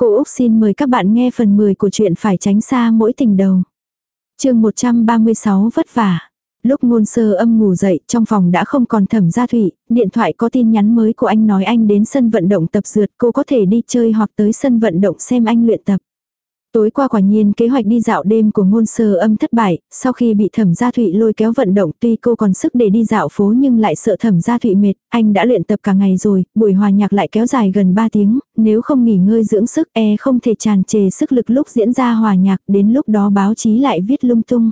Cô Úc xin mời các bạn nghe phần 10 của chuyện phải tránh xa mỗi tình đầu. chương 136 vất vả. Lúc ngôn sơ âm ngủ dậy, trong phòng đã không còn thẩm gia thủy, điện thoại có tin nhắn mới của anh nói anh đến sân vận động tập dượt, cô có thể đi chơi hoặc tới sân vận động xem anh luyện tập. Tối qua quả nhiên kế hoạch đi dạo đêm của ngôn sơ âm thất bại, sau khi bị thẩm gia thụy lôi kéo vận động tuy cô còn sức để đi dạo phố nhưng lại sợ thẩm gia thụy mệt, anh đã luyện tập cả ngày rồi, buổi hòa nhạc lại kéo dài gần 3 tiếng, nếu không nghỉ ngơi dưỡng sức e không thể tràn trề sức lực lúc diễn ra hòa nhạc, đến lúc đó báo chí lại viết lung tung.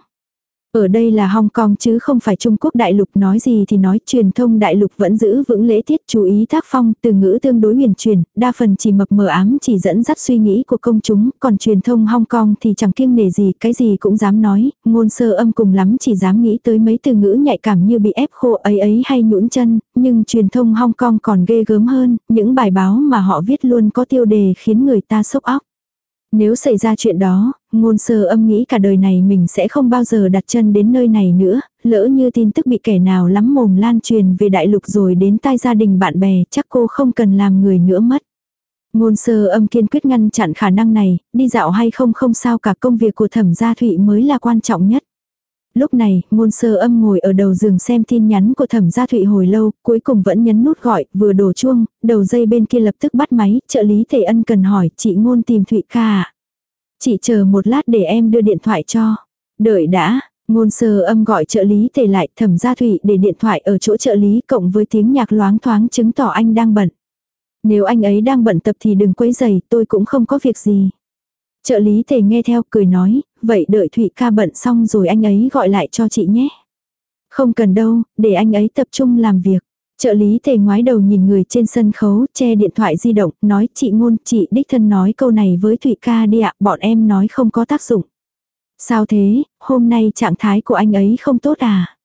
Ở đây là Hong Kong chứ không phải Trung Quốc đại lục nói gì thì nói truyền thông đại lục vẫn giữ vững lễ tiết chú ý tác phong từ ngữ tương đối huyền truyền, đa phần chỉ mập mờ ám chỉ dẫn dắt suy nghĩ của công chúng, còn truyền thông Hong Kong thì chẳng kiêng nể gì, cái gì cũng dám nói, ngôn sơ âm cùng lắm chỉ dám nghĩ tới mấy từ ngữ nhạy cảm như bị ép khô ấy ấy hay nhũn chân, nhưng truyền thông Hong Kong còn ghê gớm hơn, những bài báo mà họ viết luôn có tiêu đề khiến người ta sốc óc. Nếu xảy ra chuyện đó, ngôn sơ âm nghĩ cả đời này mình sẽ không bao giờ đặt chân đến nơi này nữa, lỡ như tin tức bị kẻ nào lắm mồm lan truyền về đại lục rồi đến tai gia đình bạn bè, chắc cô không cần làm người nữa mất. Ngôn sơ âm kiên quyết ngăn chặn khả năng này, đi dạo hay không không sao cả công việc của thẩm gia thụy mới là quan trọng nhất. Lúc này, ngôn sơ âm ngồi ở đầu giường xem tin nhắn của thẩm gia thụy hồi lâu, cuối cùng vẫn nhấn nút gọi, vừa đổ chuông, đầu dây bên kia lập tức bắt máy, trợ lý thể ân cần hỏi, chị ngôn tìm thụy ca à? Chị chờ một lát để em đưa điện thoại cho. Đợi đã, ngôn sơ âm gọi trợ lý thể lại thẩm gia thụy để điện thoại ở chỗ trợ lý cộng với tiếng nhạc loáng thoáng chứng tỏ anh đang bận. Nếu anh ấy đang bận tập thì đừng quấy giày, tôi cũng không có việc gì. Trợ lý tề nghe theo cười nói, vậy đợi Thụy ca bận xong rồi anh ấy gọi lại cho chị nhé. Không cần đâu, để anh ấy tập trung làm việc. Trợ lý tề ngoái đầu nhìn người trên sân khấu, che điện thoại di động, nói chị ngôn, chị đích thân nói câu này với Thụy ca đi ạ, bọn em nói không có tác dụng. Sao thế, hôm nay trạng thái của anh ấy không tốt à?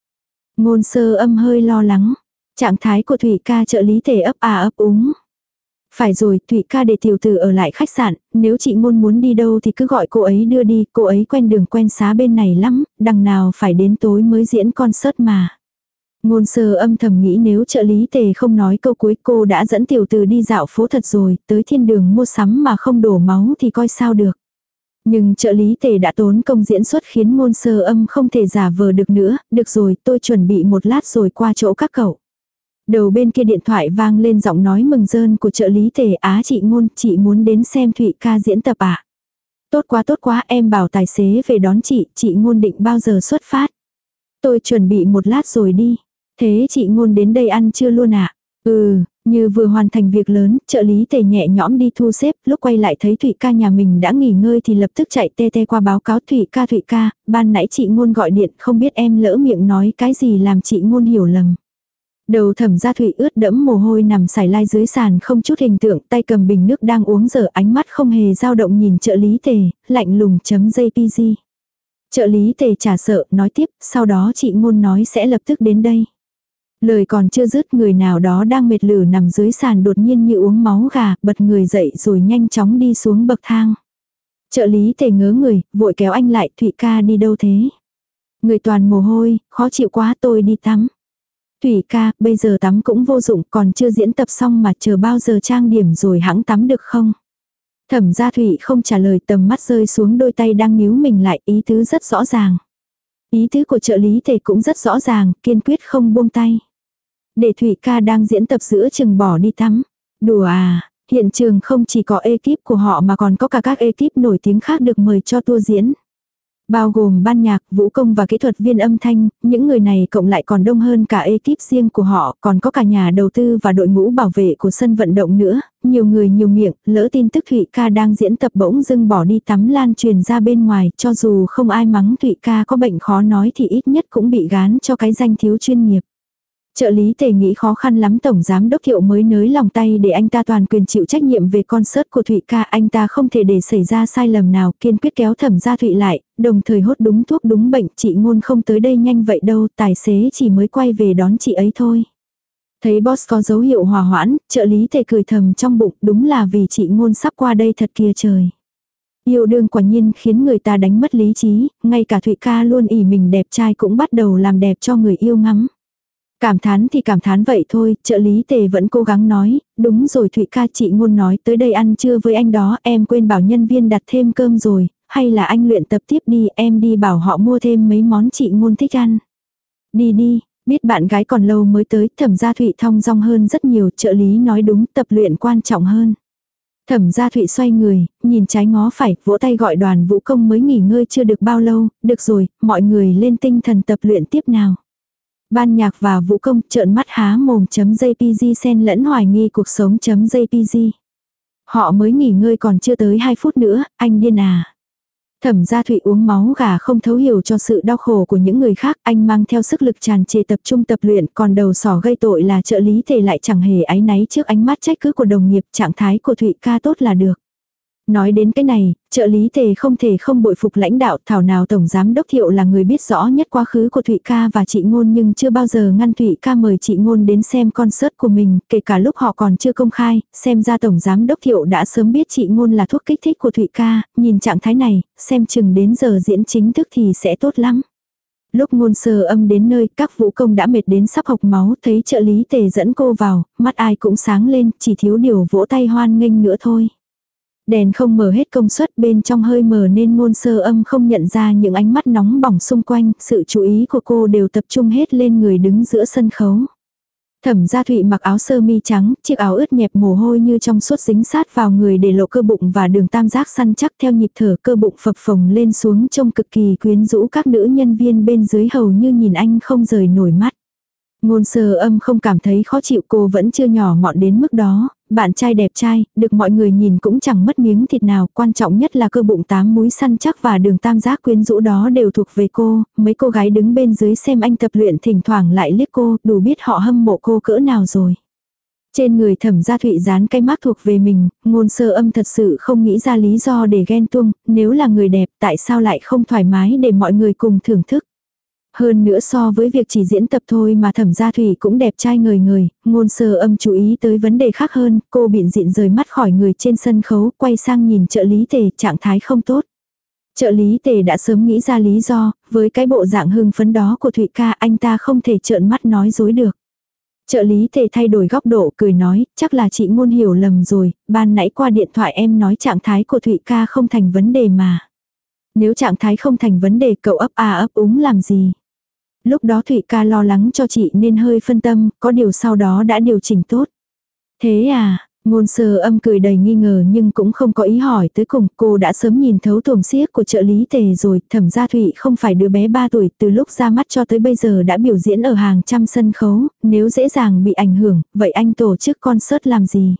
Ngôn sơ âm hơi lo lắng. Trạng thái của Thụy ca trợ lý tề ấp à ấp úng. Phải rồi, Thụy ca để tiểu tử ở lại khách sạn, nếu chị ngôn muốn đi đâu thì cứ gọi cô ấy đưa đi, cô ấy quen đường quen xá bên này lắm, đằng nào phải đến tối mới diễn concert mà. Ngôn sơ âm thầm nghĩ nếu trợ lý tề không nói câu cuối cô đã dẫn tiểu tử đi dạo phố thật rồi, tới thiên đường mua sắm mà không đổ máu thì coi sao được. Nhưng trợ lý tề đã tốn công diễn xuất khiến ngôn sơ âm không thể giả vờ được nữa, được rồi tôi chuẩn bị một lát rồi qua chỗ các cậu. Đầu bên kia điện thoại vang lên giọng nói mừng rơn của trợ lý tề á chị ngôn, chị muốn đến xem Thụy ca diễn tập à. Tốt quá tốt quá em bảo tài xế về đón chị, chị ngôn định bao giờ xuất phát. Tôi chuẩn bị một lát rồi đi. Thế chị ngôn đến đây ăn chưa luôn ạ? À? Ừ, như vừa hoàn thành việc lớn, trợ lý tề nhẹ nhõm đi thu xếp, lúc quay lại thấy Thụy ca nhà mình đã nghỉ ngơi thì lập tức chạy tê tê qua báo cáo Thụy ca Thụy ca, ban nãy chị ngôn gọi điện không biết em lỡ miệng nói cái gì làm chị ngôn hiểu lầm. Đầu thẩm gia thủy ướt đẫm mồ hôi nằm xài lai dưới sàn không chút hình tượng, tay cầm bình nước đang uống giờ ánh mắt không hề dao động nhìn trợ lý tề, lạnh lùng chấm jpg. Trợ lý tề trả sợ, nói tiếp, sau đó chị ngôn nói sẽ lập tức đến đây. Lời còn chưa dứt người nào đó đang mệt lử nằm dưới sàn đột nhiên như uống máu gà, bật người dậy rồi nhanh chóng đi xuống bậc thang. Trợ lý tề ngớ người, vội kéo anh lại, Thụy ca đi đâu thế? Người toàn mồ hôi, khó chịu quá tôi đi tắm. Thủy ca, bây giờ tắm cũng vô dụng, còn chưa diễn tập xong mà chờ bao giờ trang điểm rồi hãng tắm được không? Thẩm gia Thủy không trả lời tầm mắt rơi xuống đôi tay đang níu mình lại, ý tứ rất rõ ràng. Ý tứ của trợ lý thể cũng rất rõ ràng, kiên quyết không buông tay. Để Thủy ca đang diễn tập giữa chừng bỏ đi tắm. Đùa à, hiện trường không chỉ có ekip của họ mà còn có cả các ekip nổi tiếng khác được mời cho tour diễn. Bao gồm ban nhạc, vũ công và kỹ thuật viên âm thanh, những người này cộng lại còn đông hơn cả ekip riêng của họ, còn có cả nhà đầu tư và đội ngũ bảo vệ của sân vận động nữa, nhiều người nhiều miệng, lỡ tin tức Thụy ca đang diễn tập bỗng dưng bỏ đi tắm lan truyền ra bên ngoài, cho dù không ai mắng Thụy ca có bệnh khó nói thì ít nhất cũng bị gán cho cái danh thiếu chuyên nghiệp. Trợ lý tề nghĩ khó khăn lắm tổng giám đốc thiệu mới nới lòng tay để anh ta toàn quyền chịu trách nhiệm về concert của Thụy ca anh ta không thể để xảy ra sai lầm nào kiên quyết kéo thẩm gia Thụy lại, đồng thời hốt đúng thuốc đúng bệnh chị ngôn không tới đây nhanh vậy đâu tài xế chỉ mới quay về đón chị ấy thôi. Thấy boss có dấu hiệu hòa hoãn, trợ lý tề cười thầm trong bụng đúng là vì chị ngôn sắp qua đây thật kia trời. Yêu đương quả nhiên khiến người ta đánh mất lý trí, ngay cả Thụy ca luôn ỉ mình đẹp trai cũng bắt đầu làm đẹp cho người yêu ngắm. Cảm thán thì cảm thán vậy thôi, trợ lý tề vẫn cố gắng nói, đúng rồi Thụy ca chị ngôn nói tới đây ăn trưa với anh đó, em quên bảo nhân viên đặt thêm cơm rồi, hay là anh luyện tập tiếp đi, em đi bảo họ mua thêm mấy món chị ngôn thích ăn. Đi đi, biết bạn gái còn lâu mới tới, thẩm gia Thụy thong dong hơn rất nhiều, trợ lý nói đúng, tập luyện quan trọng hơn. Thẩm gia Thụy xoay người, nhìn trái ngó phải, vỗ tay gọi đoàn vũ công mới nghỉ ngơi chưa được bao lâu, được rồi, mọi người lên tinh thần tập luyện tiếp nào. Ban nhạc và vũ công trợn mắt há mồm.jpg xen lẫn hoài nghi cuộc sống.jpg. Họ mới nghỉ ngơi còn chưa tới 2 phút nữa, anh điên à. Thẩm gia thụy uống máu gà không thấu hiểu cho sự đau khổ của những người khác, anh mang theo sức lực tràn trề tập trung tập luyện, còn đầu sỏ gây tội là trợ lý thể lại chẳng hề áy náy trước ánh mắt trách cứ của đồng nghiệp, trạng thái của thụy ca tốt là được. Nói đến cái này, trợ lý tề không thể không bội phục lãnh đạo thảo nào Tổng Giám Đốc Thiệu là người biết rõ nhất quá khứ của Thụy Ca và chị Ngôn nhưng chưa bao giờ ngăn Thụy Ca mời chị Ngôn đến xem concert của mình, kể cả lúc họ còn chưa công khai, xem ra Tổng Giám Đốc Thiệu đã sớm biết chị Ngôn là thuốc kích thích của Thụy Ca, nhìn trạng thái này, xem chừng đến giờ diễn chính thức thì sẽ tốt lắm. Lúc ngôn sơ âm đến nơi, các vũ công đã mệt đến sắp hộc máu, thấy trợ lý tề dẫn cô vào, mắt ai cũng sáng lên, chỉ thiếu điều vỗ tay hoan nghênh nữa thôi. Đèn không mở hết công suất bên trong hơi mờ nên ngôn sơ âm không nhận ra những ánh mắt nóng bỏng xung quanh, sự chú ý của cô đều tập trung hết lên người đứng giữa sân khấu. Thẩm gia thụy mặc áo sơ mi trắng, chiếc áo ướt nhẹp mồ hôi như trong suốt dính sát vào người để lộ cơ bụng và đường tam giác săn chắc theo nhịp thở cơ bụng phập phồng lên xuống trông cực kỳ quyến rũ các nữ nhân viên bên dưới hầu như nhìn anh không rời nổi mắt. Ngôn sơ âm không cảm thấy khó chịu cô vẫn chưa nhỏ mọn đến mức đó, bạn trai đẹp trai, được mọi người nhìn cũng chẳng mất miếng thịt nào, quan trọng nhất là cơ bụng tám múi săn chắc và đường tam giác quyến rũ đó đều thuộc về cô, mấy cô gái đứng bên dưới xem anh tập luyện thỉnh thoảng lại liếc cô, đủ biết họ hâm mộ cô cỡ nào rồi. Trên người thẩm gia thụy dán cái mác thuộc về mình, ngôn sơ âm thật sự không nghĩ ra lý do để ghen tuông, nếu là người đẹp tại sao lại không thoải mái để mọi người cùng thưởng thức. Hơn nữa so với việc chỉ diễn tập thôi mà thẩm gia thủy cũng đẹp trai người người, ngôn sơ âm chú ý tới vấn đề khác hơn, cô biện diện rời mắt khỏi người trên sân khấu, quay sang nhìn trợ lý tề, trạng thái không tốt. Trợ lý tề đã sớm nghĩ ra lý do, với cái bộ dạng hưng phấn đó của Thụy ca anh ta không thể trợn mắt nói dối được. Trợ lý tề thay đổi góc độ cười nói, chắc là chị ngôn hiểu lầm rồi, ban nãy qua điện thoại em nói trạng thái của Thụy ca không thành vấn đề mà. Nếu trạng thái không thành vấn đề cậu ấp à ấp úng làm gì. Lúc đó Thụy ca lo lắng cho chị nên hơi phân tâm, có điều sau đó đã điều chỉnh tốt. Thế à, ngôn sơ âm cười đầy nghi ngờ nhưng cũng không có ý hỏi tới cùng. Cô đã sớm nhìn thấu tuồng siếc của trợ lý tề rồi, thẩm gia Thụy không phải đứa bé 3 tuổi từ lúc ra mắt cho tới bây giờ đã biểu diễn ở hàng trăm sân khấu, nếu dễ dàng bị ảnh hưởng, vậy anh tổ chức concert làm gì?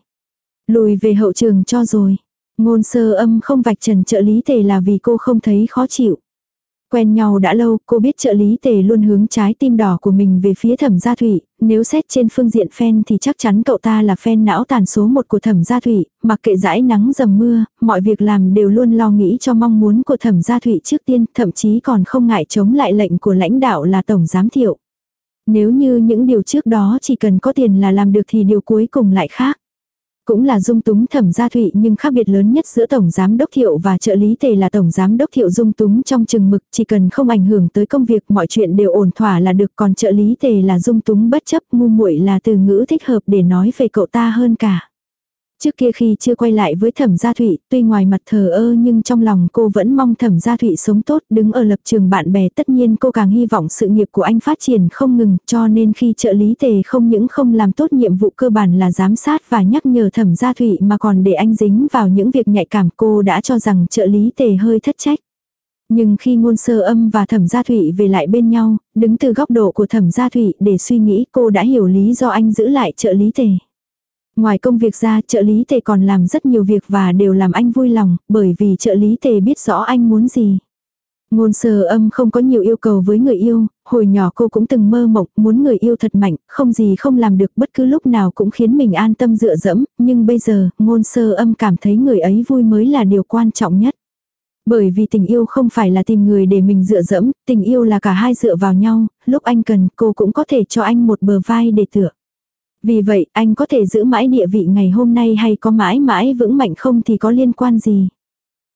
Lùi về hậu trường cho rồi. Ngôn sơ âm không vạch trần trợ lý tề là vì cô không thấy khó chịu. Quen nhau đã lâu, cô biết trợ lý tề luôn hướng trái tim đỏ của mình về phía thẩm gia thủy, nếu xét trên phương diện fan thì chắc chắn cậu ta là fan não tàn số một của thẩm gia thủy, mặc kệ dãi nắng dầm mưa, mọi việc làm đều luôn lo nghĩ cho mong muốn của thẩm gia thủy trước tiên, thậm chí còn không ngại chống lại lệnh của lãnh đạo là tổng giám thiệu. Nếu như những điều trước đó chỉ cần có tiền là làm được thì điều cuối cùng lại khác. Cũng là dung túng thẩm gia thụy, nhưng khác biệt lớn nhất giữa Tổng Giám Đốc Thiệu và trợ lý tề là Tổng Giám Đốc Thiệu dung túng trong chừng mực, chỉ cần không ảnh hưởng tới công việc, mọi chuyện đều ổn thỏa là được còn trợ lý tề là dung túng bất chấp, ngu muội là từ ngữ thích hợp để nói về cậu ta hơn cả. Trước kia khi chưa quay lại với thẩm gia thụy, tuy ngoài mặt thờ ơ nhưng trong lòng cô vẫn mong thẩm gia thụy sống tốt, đứng ở lập trường bạn bè tất nhiên cô càng hy vọng sự nghiệp của anh phát triển không ngừng, cho nên khi trợ lý tề không những không làm tốt nhiệm vụ cơ bản là giám sát và nhắc nhở thẩm gia thụy mà còn để anh dính vào những việc nhạy cảm cô đã cho rằng trợ lý tề hơi thất trách. Nhưng khi ngôn sơ âm và thẩm gia thụy về lại bên nhau, đứng từ góc độ của thẩm gia thụy để suy nghĩ cô đã hiểu lý do anh giữ lại trợ lý tề. Ngoài công việc ra trợ lý tề còn làm rất nhiều việc và đều làm anh vui lòng, bởi vì trợ lý tề biết rõ anh muốn gì. Ngôn sơ âm không có nhiều yêu cầu với người yêu, hồi nhỏ cô cũng từng mơ mộng muốn người yêu thật mạnh, không gì không làm được bất cứ lúc nào cũng khiến mình an tâm dựa dẫm, nhưng bây giờ, ngôn sơ âm cảm thấy người ấy vui mới là điều quan trọng nhất. Bởi vì tình yêu không phải là tìm người để mình dựa dẫm, tình yêu là cả hai dựa vào nhau, lúc anh cần cô cũng có thể cho anh một bờ vai để tựa. Vì vậy anh có thể giữ mãi địa vị ngày hôm nay hay có mãi mãi vững mạnh không thì có liên quan gì.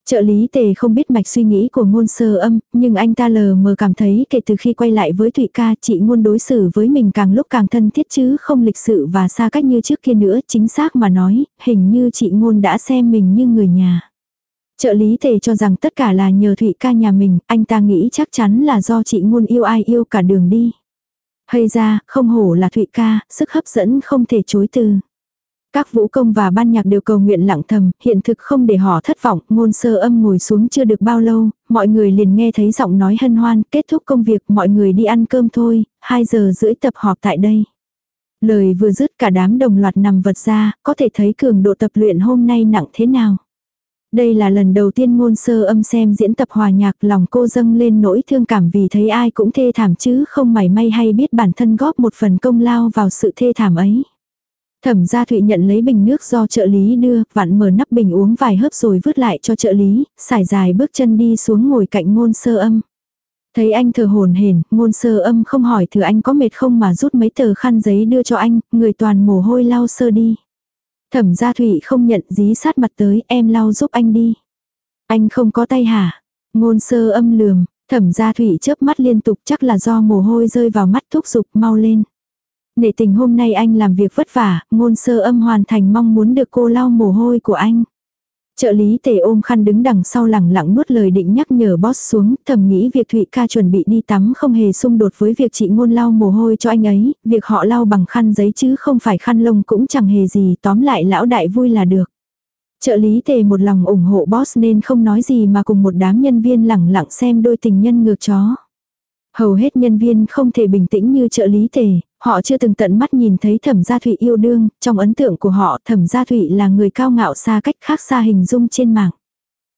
Trợ lý tề không biết mạch suy nghĩ của ngôn sơ âm, nhưng anh ta lờ mờ cảm thấy kể từ khi quay lại với Thụy ca chị ngôn đối xử với mình càng lúc càng thân thiết chứ không lịch sự và xa cách như trước kia nữa. Chính xác mà nói, hình như chị ngôn đã xem mình như người nhà. Trợ lý tề cho rằng tất cả là nhờ Thụy ca nhà mình, anh ta nghĩ chắc chắn là do chị ngôn yêu ai yêu cả đường đi. Hay ra, không hổ là Thụy ca, sức hấp dẫn không thể chối từ. Các vũ công và ban nhạc đều cầu nguyện lặng thầm, hiện thực không để họ thất vọng, ngôn sơ âm ngồi xuống chưa được bao lâu, mọi người liền nghe thấy giọng nói hân hoan, kết thúc công việc, mọi người đi ăn cơm thôi, 2 giờ rưỡi tập họp tại đây. Lời vừa dứt cả đám đồng loạt nằm vật ra, có thể thấy cường độ tập luyện hôm nay nặng thế nào. Đây là lần đầu tiên ngôn sơ âm xem diễn tập hòa nhạc lòng cô dâng lên nỗi thương cảm vì thấy ai cũng thê thảm chứ không mảy may hay biết bản thân góp một phần công lao vào sự thê thảm ấy. Thẩm gia Thụy nhận lấy bình nước do trợ lý đưa, vặn mở nắp bình uống vài hớp rồi vứt lại cho trợ lý, xài dài bước chân đi xuống ngồi cạnh ngôn sơ âm. Thấy anh thở hồn hển, ngôn sơ âm không hỏi thử anh có mệt không mà rút mấy tờ khăn giấy đưa cho anh, người toàn mồ hôi lau sơ đi. Thẩm gia Thụy không nhận dí sát mặt tới, em lau giúp anh đi. Anh không có tay hả? Ngôn sơ âm lườm, thẩm gia Thụy chớp mắt liên tục chắc là do mồ hôi rơi vào mắt thúc giục mau lên. Nể tình hôm nay anh làm việc vất vả, ngôn sơ âm hoàn thành mong muốn được cô lau mồ hôi của anh. Trợ lý tề ôm khăn đứng đằng sau lẳng lặng nuốt lời định nhắc nhở boss xuống, thầm nghĩ việc Thụy ca chuẩn bị đi tắm không hề xung đột với việc chị ngôn lau mồ hôi cho anh ấy, việc họ lau bằng khăn giấy chứ không phải khăn lông cũng chẳng hề gì, tóm lại lão đại vui là được. Trợ lý tề một lòng ủng hộ boss nên không nói gì mà cùng một đám nhân viên lẳng lặng xem đôi tình nhân ngược chó. Hầu hết nhân viên không thể bình tĩnh như trợ lý tề, họ chưa từng tận mắt nhìn thấy thẩm gia thụy yêu đương, trong ấn tượng của họ thẩm gia thụy là người cao ngạo xa cách khác xa hình dung trên mạng.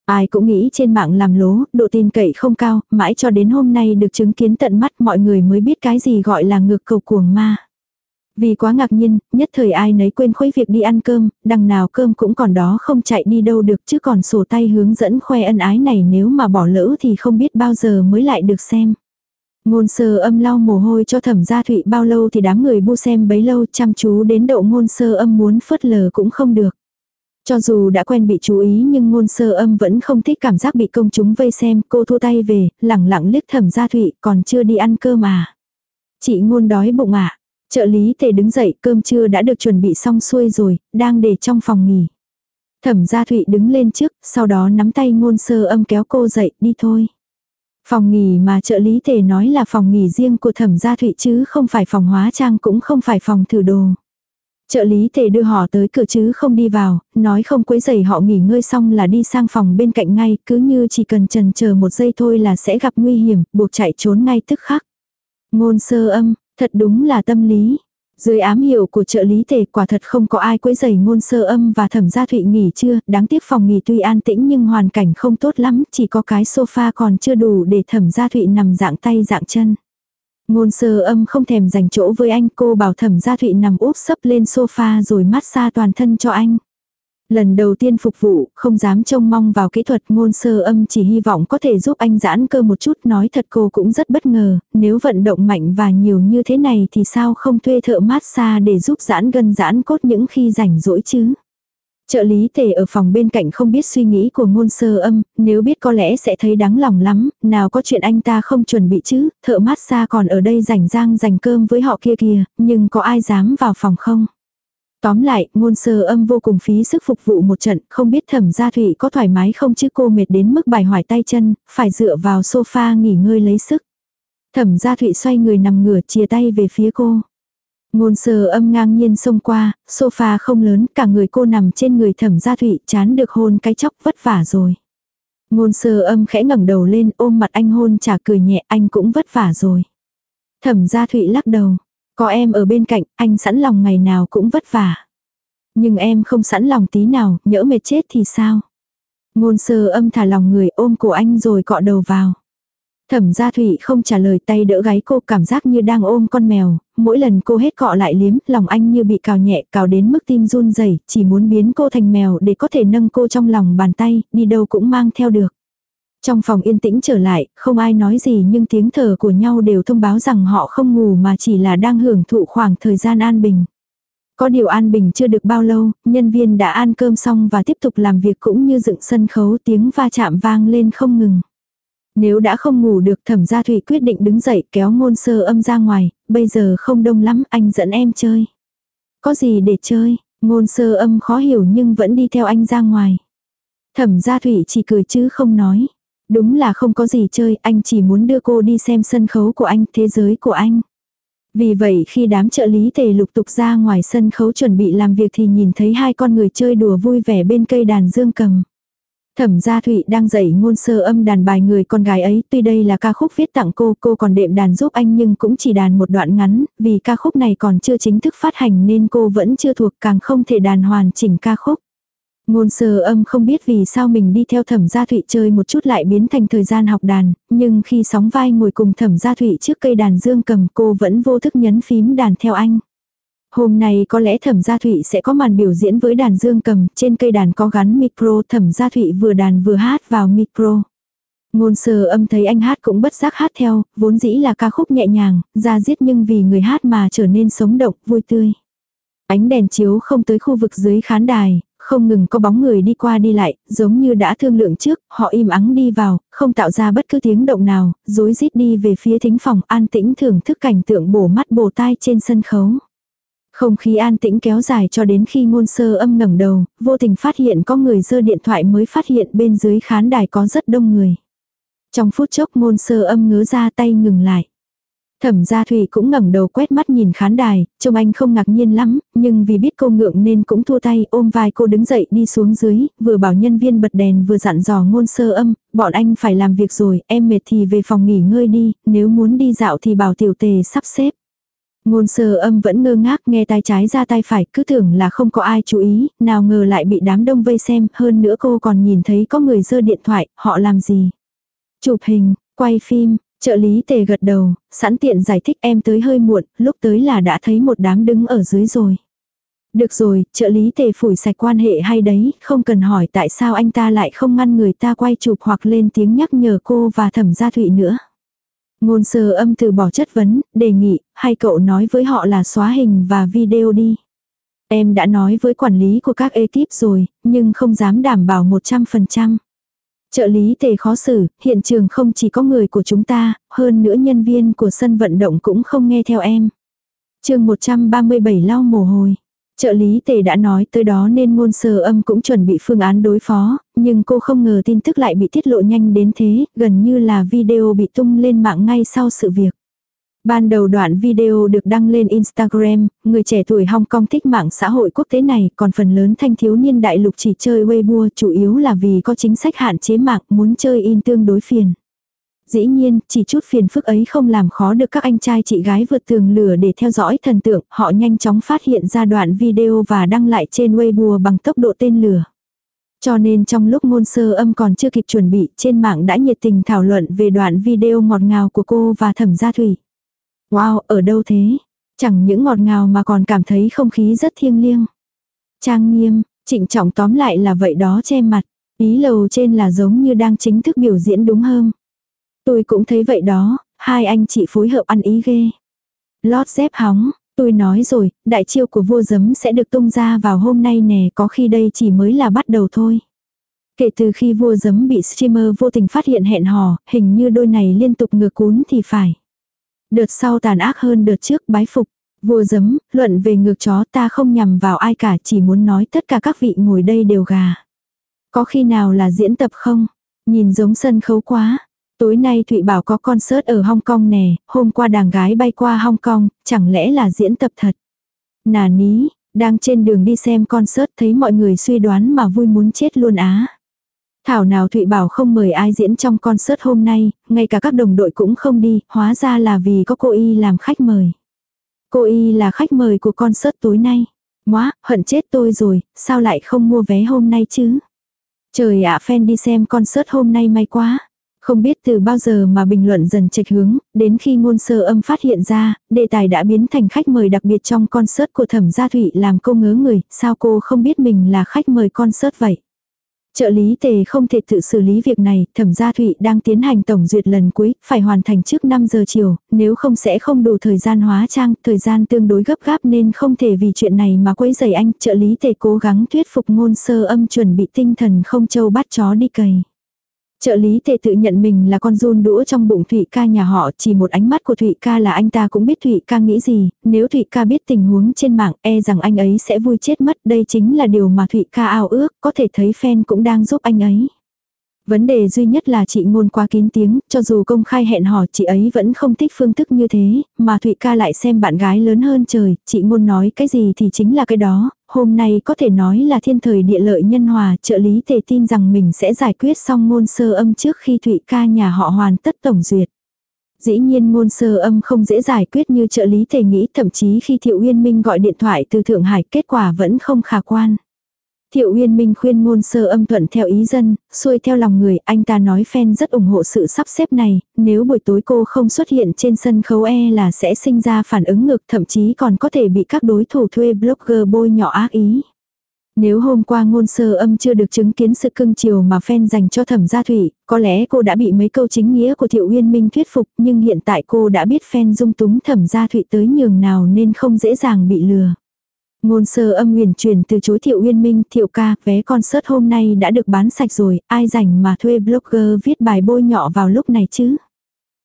Ai cũng nghĩ trên mạng làm lố, độ tin cậy không cao, mãi cho đến hôm nay được chứng kiến tận mắt mọi người mới biết cái gì gọi là ngược cầu cuồng ma. Vì quá ngạc nhiên, nhất thời ai nấy quên khuấy việc đi ăn cơm, đằng nào cơm cũng còn đó không chạy đi đâu được chứ còn sổ tay hướng dẫn khoe ân ái này nếu mà bỏ lỡ thì không biết bao giờ mới lại được xem. Ngôn sơ âm lau mồ hôi cho thẩm gia thụy bao lâu thì đám người bu xem bấy lâu chăm chú đến độ ngôn sơ âm muốn phớt lờ cũng không được. Cho dù đã quen bị chú ý nhưng ngôn sơ âm vẫn không thích cảm giác bị công chúng vây xem, cô thua tay về, lẳng lặng liếc thẩm gia thụy còn chưa đi ăn cơm mà. Chị ngôn đói bụng ạ. À? Trợ lý tề đứng dậy cơm trưa đã được chuẩn bị xong xuôi rồi, đang để trong phòng nghỉ. Thẩm gia thụy đứng lên trước, sau đó nắm tay ngôn sơ âm kéo cô dậy, đi thôi. Phòng nghỉ mà trợ lý tề nói là phòng nghỉ riêng của thẩm gia thụy chứ không phải phòng hóa trang cũng không phải phòng thử đồ. Trợ lý tề đưa họ tới cửa chứ không đi vào, nói không quấy giày họ nghỉ ngơi xong là đi sang phòng bên cạnh ngay, cứ như chỉ cần trần chờ một giây thôi là sẽ gặp nguy hiểm, buộc chạy trốn ngay tức khắc. Ngôn sơ âm, thật đúng là tâm lý. Dưới ám hiệu của trợ lý tề quả thật không có ai quấy giày ngôn sơ âm và thẩm gia thụy nghỉ chưa, đáng tiếc phòng nghỉ tuy an tĩnh nhưng hoàn cảnh không tốt lắm, chỉ có cái sofa còn chưa đủ để thẩm gia thụy nằm dạng tay dạng chân. Ngôn sơ âm không thèm dành chỗ với anh cô bảo thẩm gia thụy nằm úp sấp lên sofa rồi mát xa toàn thân cho anh. Lần đầu tiên phục vụ, không dám trông mong vào kỹ thuật ngôn sơ âm chỉ hy vọng có thể giúp anh giãn cơ một chút nói thật cô cũng rất bất ngờ, nếu vận động mạnh và nhiều như thế này thì sao không thuê thợ massage để giúp giãn gân giãn cốt những khi rảnh rỗi chứ. Trợ lý tề ở phòng bên cạnh không biết suy nghĩ của ngôn sơ âm, nếu biết có lẽ sẽ thấy đáng lòng lắm, nào có chuyện anh ta không chuẩn bị chứ, thợ massage còn ở đây rảnh rang rảnh cơm với họ kia kìa, nhưng có ai dám vào phòng không? Tóm lại, ngôn sơ âm vô cùng phí sức phục vụ một trận, không biết thẩm gia thủy có thoải mái không chứ cô mệt đến mức bài hoài tay chân, phải dựa vào sofa nghỉ ngơi lấy sức. Thẩm gia thụy xoay người nằm ngửa chia tay về phía cô. Ngôn sơ âm ngang nhiên xông qua, sofa không lớn, cả người cô nằm trên người thẩm gia thụy chán được hôn cái chóc vất vả rồi. Ngôn sơ âm khẽ ngẩng đầu lên ôm mặt anh hôn trả cười nhẹ anh cũng vất vả rồi. Thẩm gia thụy lắc đầu. Có em ở bên cạnh, anh sẵn lòng ngày nào cũng vất vả. Nhưng em không sẵn lòng tí nào, nhỡ mệt chết thì sao? Ngôn sơ âm thả lòng người ôm cổ anh rồi cọ đầu vào. Thẩm gia thủy không trả lời tay đỡ gáy cô cảm giác như đang ôm con mèo, mỗi lần cô hết cọ lại liếm, lòng anh như bị cào nhẹ, cào đến mức tim run rẩy chỉ muốn biến cô thành mèo để có thể nâng cô trong lòng bàn tay, đi đâu cũng mang theo được. Trong phòng yên tĩnh trở lại, không ai nói gì nhưng tiếng thở của nhau đều thông báo rằng họ không ngủ mà chỉ là đang hưởng thụ khoảng thời gian an bình. Có điều An Bình chưa được bao lâu, nhân viên đã ăn cơm xong và tiếp tục làm việc cũng như dựng sân khấu tiếng va chạm vang lên không ngừng. Nếu đã không ngủ được thẩm gia thủy quyết định đứng dậy kéo ngôn sơ âm ra ngoài, bây giờ không đông lắm anh dẫn em chơi. Có gì để chơi, ngôn sơ âm khó hiểu nhưng vẫn đi theo anh ra ngoài. Thẩm gia thủy chỉ cười chứ không nói. Đúng là không có gì chơi, anh chỉ muốn đưa cô đi xem sân khấu của anh, thế giới của anh. Vì vậy khi đám trợ lý tề lục tục ra ngoài sân khấu chuẩn bị làm việc thì nhìn thấy hai con người chơi đùa vui vẻ bên cây đàn dương cầm. Thẩm gia Thụy đang dạy ngôn sơ âm đàn bài người con gái ấy, tuy đây là ca khúc viết tặng cô, cô còn đệm đàn giúp anh nhưng cũng chỉ đàn một đoạn ngắn, vì ca khúc này còn chưa chính thức phát hành nên cô vẫn chưa thuộc càng không thể đàn hoàn chỉnh ca khúc. Ngôn sơ âm không biết vì sao mình đi theo thẩm gia thụy chơi một chút lại biến thành thời gian học đàn, nhưng khi sóng vai ngồi cùng thẩm gia thụy trước cây đàn dương cầm cô vẫn vô thức nhấn phím đàn theo anh. Hôm nay có lẽ thẩm gia thụy sẽ có màn biểu diễn với đàn dương cầm, trên cây đàn có gắn micro thẩm gia thụy vừa đàn vừa hát vào micro. Ngôn sơ âm thấy anh hát cũng bất giác hát theo, vốn dĩ là ca khúc nhẹ nhàng, ra giết nhưng vì người hát mà trở nên sống động, vui tươi. Ánh đèn chiếu không tới khu vực dưới khán đài, không ngừng có bóng người đi qua đi lại, giống như đã thương lượng trước, họ im ắng đi vào, không tạo ra bất cứ tiếng động nào, rối rít đi về phía thính phòng an tĩnh thưởng thức cảnh tượng bổ mắt bổ tai trên sân khấu. Không khí an tĩnh kéo dài cho đến khi ngôn sơ âm ngẩng đầu, vô tình phát hiện có người dơ điện thoại mới phát hiện bên dưới khán đài có rất đông người. Trong phút chốc ngôn sơ âm ngớ ra tay ngừng lại. Thẩm gia Thủy cũng ngẩng đầu quét mắt nhìn khán đài, trông anh không ngạc nhiên lắm, nhưng vì biết cô ngượng nên cũng thua tay ôm vai cô đứng dậy đi xuống dưới, vừa bảo nhân viên bật đèn vừa dặn dò ngôn sơ âm, bọn anh phải làm việc rồi, em mệt thì về phòng nghỉ ngơi đi, nếu muốn đi dạo thì bảo tiểu tề sắp xếp. Ngôn sơ âm vẫn ngơ ngác nghe tay trái ra tay phải cứ tưởng là không có ai chú ý, nào ngờ lại bị đám đông vây xem, hơn nữa cô còn nhìn thấy có người giơ điện thoại, họ làm gì. Chụp hình, quay phim, trợ lý tề gật đầu, sẵn tiện giải thích em tới hơi muộn, lúc tới là đã thấy một đám đứng ở dưới rồi. Được rồi, trợ lý tề phủi sạch quan hệ hay đấy, không cần hỏi tại sao anh ta lại không ngăn người ta quay chụp hoặc lên tiếng nhắc nhở cô và thẩm gia thụy nữa. Ngôn sơ âm từ bỏ chất vấn, đề nghị, hay cậu nói với họ là xóa hình và video đi. Em đã nói với quản lý của các ekip rồi, nhưng không dám đảm bảo 100%. Trợ lý tề khó xử, hiện trường không chỉ có người của chúng ta, hơn nữa nhân viên của sân vận động cũng không nghe theo em. chương 137 lau mồ hôi. Trợ lý tề đã nói tới đó nên ngôn sơ âm cũng chuẩn bị phương án đối phó, nhưng cô không ngờ tin tức lại bị tiết lộ nhanh đến thế, gần như là video bị tung lên mạng ngay sau sự việc. Ban đầu đoạn video được đăng lên Instagram, người trẻ tuổi Hong Kong thích mạng xã hội quốc tế này, còn phần lớn thanh thiếu niên đại lục chỉ chơi Weibo chủ yếu là vì có chính sách hạn chế mạng muốn chơi in tương đối phiền. Dĩ nhiên, chỉ chút phiền phức ấy không làm khó được các anh trai chị gái vượt tường lửa để theo dõi thần tượng, họ nhanh chóng phát hiện ra đoạn video và đăng lại trên Weibo bằng tốc độ tên lửa. Cho nên trong lúc ngôn sơ âm còn chưa kịp chuẩn bị, trên mạng đã nhiệt tình thảo luận về đoạn video ngọt ngào của cô và thẩm gia thủy. Wow, ở đâu thế? Chẳng những ngọt ngào mà còn cảm thấy không khí rất thiêng liêng. Trang nghiêm, trịnh trọng tóm lại là vậy đó che mặt. Ý lầu trên là giống như đang chính thức biểu diễn đúng hơn. Tôi cũng thấy vậy đó, hai anh chị phối hợp ăn ý ghê. Lót dép hóng, tôi nói rồi, đại chiêu của vua giấm sẽ được tung ra vào hôm nay nè, có khi đây chỉ mới là bắt đầu thôi. Kể từ khi vua giấm bị streamer vô tình phát hiện hẹn hò, hình như đôi này liên tục ngược cún thì phải. Đợt sau tàn ác hơn đợt trước bái phục. Vua giấm, luận về ngược chó ta không nhằm vào ai cả chỉ muốn nói tất cả các vị ngồi đây đều gà. Có khi nào là diễn tập không? Nhìn giống sân khấu quá. Tối nay Thụy bảo có concert ở Hong Kong nè, hôm qua đàn gái bay qua Hong Kong, chẳng lẽ là diễn tập thật? Nà ní, đang trên đường đi xem concert thấy mọi người suy đoán mà vui muốn chết luôn á. Thảo nào Thụy Bảo không mời ai diễn trong concert hôm nay, ngay cả các đồng đội cũng không đi, hóa ra là vì có cô y làm khách mời. Cô y là khách mời của concert tối nay. Móa, hận chết tôi rồi, sao lại không mua vé hôm nay chứ? Trời ạ fan đi xem concert hôm nay may quá. Không biết từ bao giờ mà bình luận dần chệch hướng, đến khi ngôn sơ âm phát hiện ra, đề tài đã biến thành khách mời đặc biệt trong concert của thẩm gia thụy làm cô ngớ người, sao cô không biết mình là khách mời concert vậy? Trợ lý tề không thể tự xử lý việc này, thẩm gia thụy đang tiến hành tổng duyệt lần cuối, phải hoàn thành trước 5 giờ chiều, nếu không sẽ không đủ thời gian hóa trang, thời gian tương đối gấp gáp nên không thể vì chuyện này mà quấy rầy anh, trợ lý tề cố gắng thuyết phục ngôn sơ âm chuẩn bị tinh thần không châu bắt chó đi cầy. Trợ lý tề tự nhận mình là con run đũa trong bụng Thụy ca nhà họ, chỉ một ánh mắt của Thụy ca là anh ta cũng biết Thụy ca nghĩ gì, nếu Thụy ca biết tình huống trên mạng e rằng anh ấy sẽ vui chết mất, đây chính là điều mà Thụy ca ao ước, có thể thấy fan cũng đang giúp anh ấy. Vấn đề duy nhất là chị ngôn quá kín tiếng, cho dù công khai hẹn hò chị ấy vẫn không thích phương thức như thế, mà Thụy ca lại xem bạn gái lớn hơn trời, chị ngôn nói cái gì thì chính là cái đó, hôm nay có thể nói là thiên thời địa lợi nhân hòa, trợ lý tề tin rằng mình sẽ giải quyết xong ngôn sơ âm trước khi Thụy ca nhà họ hoàn tất tổng duyệt. Dĩ nhiên ngôn sơ âm không dễ giải quyết như trợ lý tề nghĩ thậm chí khi Thiệu Uyên Minh gọi điện thoại từ Thượng Hải kết quả vẫn không khả quan. Thiệu Uyên Minh khuyên ngôn sơ âm thuận theo ý dân, xuôi theo lòng người, anh ta nói fan rất ủng hộ sự sắp xếp này, nếu buổi tối cô không xuất hiện trên sân khấu e là sẽ sinh ra phản ứng ngược thậm chí còn có thể bị các đối thủ thuê blogger bôi nhỏ ác ý. Nếu hôm qua ngôn sơ âm chưa được chứng kiến sự cưng chiều mà fan dành cho thẩm gia thủy, có lẽ cô đã bị mấy câu chính nghĩa của Thiệu Uyên Minh thuyết phục nhưng hiện tại cô đã biết fan dung túng thẩm gia thủy tới nhường nào nên không dễ dàng bị lừa. Ngôn sơ âm nguyền truyền từ chối Thiệu Uyên Minh, Thiệu ca, vé concert hôm nay đã được bán sạch rồi, ai rảnh mà thuê blogger viết bài bôi nhọ vào lúc này chứ.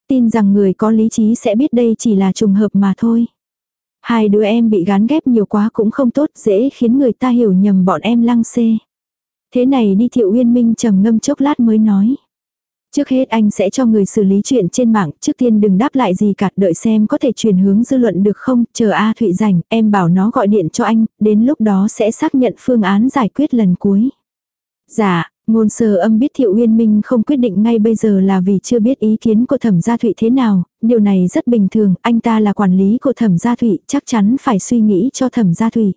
Tin rằng người có lý trí sẽ biết đây chỉ là trùng hợp mà thôi. Hai đứa em bị gán ghép nhiều quá cũng không tốt, dễ khiến người ta hiểu nhầm bọn em lăng xê. Thế này đi Thiệu Uyên Minh trầm ngâm chốc lát mới nói. Trước hết anh sẽ cho người xử lý chuyện trên mạng, trước tiên đừng đáp lại gì cả, đợi xem có thể chuyển hướng dư luận được không, chờ A Thụy rảnh, em bảo nó gọi điện cho anh, đến lúc đó sẽ xác nhận phương án giải quyết lần cuối. Dạ, ngôn sơ âm biết Thiệu Uyên Minh không quyết định ngay bây giờ là vì chưa biết ý kiến của thẩm gia Thụy thế nào, điều này rất bình thường, anh ta là quản lý của thẩm gia Thụy, chắc chắn phải suy nghĩ cho thẩm gia Thụy.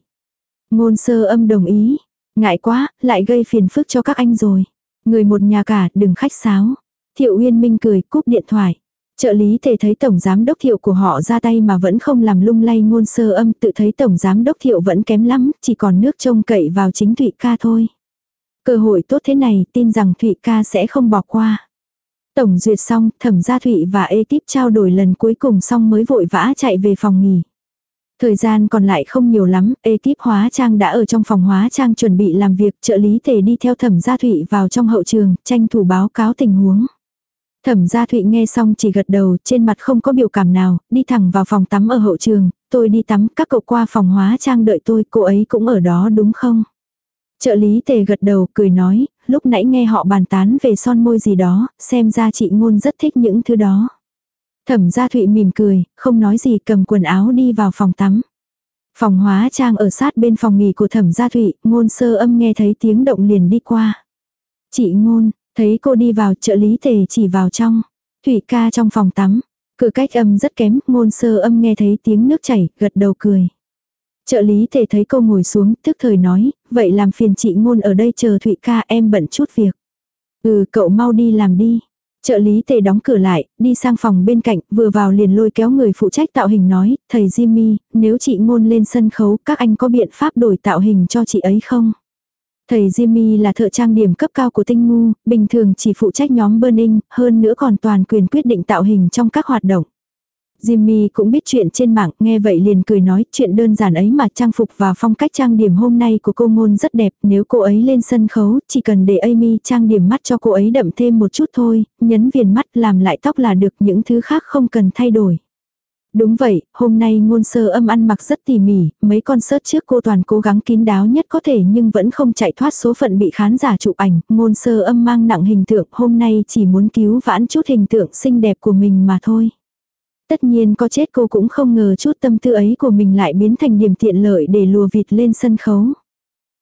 Ngôn sơ âm đồng ý, ngại quá, lại gây phiền phức cho các anh rồi. Người một nhà cả, đừng khách sáo. Thiệu Uyên Minh cười cúp điện thoại. Trợ lý thể thấy tổng giám đốc thiệu của họ ra tay mà vẫn không làm lung lay ngôn sơ âm tự thấy tổng giám đốc thiệu vẫn kém lắm, chỉ còn nước trông cậy vào chính Thụy ca thôi. Cơ hội tốt thế này tin rằng Thụy ca sẽ không bỏ qua. Tổng duyệt xong, thẩm gia Thụy và ekip trao đổi lần cuối cùng xong mới vội vã chạy về phòng nghỉ. Thời gian còn lại không nhiều lắm, ekip hóa trang đã ở trong phòng hóa trang chuẩn bị làm việc, trợ lý thể đi theo thẩm gia Thụy vào trong hậu trường, tranh thủ báo cáo tình huống. Thẩm gia Thụy nghe xong chỉ gật đầu, trên mặt không có biểu cảm nào, đi thẳng vào phòng tắm ở hậu trường, tôi đi tắm, các cậu qua phòng hóa trang đợi tôi, cô ấy cũng ở đó đúng không? Trợ lý tề gật đầu, cười nói, lúc nãy nghe họ bàn tán về son môi gì đó, xem ra chị ngôn rất thích những thứ đó. Thẩm gia Thụy mỉm cười, không nói gì cầm quần áo đi vào phòng tắm. Phòng hóa trang ở sát bên phòng nghỉ của thẩm gia Thụy, ngôn sơ âm nghe thấy tiếng động liền đi qua. Chị ngôn, Thấy cô đi vào trợ lý tề chỉ vào trong. Thủy ca trong phòng tắm. Cửa cách âm rất kém, ngôn sơ âm nghe thấy tiếng nước chảy, gật đầu cười. Trợ lý tề thấy cô ngồi xuống, tức thời nói, vậy làm phiền chị ngôn ở đây chờ Thụy ca em bận chút việc. Ừ cậu mau đi làm đi. Trợ lý tề đóng cửa lại, đi sang phòng bên cạnh, vừa vào liền lôi kéo người phụ trách tạo hình nói, thầy Jimmy, nếu chị ngôn lên sân khấu, các anh có biện pháp đổi tạo hình cho chị ấy không? Thầy Jimmy là thợ trang điểm cấp cao của tinh ngu, bình thường chỉ phụ trách nhóm burning, hơn nữa còn toàn quyền quyết định tạo hình trong các hoạt động. Jimmy cũng biết chuyện trên mạng, nghe vậy liền cười nói chuyện đơn giản ấy mà trang phục và phong cách trang điểm hôm nay của cô ngôn rất đẹp, nếu cô ấy lên sân khấu, chỉ cần để Amy trang điểm mắt cho cô ấy đậm thêm một chút thôi, nhấn viền mắt làm lại tóc là được những thứ khác không cần thay đổi. Đúng vậy, hôm nay ngôn sơ âm ăn mặc rất tỉ mỉ, mấy con sớt trước cô toàn cố gắng kín đáo nhất có thể nhưng vẫn không chạy thoát số phận bị khán giả chụp ảnh, ngôn sơ âm mang nặng hình tượng hôm nay chỉ muốn cứu vãn chút hình tượng xinh đẹp của mình mà thôi. Tất nhiên có chết cô cũng không ngờ chút tâm tư ấy của mình lại biến thành điểm tiện lợi để lùa vịt lên sân khấu.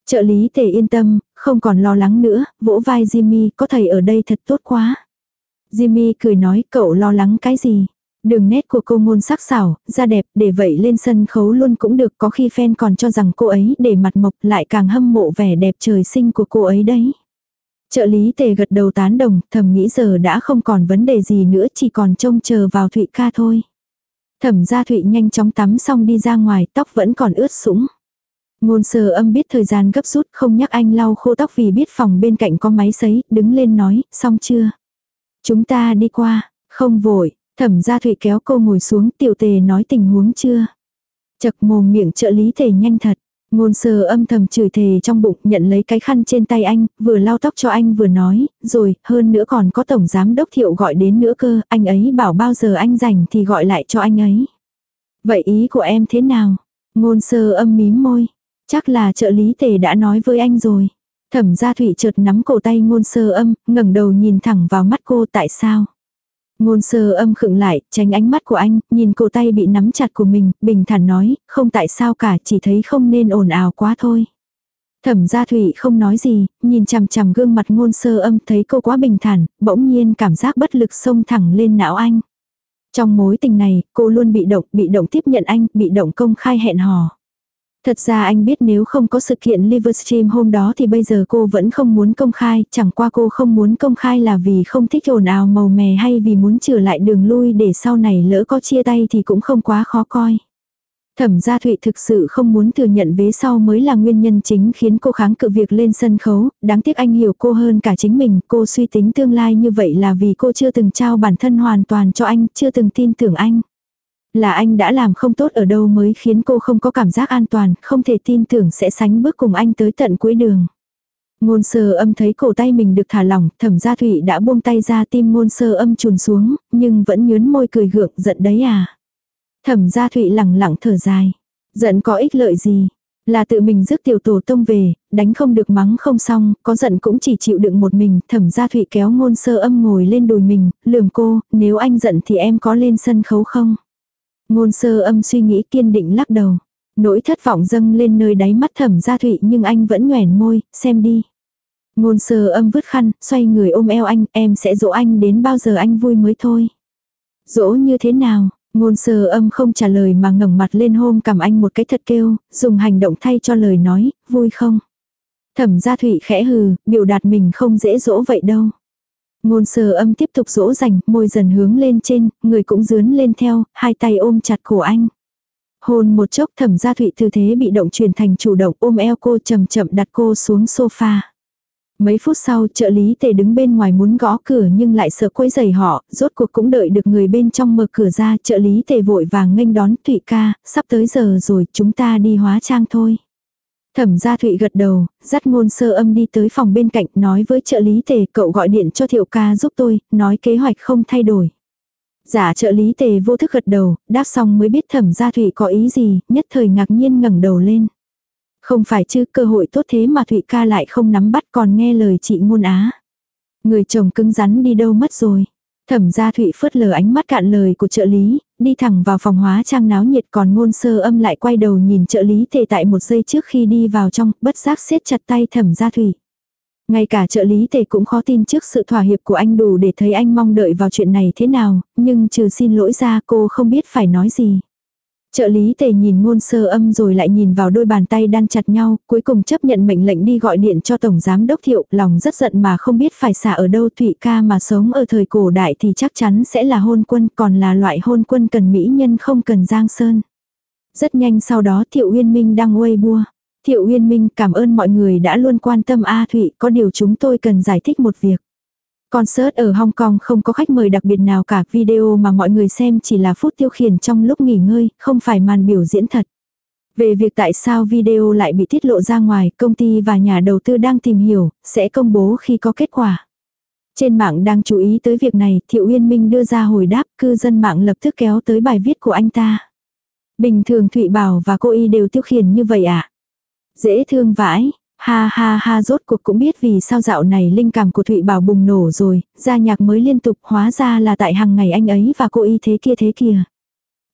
Trợ lý tề yên tâm, không còn lo lắng nữa, vỗ vai Jimmy, có thầy ở đây thật tốt quá. Jimmy cười nói cậu lo lắng cái gì. Đường nét của cô ngôn sắc sảo, da đẹp, để vậy lên sân khấu luôn cũng được có khi fan còn cho rằng cô ấy để mặt mộc lại càng hâm mộ vẻ đẹp trời sinh của cô ấy đấy. Trợ lý tề gật đầu tán đồng, thầm nghĩ giờ đã không còn vấn đề gì nữa chỉ còn trông chờ vào Thụy ca thôi. Thẩm gia Thụy nhanh chóng tắm xong đi ra ngoài, tóc vẫn còn ướt sũng. Ngôn sơ âm biết thời gian gấp rút không nhắc anh lau khô tóc vì biết phòng bên cạnh có máy sấy, đứng lên nói, xong chưa? Chúng ta đi qua, không vội, thẩm gia thụy kéo cô ngồi xuống tiểu tề nói tình huống chưa? Chật mồm miệng trợ lý thề nhanh thật. Ngôn sơ âm thầm chửi thề trong bụng nhận lấy cái khăn trên tay anh, vừa lau tóc cho anh vừa nói, rồi, hơn nữa còn có tổng giám đốc thiệu gọi đến nữa cơ, anh ấy bảo bao giờ anh rảnh thì gọi lại cho anh ấy. Vậy ý của em thế nào? Ngôn sơ âm mím môi. Chắc là trợ lý tề đã nói với anh rồi. Thẩm gia thủy chợt nắm cổ tay ngôn sơ âm, ngẩng đầu nhìn thẳng vào mắt cô tại sao? Ngôn sơ âm khựng lại, tránh ánh mắt của anh, nhìn cổ tay bị nắm chặt của mình, bình thản nói, không tại sao cả, chỉ thấy không nên ồn ào quá thôi. Thẩm gia thủy không nói gì, nhìn chằm chằm gương mặt ngôn sơ âm thấy cô quá bình thản, bỗng nhiên cảm giác bất lực xông thẳng lên não anh. Trong mối tình này, cô luôn bị động, bị động tiếp nhận anh, bị động công khai hẹn hò. Thật ra anh biết nếu không có sự kiện Livestream hôm đó thì bây giờ cô vẫn không muốn công khai, chẳng qua cô không muốn công khai là vì không thích ồn ào màu mè hay vì muốn trở lại đường lui để sau này lỡ có chia tay thì cũng không quá khó coi. Thẩm gia Thụy thực sự không muốn thừa nhận vế sau mới là nguyên nhân chính khiến cô kháng cự việc lên sân khấu, đáng tiếc anh hiểu cô hơn cả chính mình, cô suy tính tương lai như vậy là vì cô chưa từng trao bản thân hoàn toàn cho anh, chưa từng tin tưởng anh. Là anh đã làm không tốt ở đâu mới khiến cô không có cảm giác an toàn, không thể tin tưởng sẽ sánh bước cùng anh tới tận cuối đường. Ngôn sơ âm thấy cổ tay mình được thả lỏng, thẩm gia thụy đã buông tay ra tim ngôn sơ âm trùn xuống, nhưng vẫn nhớn môi cười gượng, giận đấy à. Thẩm gia thụy lẳng lặng thở dài. Giận có ích lợi gì? Là tự mình rước tiểu tổ tông về, đánh không được mắng không xong, có giận cũng chỉ chịu đựng một mình. Thẩm gia thụy kéo ngôn sơ âm ngồi lên đùi mình, lườm cô, nếu anh giận thì em có lên sân khấu không? Ngôn sơ âm suy nghĩ kiên định lắc đầu. Nỗi thất vọng dâng lên nơi đáy mắt thẩm gia thụy nhưng anh vẫn nhoẻn môi, xem đi. Ngôn sơ âm vứt khăn, xoay người ôm eo anh, em sẽ dỗ anh đến bao giờ anh vui mới thôi. Dỗ như thế nào, Ngôn sơ âm không trả lời mà ngẩng mặt lên hôn cầm anh một cái thật kêu, dùng hành động thay cho lời nói, vui không? Thẩm gia thụy khẽ hừ, biểu đạt mình không dễ dỗ vậy đâu. Ngôn sơ âm tiếp tục dỗ dành, môi dần hướng lên trên, người cũng dướn lên theo, hai tay ôm chặt cổ anh. Hôn một chốc thẩm gia thụy tư thế bị động chuyển thành chủ động ôm eo cô chậm chậm đặt cô xuống sofa. Mấy phút sau trợ lý tề đứng bên ngoài muốn gõ cửa nhưng lại sợ quấy giày họ, rốt cuộc cũng đợi được người bên trong mở cửa ra trợ lý tề vội vàng nghênh đón Thụy ca, sắp tới giờ rồi chúng ta đi hóa trang thôi. Thẩm gia Thụy gật đầu, dắt ngôn sơ âm đi tới phòng bên cạnh nói với trợ lý tề cậu gọi điện cho thiệu ca giúp tôi, nói kế hoạch không thay đổi. Giả trợ lý tề vô thức gật đầu, đáp xong mới biết thẩm gia Thụy có ý gì, nhất thời ngạc nhiên ngẩng đầu lên. Không phải chứ cơ hội tốt thế mà Thụy ca lại không nắm bắt còn nghe lời chị ngôn á. Người chồng cứng rắn đi đâu mất rồi. Thẩm gia Thụy phớt lờ ánh mắt cạn lời của trợ lý, đi thẳng vào phòng hóa trang náo nhiệt còn ngôn sơ âm lại quay đầu nhìn trợ lý tề tại một giây trước khi đi vào trong, bất giác siết chặt tay thẩm gia thủy Ngay cả trợ lý tề cũng khó tin trước sự thỏa hiệp của anh đủ để thấy anh mong đợi vào chuyện này thế nào, nhưng trừ xin lỗi ra cô không biết phải nói gì. Trợ lý tề nhìn ngôn sơ âm rồi lại nhìn vào đôi bàn tay đan chặt nhau, cuối cùng chấp nhận mệnh lệnh đi gọi điện cho Tổng Giám Đốc Thiệu, lòng rất giận mà không biết phải xả ở đâu Thụy ca mà sống ở thời cổ đại thì chắc chắn sẽ là hôn quân, còn là loại hôn quân cần mỹ nhân không cần giang sơn. Rất nhanh sau đó Thiệu Uyên Minh đang uê bua. Thiệu Uyên Minh cảm ơn mọi người đã luôn quan tâm A Thụy, có điều chúng tôi cần giải thích một việc. Concert ở Hong Kong không có khách mời đặc biệt nào cả, video mà mọi người xem chỉ là phút tiêu khiển trong lúc nghỉ ngơi, không phải màn biểu diễn thật. Về việc tại sao video lại bị tiết lộ ra ngoài, công ty và nhà đầu tư đang tìm hiểu, sẽ công bố khi có kết quả. Trên mạng đang chú ý tới việc này, Thiệu Uyên Minh đưa ra hồi đáp, cư dân mạng lập tức kéo tới bài viết của anh ta. Bình thường Thụy Bảo và cô y đều tiêu khiển như vậy ạ. À? Dễ thương vãi, Ha ha ha rốt cuộc cũng biết vì sao dạo này linh cảm của Thụy Bảo bùng nổ rồi, gia nhạc mới liên tục hóa ra là tại hàng ngày anh ấy và cô y thế kia thế kia.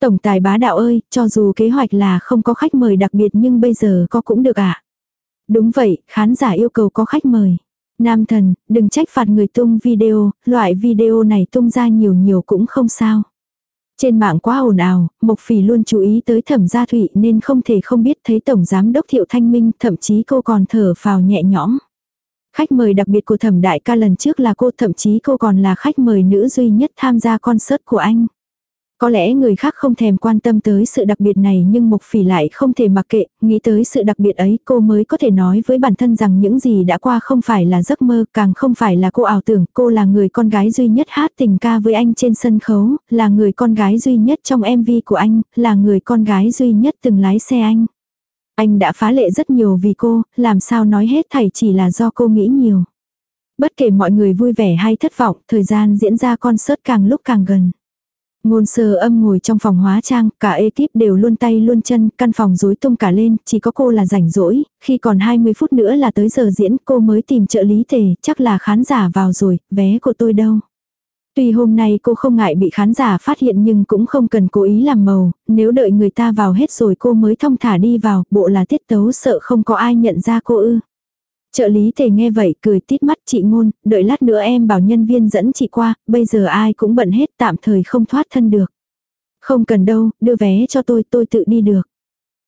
Tổng tài bá đạo ơi, cho dù kế hoạch là không có khách mời đặc biệt nhưng bây giờ có cũng được ạ. À? Đúng vậy, khán giả yêu cầu có khách mời. Nam thần, đừng trách phạt người tung video, loại video này tung ra nhiều nhiều cũng không sao. Trên mạng quá ồn ào, Mộc Phỉ luôn chú ý tới thẩm gia thụy nên không thể không biết thấy Tổng Giám Đốc Thiệu Thanh Minh, thậm chí cô còn thở phào nhẹ nhõm. Khách mời đặc biệt của thẩm đại ca lần trước là cô, thậm chí cô còn là khách mời nữ duy nhất tham gia concert của anh. Có lẽ người khác không thèm quan tâm tới sự đặc biệt này nhưng Mộc Phỉ lại không thể mặc kệ, nghĩ tới sự đặc biệt ấy cô mới có thể nói với bản thân rằng những gì đã qua không phải là giấc mơ, càng không phải là cô ảo tưởng, cô là người con gái duy nhất hát tình ca với anh trên sân khấu, là người con gái duy nhất trong MV của anh, là người con gái duy nhất từng lái xe anh. Anh đã phá lệ rất nhiều vì cô, làm sao nói hết thảy chỉ là do cô nghĩ nhiều. Bất kể mọi người vui vẻ hay thất vọng, thời gian diễn ra concert càng lúc càng gần. Ngôn sơ âm ngồi trong phòng hóa trang, cả ekip đều luôn tay luôn chân, căn phòng rối tung cả lên, chỉ có cô là rảnh rỗi, khi còn 20 phút nữa là tới giờ diễn cô mới tìm trợ lý tề, chắc là khán giả vào rồi, vé của tôi đâu. Tuy hôm nay cô không ngại bị khán giả phát hiện nhưng cũng không cần cố ý làm màu, nếu đợi người ta vào hết rồi cô mới thông thả đi vào, bộ là tiết tấu sợ không có ai nhận ra cô ư. Trợ lý tề nghe vậy cười tít mắt chị ngôn, đợi lát nữa em bảo nhân viên dẫn chị qua, bây giờ ai cũng bận hết tạm thời không thoát thân được. Không cần đâu, đưa vé cho tôi, tôi tự đi được.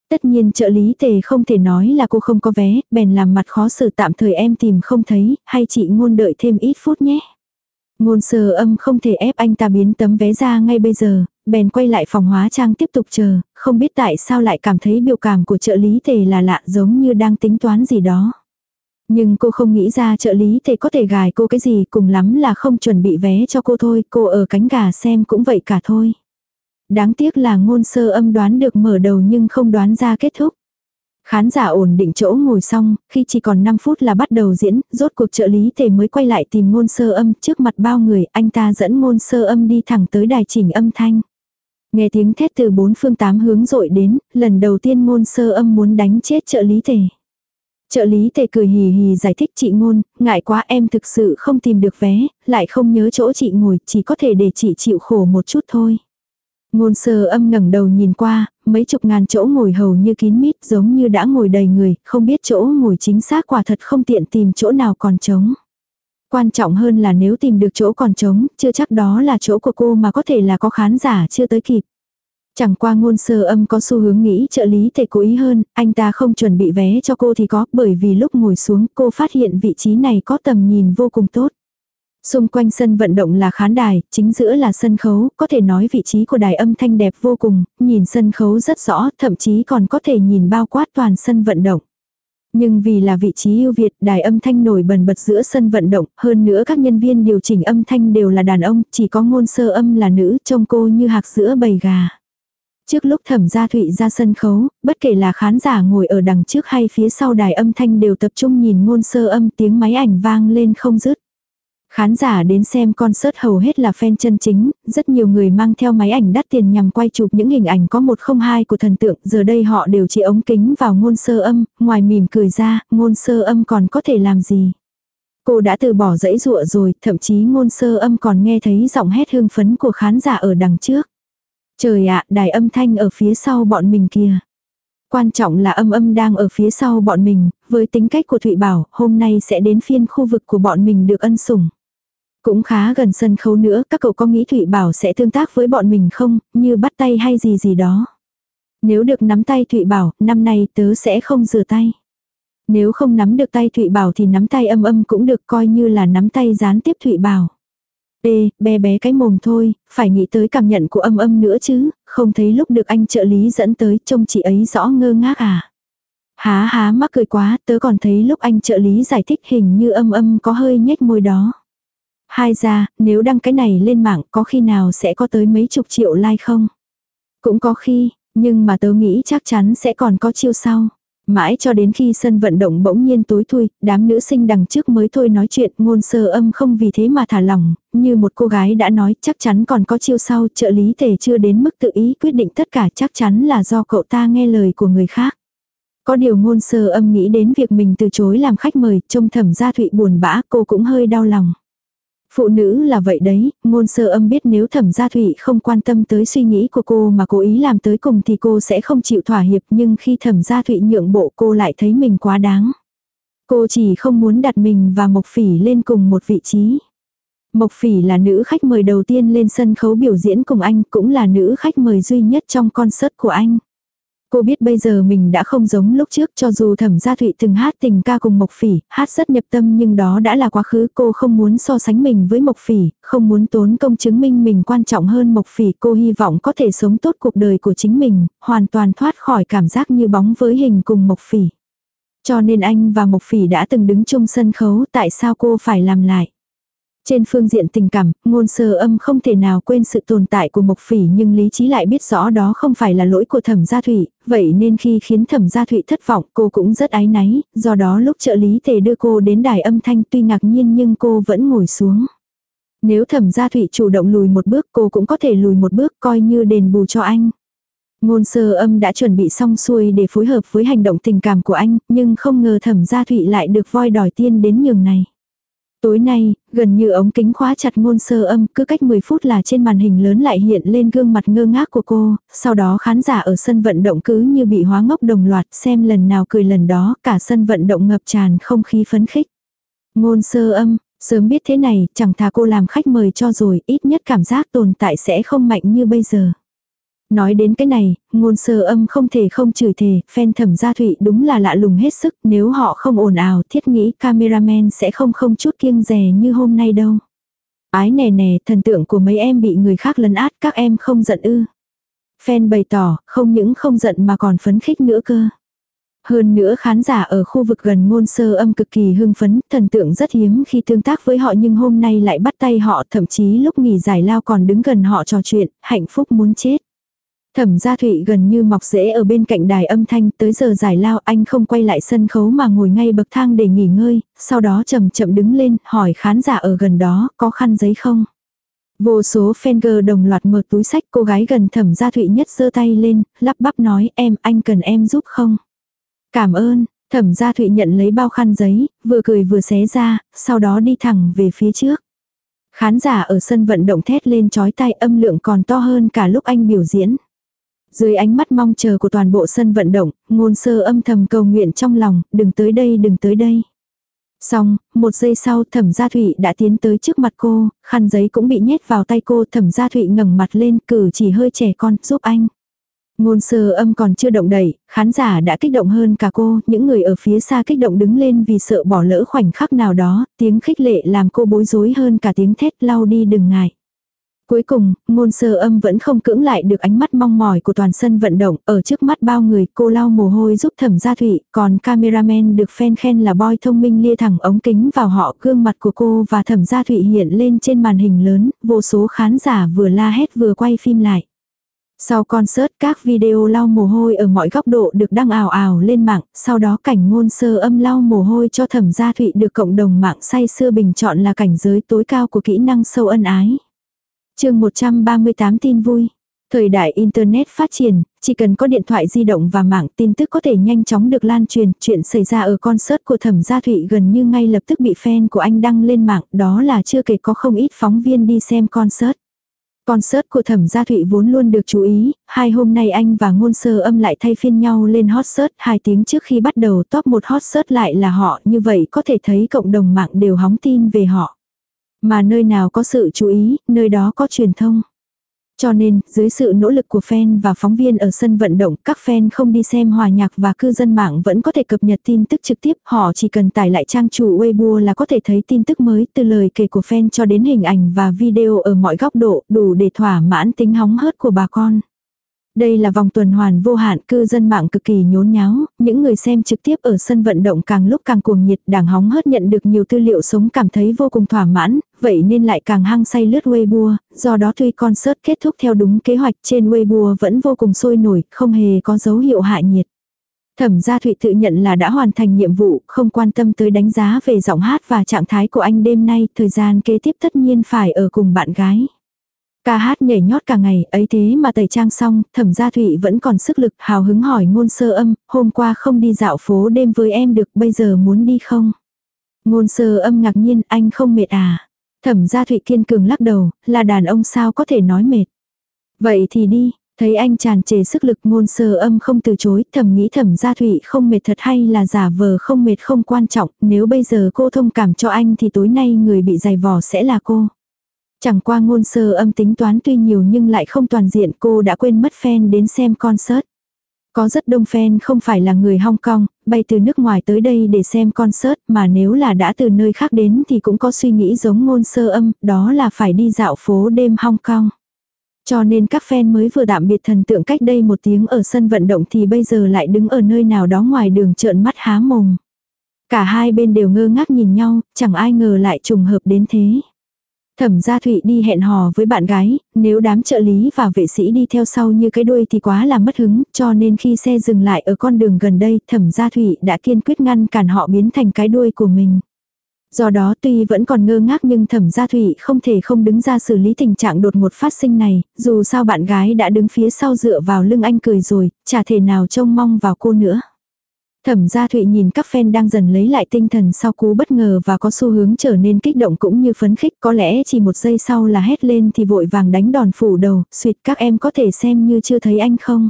Tất nhiên trợ lý tề không thể nói là cô không có vé, bèn làm mặt khó xử tạm thời em tìm không thấy, hay chị ngôn đợi thêm ít phút nhé. Ngôn sơ âm không thể ép anh ta biến tấm vé ra ngay bây giờ, bèn quay lại phòng hóa trang tiếp tục chờ, không biết tại sao lại cảm thấy biểu cảm của trợ lý tề là lạ giống như đang tính toán gì đó. Nhưng cô không nghĩ ra trợ lý tề có thể gài cô cái gì cùng lắm là không chuẩn bị vé cho cô thôi, cô ở cánh gà xem cũng vậy cả thôi. Đáng tiếc là ngôn sơ âm đoán được mở đầu nhưng không đoán ra kết thúc. Khán giả ổn định chỗ ngồi xong, khi chỉ còn 5 phút là bắt đầu diễn, rốt cuộc trợ lý tề mới quay lại tìm ngôn sơ âm trước mặt bao người, anh ta dẫn ngôn sơ âm đi thẳng tới đài chỉnh âm thanh. Nghe tiếng thét từ bốn phương tám hướng rội đến, lần đầu tiên ngôn sơ âm muốn đánh chết trợ lý tề. Trợ lý tề cười hì hì giải thích chị ngôn, ngại quá em thực sự không tìm được vé, lại không nhớ chỗ chị ngồi, chỉ có thể để chị chịu khổ một chút thôi. Ngôn sơ âm ngẩng đầu nhìn qua, mấy chục ngàn chỗ ngồi hầu như kín mít giống như đã ngồi đầy người, không biết chỗ ngồi chính xác quả thật không tiện tìm chỗ nào còn trống. Quan trọng hơn là nếu tìm được chỗ còn trống, chưa chắc đó là chỗ của cô mà có thể là có khán giả chưa tới kịp. Chẳng qua ngôn sơ âm có xu hướng nghĩ trợ lý thể cố ý hơn, anh ta không chuẩn bị vé cho cô thì có, bởi vì lúc ngồi xuống cô phát hiện vị trí này có tầm nhìn vô cùng tốt. Xung quanh sân vận động là khán đài, chính giữa là sân khấu, có thể nói vị trí của đài âm thanh đẹp vô cùng, nhìn sân khấu rất rõ, thậm chí còn có thể nhìn bao quát toàn sân vận động. Nhưng vì là vị trí ưu việt, đài âm thanh nổi bần bật giữa sân vận động, hơn nữa các nhân viên điều chỉnh âm thanh đều là đàn ông, chỉ có ngôn sơ âm là nữ, trông cô như hạc giữa bầy gà. Trước lúc thẩm gia thụy ra sân khấu, bất kể là khán giả ngồi ở đằng trước hay phía sau đài âm thanh đều tập trung nhìn ngôn sơ âm tiếng máy ảnh vang lên không dứt. Khán giả đến xem concert hầu hết là fan chân chính, rất nhiều người mang theo máy ảnh đắt tiền nhằm quay chụp những hình ảnh có một không hai của thần tượng, giờ đây họ đều chỉ ống kính vào ngôn sơ âm, ngoài mỉm cười ra, ngôn sơ âm còn có thể làm gì. Cô đã từ bỏ dãy dụa rồi, thậm chí ngôn sơ âm còn nghe thấy giọng hét hương phấn của khán giả ở đằng trước. Trời ạ, đài âm thanh ở phía sau bọn mình kìa. Quan trọng là âm âm đang ở phía sau bọn mình, với tính cách của Thụy Bảo, hôm nay sẽ đến phiên khu vực của bọn mình được ân sủng. Cũng khá gần sân khấu nữa, các cậu có nghĩ Thụy Bảo sẽ tương tác với bọn mình không, như bắt tay hay gì gì đó. Nếu được nắm tay Thụy Bảo, năm nay tớ sẽ không rửa tay. Nếu không nắm được tay Thụy Bảo thì nắm tay âm âm cũng được coi như là nắm tay gián tiếp Thụy Bảo. Ê, bé bé cái mồm thôi, phải nghĩ tới cảm nhận của âm âm nữa chứ, không thấy lúc được anh trợ lý dẫn tới trông chị ấy rõ ngơ ngác à. Há há mắc cười quá, tớ còn thấy lúc anh trợ lý giải thích hình như âm âm có hơi nhếch môi đó. Hai ra, nếu đăng cái này lên mạng có khi nào sẽ có tới mấy chục triệu like không? Cũng có khi, nhưng mà tớ nghĩ chắc chắn sẽ còn có chiêu sau. Mãi cho đến khi sân vận động bỗng nhiên tối thui, đám nữ sinh đằng trước mới thôi nói chuyện ngôn sơ âm không vì thế mà thả lỏng, như một cô gái đã nói chắc chắn còn có chiêu sau trợ lý tề chưa đến mức tự ý quyết định tất cả chắc chắn là do cậu ta nghe lời của người khác. Có điều ngôn sơ âm nghĩ đến việc mình từ chối làm khách mời, trông thẩm gia thụy buồn bã cô cũng hơi đau lòng. Phụ nữ là vậy đấy, ngôn sơ âm biết nếu thẩm gia thủy không quan tâm tới suy nghĩ của cô mà cố ý làm tới cùng thì cô sẽ không chịu thỏa hiệp nhưng khi thẩm gia thủy nhượng bộ cô lại thấy mình quá đáng. Cô chỉ không muốn đặt mình và Mộc Phỉ lên cùng một vị trí. Mộc Phỉ là nữ khách mời đầu tiên lên sân khấu biểu diễn cùng anh cũng là nữ khách mời duy nhất trong concert của anh. Cô biết bây giờ mình đã không giống lúc trước cho dù thẩm gia thụy từng hát tình ca cùng Mộc Phỉ, hát rất nhập tâm nhưng đó đã là quá khứ cô không muốn so sánh mình với Mộc Phỉ, không muốn tốn công chứng minh mình quan trọng hơn Mộc Phỉ. Cô hy vọng có thể sống tốt cuộc đời của chính mình, hoàn toàn thoát khỏi cảm giác như bóng với hình cùng Mộc Phỉ. Cho nên anh và Mộc Phỉ đã từng đứng chung sân khấu tại sao cô phải làm lại. Trên phương diện tình cảm, ngôn sơ âm không thể nào quên sự tồn tại của Mộc Phỉ nhưng lý trí lại biết rõ đó không phải là lỗi của thẩm gia thủy, vậy nên khi khiến thẩm gia thủy thất vọng cô cũng rất áy náy, do đó lúc trợ lý tề đưa cô đến đài âm thanh tuy ngạc nhiên nhưng cô vẫn ngồi xuống. Nếu thẩm gia thủy chủ động lùi một bước cô cũng có thể lùi một bước coi như đền bù cho anh. Ngôn sơ âm đã chuẩn bị xong xuôi để phối hợp với hành động tình cảm của anh, nhưng không ngờ thẩm gia thụy lại được voi đòi tiên đến nhường này. Tối nay, gần như ống kính khóa chặt ngôn sơ âm, cứ cách 10 phút là trên màn hình lớn lại hiện lên gương mặt ngơ ngác của cô, sau đó khán giả ở sân vận động cứ như bị hóa ngốc đồng loạt xem lần nào cười lần đó, cả sân vận động ngập tràn không khí phấn khích. Ngôn sơ âm, sớm biết thế này, chẳng thà cô làm khách mời cho rồi, ít nhất cảm giác tồn tại sẽ không mạnh như bây giờ. Nói đến cái này, ngôn sơ âm không thể không chửi thề, fan thẩm gia thụy đúng là lạ lùng hết sức, nếu họ không ồn ào thiết nghĩ cameraman sẽ không không chút kiêng rè như hôm nay đâu. Ái nè nè, thần tượng của mấy em bị người khác lấn át, các em không giận ư. Fan bày tỏ, không những không giận mà còn phấn khích nữa cơ. Hơn nữa khán giả ở khu vực gần ngôn sơ âm cực kỳ hưng phấn, thần tượng rất hiếm khi tương tác với họ nhưng hôm nay lại bắt tay họ thậm chí lúc nghỉ giải lao còn đứng gần họ trò chuyện, hạnh phúc muốn chết. Thẩm gia thụy gần như mọc rễ ở bên cạnh đài âm thanh tới giờ giải lao anh không quay lại sân khấu mà ngồi ngay bậc thang để nghỉ ngơi, sau đó chậm chậm đứng lên hỏi khán giả ở gần đó có khăn giấy không. Vô số fan đồng loạt mở túi sách cô gái gần thẩm gia thụy nhất giơ tay lên, lắp bắp nói em anh cần em giúp không. Cảm ơn, thẩm gia thụy nhận lấy bao khăn giấy, vừa cười vừa xé ra, sau đó đi thẳng về phía trước. Khán giả ở sân vận động thét lên chói tai âm lượng còn to hơn cả lúc anh biểu diễn. Dưới ánh mắt mong chờ của toàn bộ sân vận động, ngôn sơ âm thầm cầu nguyện trong lòng, đừng tới đây đừng tới đây. Xong, một giây sau thẩm gia thụy đã tiến tới trước mặt cô, khăn giấy cũng bị nhét vào tay cô thẩm gia thụy ngẩng mặt lên cử chỉ hơi trẻ con giúp anh. Ngôn sơ âm còn chưa động đẩy, khán giả đã kích động hơn cả cô, những người ở phía xa kích động đứng lên vì sợ bỏ lỡ khoảnh khắc nào đó, tiếng khích lệ làm cô bối rối hơn cả tiếng thét lau đi đừng ngại. Cuối cùng, ngôn sơ âm vẫn không cưỡng lại được ánh mắt mong mỏi của toàn sân vận động, ở trước mắt bao người cô lau mồ hôi giúp thẩm gia thụy, còn cameraman được fan khen là boy thông minh lia thẳng ống kính vào họ. Gương mặt của cô và thẩm gia thụy hiện lên trên màn hình lớn, vô số khán giả vừa la hét vừa quay phim lại. Sau concert các video lau mồ hôi ở mọi góc độ được đăng ảo ảo lên mạng, sau đó cảnh ngôn sơ âm lau mồ hôi cho thẩm gia thụy được cộng đồng mạng say xưa bình chọn là cảnh giới tối cao của kỹ năng sâu ân ái chương 138 tin vui. Thời đại Internet phát triển, chỉ cần có điện thoại di động và mạng tin tức có thể nhanh chóng được lan truyền. Chuyện xảy ra ở concert của thẩm gia thụy gần như ngay lập tức bị fan của anh đăng lên mạng. Đó là chưa kể có không ít phóng viên đi xem concert. Concert của thẩm gia thụy vốn luôn được chú ý, hai hôm nay anh và ngôn sơ âm lại thay phiên nhau lên hot search hai tiếng trước khi bắt đầu top một hot search lại là họ như vậy có thể thấy cộng đồng mạng đều hóng tin về họ. Mà nơi nào có sự chú ý, nơi đó có truyền thông. Cho nên, dưới sự nỗ lực của fan và phóng viên ở sân vận động, các fan không đi xem hòa nhạc và cư dân mạng vẫn có thể cập nhật tin tức trực tiếp. Họ chỉ cần tải lại trang chủ Weibo là có thể thấy tin tức mới từ lời kể của fan cho đến hình ảnh và video ở mọi góc độ, đủ để thỏa mãn tính hóng hớt của bà con. Đây là vòng tuần hoàn vô hạn cư dân mạng cực kỳ nhốn nháo, những người xem trực tiếp ở sân vận động càng lúc càng cuồng nhiệt đảng hóng hớt nhận được nhiều tư liệu sống cảm thấy vô cùng thỏa mãn, vậy nên lại càng hăng say lướt Weibo, do đó tuy concert kết thúc theo đúng kế hoạch trên Weibo vẫn vô cùng sôi nổi, không hề có dấu hiệu hạ nhiệt. Thẩm gia Thụy tự nhận là đã hoàn thành nhiệm vụ, không quan tâm tới đánh giá về giọng hát và trạng thái của anh đêm nay, thời gian kế tiếp tất nhiên phải ở cùng bạn gái. Ca hát nhảy nhót cả ngày, ấy thế mà tẩy trang xong, thẩm gia thụy vẫn còn sức lực hào hứng hỏi ngôn sơ âm, hôm qua không đi dạo phố đêm với em được, bây giờ muốn đi không? Ngôn sơ âm ngạc nhiên, anh không mệt à? Thẩm gia thụy kiên cường lắc đầu, là đàn ông sao có thể nói mệt. Vậy thì đi, thấy anh tràn trề sức lực ngôn sơ âm không từ chối, thẩm nghĩ thẩm gia thụy không mệt thật hay là giả vờ không mệt không quan trọng, nếu bây giờ cô thông cảm cho anh thì tối nay người bị dày vò sẽ là cô. Chẳng qua ngôn sơ âm tính toán tuy nhiều nhưng lại không toàn diện cô đã quên mất fan đến xem concert. Có rất đông fan không phải là người Hong Kong, bay từ nước ngoài tới đây để xem concert mà nếu là đã từ nơi khác đến thì cũng có suy nghĩ giống ngôn sơ âm, đó là phải đi dạo phố đêm Hong Kong. Cho nên các fan mới vừa tạm biệt thần tượng cách đây một tiếng ở sân vận động thì bây giờ lại đứng ở nơi nào đó ngoài đường trợn mắt há mồm. Cả hai bên đều ngơ ngác nhìn nhau, chẳng ai ngờ lại trùng hợp đến thế. Thẩm gia Thụy đi hẹn hò với bạn gái, nếu đám trợ lý và vệ sĩ đi theo sau như cái đuôi thì quá là mất hứng, cho nên khi xe dừng lại ở con đường gần đây, thẩm gia Thụy đã kiên quyết ngăn cản họ biến thành cái đuôi của mình. Do đó tuy vẫn còn ngơ ngác nhưng thẩm gia Thụy không thể không đứng ra xử lý tình trạng đột ngột phát sinh này, dù sao bạn gái đã đứng phía sau dựa vào lưng anh cười rồi, chả thể nào trông mong vào cô nữa. Thẩm gia Thụy nhìn các fan đang dần lấy lại tinh thần sau cú bất ngờ và có xu hướng trở nên kích động cũng như phấn khích có lẽ chỉ một giây sau là hét lên thì vội vàng đánh đòn phủ đầu, suyệt các em có thể xem như chưa thấy anh không.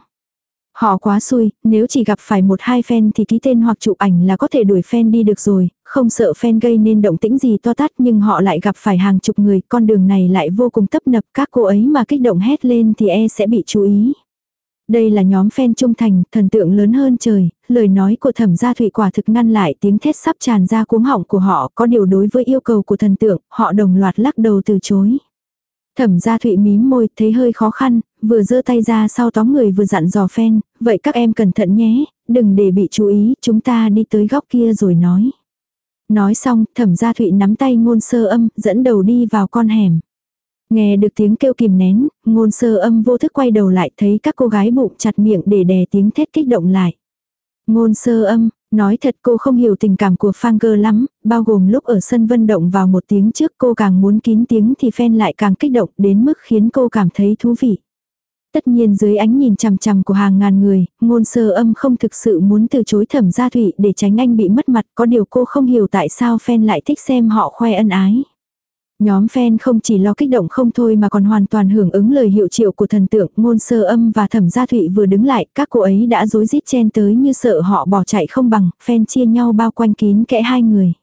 Họ quá xui, nếu chỉ gặp phải một hai fan thì ký tên hoặc chụp ảnh là có thể đuổi fan đi được rồi, không sợ fan gây nên động tĩnh gì to tát nhưng họ lại gặp phải hàng chục người, con đường này lại vô cùng tấp nập các cô ấy mà kích động hét lên thì e sẽ bị chú ý. Đây là nhóm fan trung thành, thần tượng lớn hơn trời, lời nói của thẩm gia thụy quả thực ngăn lại tiếng thét sắp tràn ra cuống họng của họ, có điều đối với yêu cầu của thần tượng, họ đồng loạt lắc đầu từ chối. Thẩm gia thụy mím môi, thấy hơi khó khăn, vừa giơ tay ra sau tóm người vừa dặn dò fan, vậy các em cẩn thận nhé, đừng để bị chú ý, chúng ta đi tới góc kia rồi nói. Nói xong, thẩm gia thụy nắm tay ngôn sơ âm, dẫn đầu đi vào con hẻm. Nghe được tiếng kêu kìm nén, ngôn sơ âm vô thức quay đầu lại thấy các cô gái bụng chặt miệng để đè tiếng thét kích động lại. Ngôn sơ âm, nói thật cô không hiểu tình cảm của Fanger lắm, bao gồm lúc ở sân vận động vào một tiếng trước cô càng muốn kín tiếng thì fan lại càng kích động đến mức khiến cô cảm thấy thú vị. Tất nhiên dưới ánh nhìn chằm chằm của hàng ngàn người, ngôn sơ âm không thực sự muốn từ chối thẩm gia thủy để tránh anh bị mất mặt có điều cô không hiểu tại sao fan lại thích xem họ khoe ân ái. Nhóm fan không chỉ lo kích động không thôi mà còn hoàn toàn hưởng ứng lời hiệu triệu của thần tượng, ngôn sơ âm và thẩm gia thụy vừa đứng lại, các cô ấy đã rối rít chen tới như sợ họ bỏ chạy không bằng, fan chia nhau bao quanh kín kẽ hai người.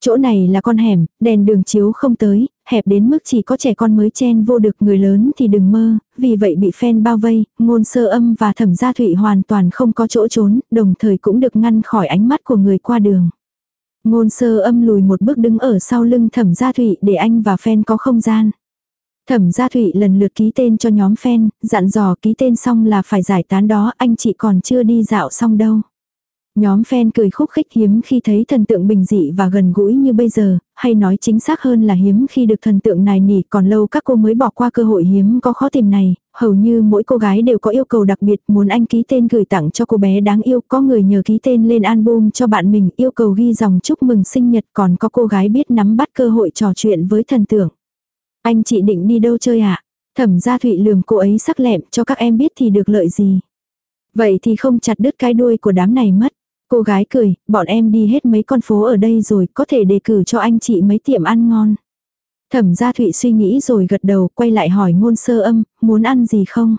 Chỗ này là con hẻm, đèn đường chiếu không tới, hẹp đến mức chỉ có trẻ con mới chen vô được người lớn thì đừng mơ, vì vậy bị fan bao vây, ngôn sơ âm và thẩm gia thụy hoàn toàn không có chỗ trốn, đồng thời cũng được ngăn khỏi ánh mắt của người qua đường. Ngôn sơ âm lùi một bước đứng ở sau lưng thẩm gia thụy để anh và fan có không gian. Thẩm gia thụy lần lượt ký tên cho nhóm fan, dặn dò ký tên xong là phải giải tán đó, anh chị còn chưa đi dạo xong đâu. Nhóm fan cười khúc khích hiếm khi thấy thần tượng bình dị và gần gũi như bây giờ, hay nói chính xác hơn là hiếm khi được thần tượng này nỉ còn lâu các cô mới bỏ qua cơ hội hiếm có khó tìm này, hầu như mỗi cô gái đều có yêu cầu đặc biệt muốn anh ký tên gửi tặng cho cô bé đáng yêu, có người nhờ ký tên lên album cho bạn mình yêu cầu ghi dòng chúc mừng sinh nhật còn có cô gái biết nắm bắt cơ hội trò chuyện với thần tượng. Anh chị định đi đâu chơi ạ? À? Thẩm gia thụy lườm cô ấy sắc lẹm cho các em biết thì được lợi gì. Vậy thì không chặt đứt cái đuôi của đám này mất. Cô gái cười, bọn em đi hết mấy con phố ở đây rồi, có thể đề cử cho anh chị mấy tiệm ăn ngon. Thẩm gia Thụy suy nghĩ rồi gật đầu, quay lại hỏi ngôn sơ âm, muốn ăn gì không?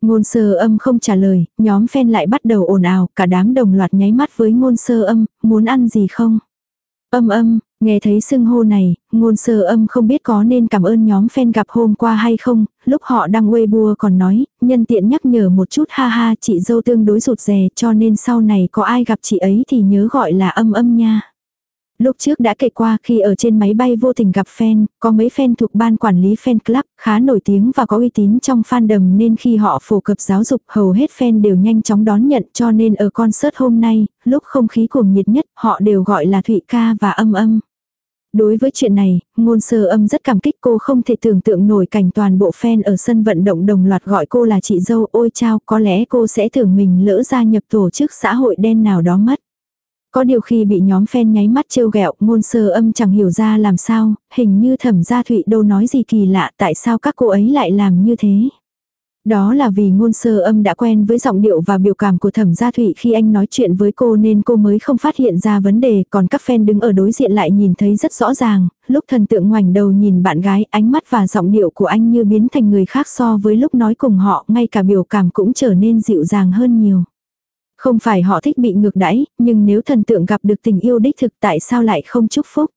Ngôn sơ âm không trả lời, nhóm fan lại bắt đầu ồn ào, cả đám đồng loạt nháy mắt với ngôn sơ âm, muốn ăn gì không? Âm âm, nghe thấy xưng hô này, ngôn sơ âm không biết có nên cảm ơn nhóm fan gặp hôm qua hay không, lúc họ đăng Weibo còn nói, nhân tiện nhắc nhở một chút ha ha chị dâu tương đối rụt rè cho nên sau này có ai gặp chị ấy thì nhớ gọi là âm âm nha. Lúc trước đã kể qua khi ở trên máy bay vô tình gặp fan, có mấy fan thuộc ban quản lý fan club khá nổi tiếng và có uy tín trong fandom nên khi họ phổ cập giáo dục hầu hết fan đều nhanh chóng đón nhận cho nên ở concert hôm nay, lúc không khí cuồng nhiệt nhất họ đều gọi là Thụy ca và âm âm. Đối với chuyện này, ngôn sơ âm rất cảm kích cô không thể tưởng tượng nổi cảnh toàn bộ fan ở sân vận động đồng loạt gọi cô là chị dâu ôi chao có lẽ cô sẽ tưởng mình lỡ gia nhập tổ chức xã hội đen nào đó mất. Có điều khi bị nhóm fan nháy mắt trêu ghẹo, ngôn sơ âm chẳng hiểu ra làm sao, hình như thẩm gia thụy đâu nói gì kỳ lạ tại sao các cô ấy lại làm như thế. Đó là vì ngôn sơ âm đã quen với giọng điệu và biểu cảm của thẩm gia thụy khi anh nói chuyện với cô nên cô mới không phát hiện ra vấn đề, còn các fan đứng ở đối diện lại nhìn thấy rất rõ ràng, lúc thần tượng ngoảnh đầu nhìn bạn gái, ánh mắt và giọng điệu của anh như biến thành người khác so với lúc nói cùng họ, ngay cả biểu cảm cũng trở nên dịu dàng hơn nhiều. Không phải họ thích bị ngược đãi, nhưng nếu thần tượng gặp được tình yêu đích thực tại sao lại không chúc phúc.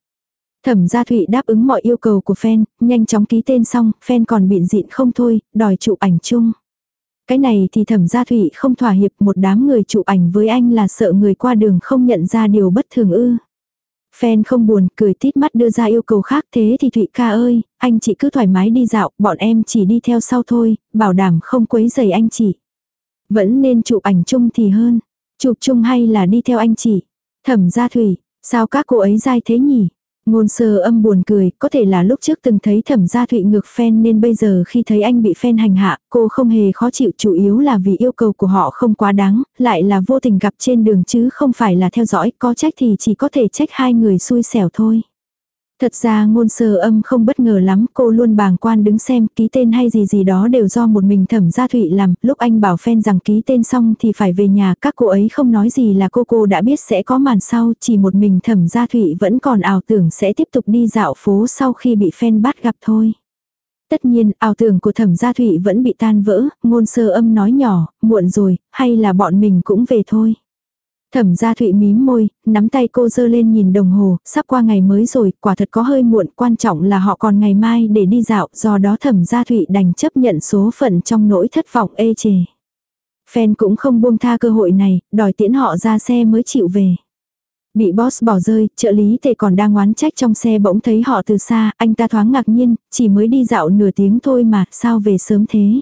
Thẩm gia Thụy đáp ứng mọi yêu cầu của fan, nhanh chóng ký tên xong, fan còn biện dịn không thôi, đòi chụp ảnh chung. Cái này thì thẩm gia thụy không thỏa hiệp một đám người chụp ảnh với anh là sợ người qua đường không nhận ra điều bất thường ư. Fan không buồn, cười tít mắt đưa ra yêu cầu khác thế thì Thụy ca ơi, anh chị cứ thoải mái đi dạo, bọn em chỉ đi theo sau thôi, bảo đảm không quấy giày anh chị. Vẫn nên chụp ảnh chung thì hơn. Chụp chung hay là đi theo anh chị. Thẩm gia Thủy, sao các cô ấy dai thế nhỉ? Ngôn sơ âm buồn cười, có thể là lúc trước từng thấy thẩm gia thụy ngược fan nên bây giờ khi thấy anh bị fan hành hạ, cô không hề khó chịu chủ yếu là vì yêu cầu của họ không quá đáng, lại là vô tình gặp trên đường chứ không phải là theo dõi, có trách thì chỉ có thể trách hai người xui xẻo thôi. Thật ra ngôn sơ âm không bất ngờ lắm, cô luôn bàng quan đứng xem ký tên hay gì gì đó đều do một mình thẩm gia thụy làm, lúc anh bảo phen rằng ký tên xong thì phải về nhà, các cô ấy không nói gì là cô cô đã biết sẽ có màn sau, chỉ một mình thẩm gia thụy vẫn còn ảo tưởng sẽ tiếp tục đi dạo phố sau khi bị phen bắt gặp thôi. Tất nhiên, ảo tưởng của thẩm gia thụy vẫn bị tan vỡ, ngôn sơ âm nói nhỏ, muộn rồi, hay là bọn mình cũng về thôi. Thẩm gia thụy mím môi, nắm tay cô dơ lên nhìn đồng hồ, sắp qua ngày mới rồi, quả thật có hơi muộn, quan trọng là họ còn ngày mai để đi dạo, do đó thẩm gia thụy đành chấp nhận số phận trong nỗi thất vọng ê chề. Fan cũng không buông tha cơ hội này, đòi tiễn họ ra xe mới chịu về. Bị boss bỏ rơi, trợ lý tề còn đang oán trách trong xe bỗng thấy họ từ xa, anh ta thoáng ngạc nhiên, chỉ mới đi dạo nửa tiếng thôi mà, sao về sớm thế.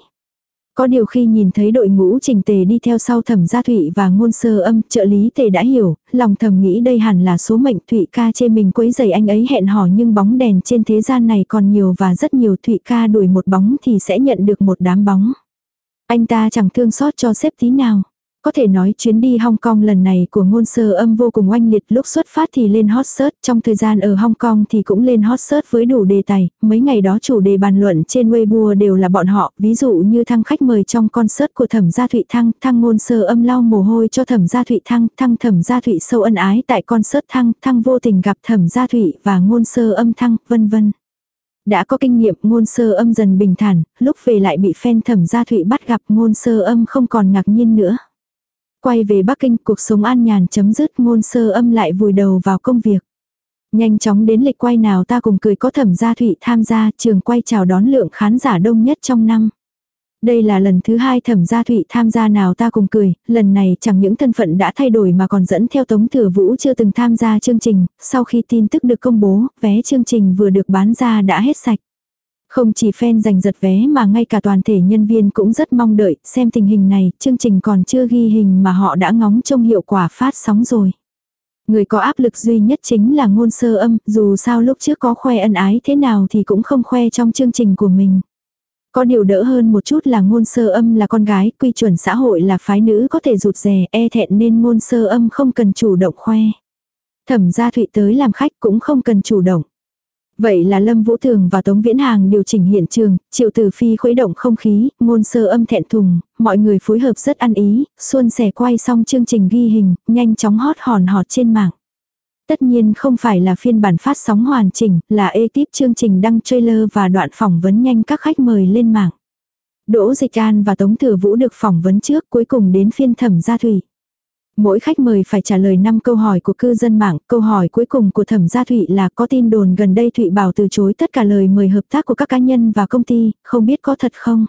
Có điều khi nhìn thấy đội ngũ trình tề đi theo sau thẩm gia thụy và ngôn sơ âm, trợ lý tề đã hiểu, lòng thầm nghĩ đây hẳn là số mệnh thụy ca chê mình quấy giày anh ấy hẹn hò nhưng bóng đèn trên thế gian này còn nhiều và rất nhiều thụy ca đuổi một bóng thì sẽ nhận được một đám bóng. Anh ta chẳng thương xót cho xếp tí nào. Có thể nói chuyến đi Hong Kong lần này của ngôn sơ âm vô cùng oanh liệt lúc xuất phát thì lên hot search, trong thời gian ở Hong Kong thì cũng lên hot search với đủ đề tài, mấy ngày đó chủ đề bàn luận trên Weibo đều là bọn họ, ví dụ như thăng khách mời trong concert của thẩm gia Thụy Thăng, thăng ngôn sơ âm lau mồ hôi cho thẩm gia Thụy Thăng, thăng thẩm gia Thụy sâu ân ái tại concert thăng, thăng vô tình gặp thẩm gia Thụy và ngôn sơ âm thăng, vân vân. Đã có kinh nghiệm ngôn sơ âm dần bình thản, lúc về lại bị fan thẩm gia Thụy bắt gặp ngôn sơ âm không còn ngạc nhiên nữa. Quay về Bắc Kinh cuộc sống an nhàn chấm dứt ngôn sơ âm lại vùi đầu vào công việc. Nhanh chóng đến lịch quay nào ta cùng cười có thẩm gia thụy tham gia trường quay chào đón lượng khán giả đông nhất trong năm. Đây là lần thứ hai thẩm gia thụy tham gia nào ta cùng cười, lần này chẳng những thân phận đã thay đổi mà còn dẫn theo Tống Thừa Vũ chưa từng tham gia chương trình, sau khi tin tức được công bố, vé chương trình vừa được bán ra đã hết sạch. Không chỉ fan giành giật vé mà ngay cả toàn thể nhân viên cũng rất mong đợi, xem tình hình này, chương trình còn chưa ghi hình mà họ đã ngóng trông hiệu quả phát sóng rồi. Người có áp lực duy nhất chính là ngôn sơ âm, dù sao lúc trước có khoe ân ái thế nào thì cũng không khoe trong chương trình của mình. Có điều đỡ hơn một chút là ngôn sơ âm là con gái, quy chuẩn xã hội là phái nữ có thể rụt rè, e thẹn nên ngôn sơ âm không cần chủ động khoe. Thẩm gia thụy tới làm khách cũng không cần chủ động. Vậy là Lâm Vũ Thường và Tống Viễn Hàng điều chỉnh hiện trường, Triệu Tử Phi khuấy động không khí, ngôn sơ âm thẹn thùng, mọi người phối hợp rất ăn ý, xuân sẻ quay xong chương trình ghi hình, nhanh chóng hot hòn họt trên mạng. Tất nhiên không phải là phiên bản phát sóng hoàn chỉnh, là ekip chương trình đăng trailer và đoạn phỏng vấn nhanh các khách mời lên mạng. Đỗ Dịch An và Tống Thừa Vũ được phỏng vấn trước cuối cùng đến phiên thẩm gia thủy. Mỗi khách mời phải trả lời 5 câu hỏi của cư dân mạng, câu hỏi cuối cùng của thẩm gia Thụy là có tin đồn gần đây Thụy bảo từ chối tất cả lời mời hợp tác của các cá nhân và công ty, không biết có thật không?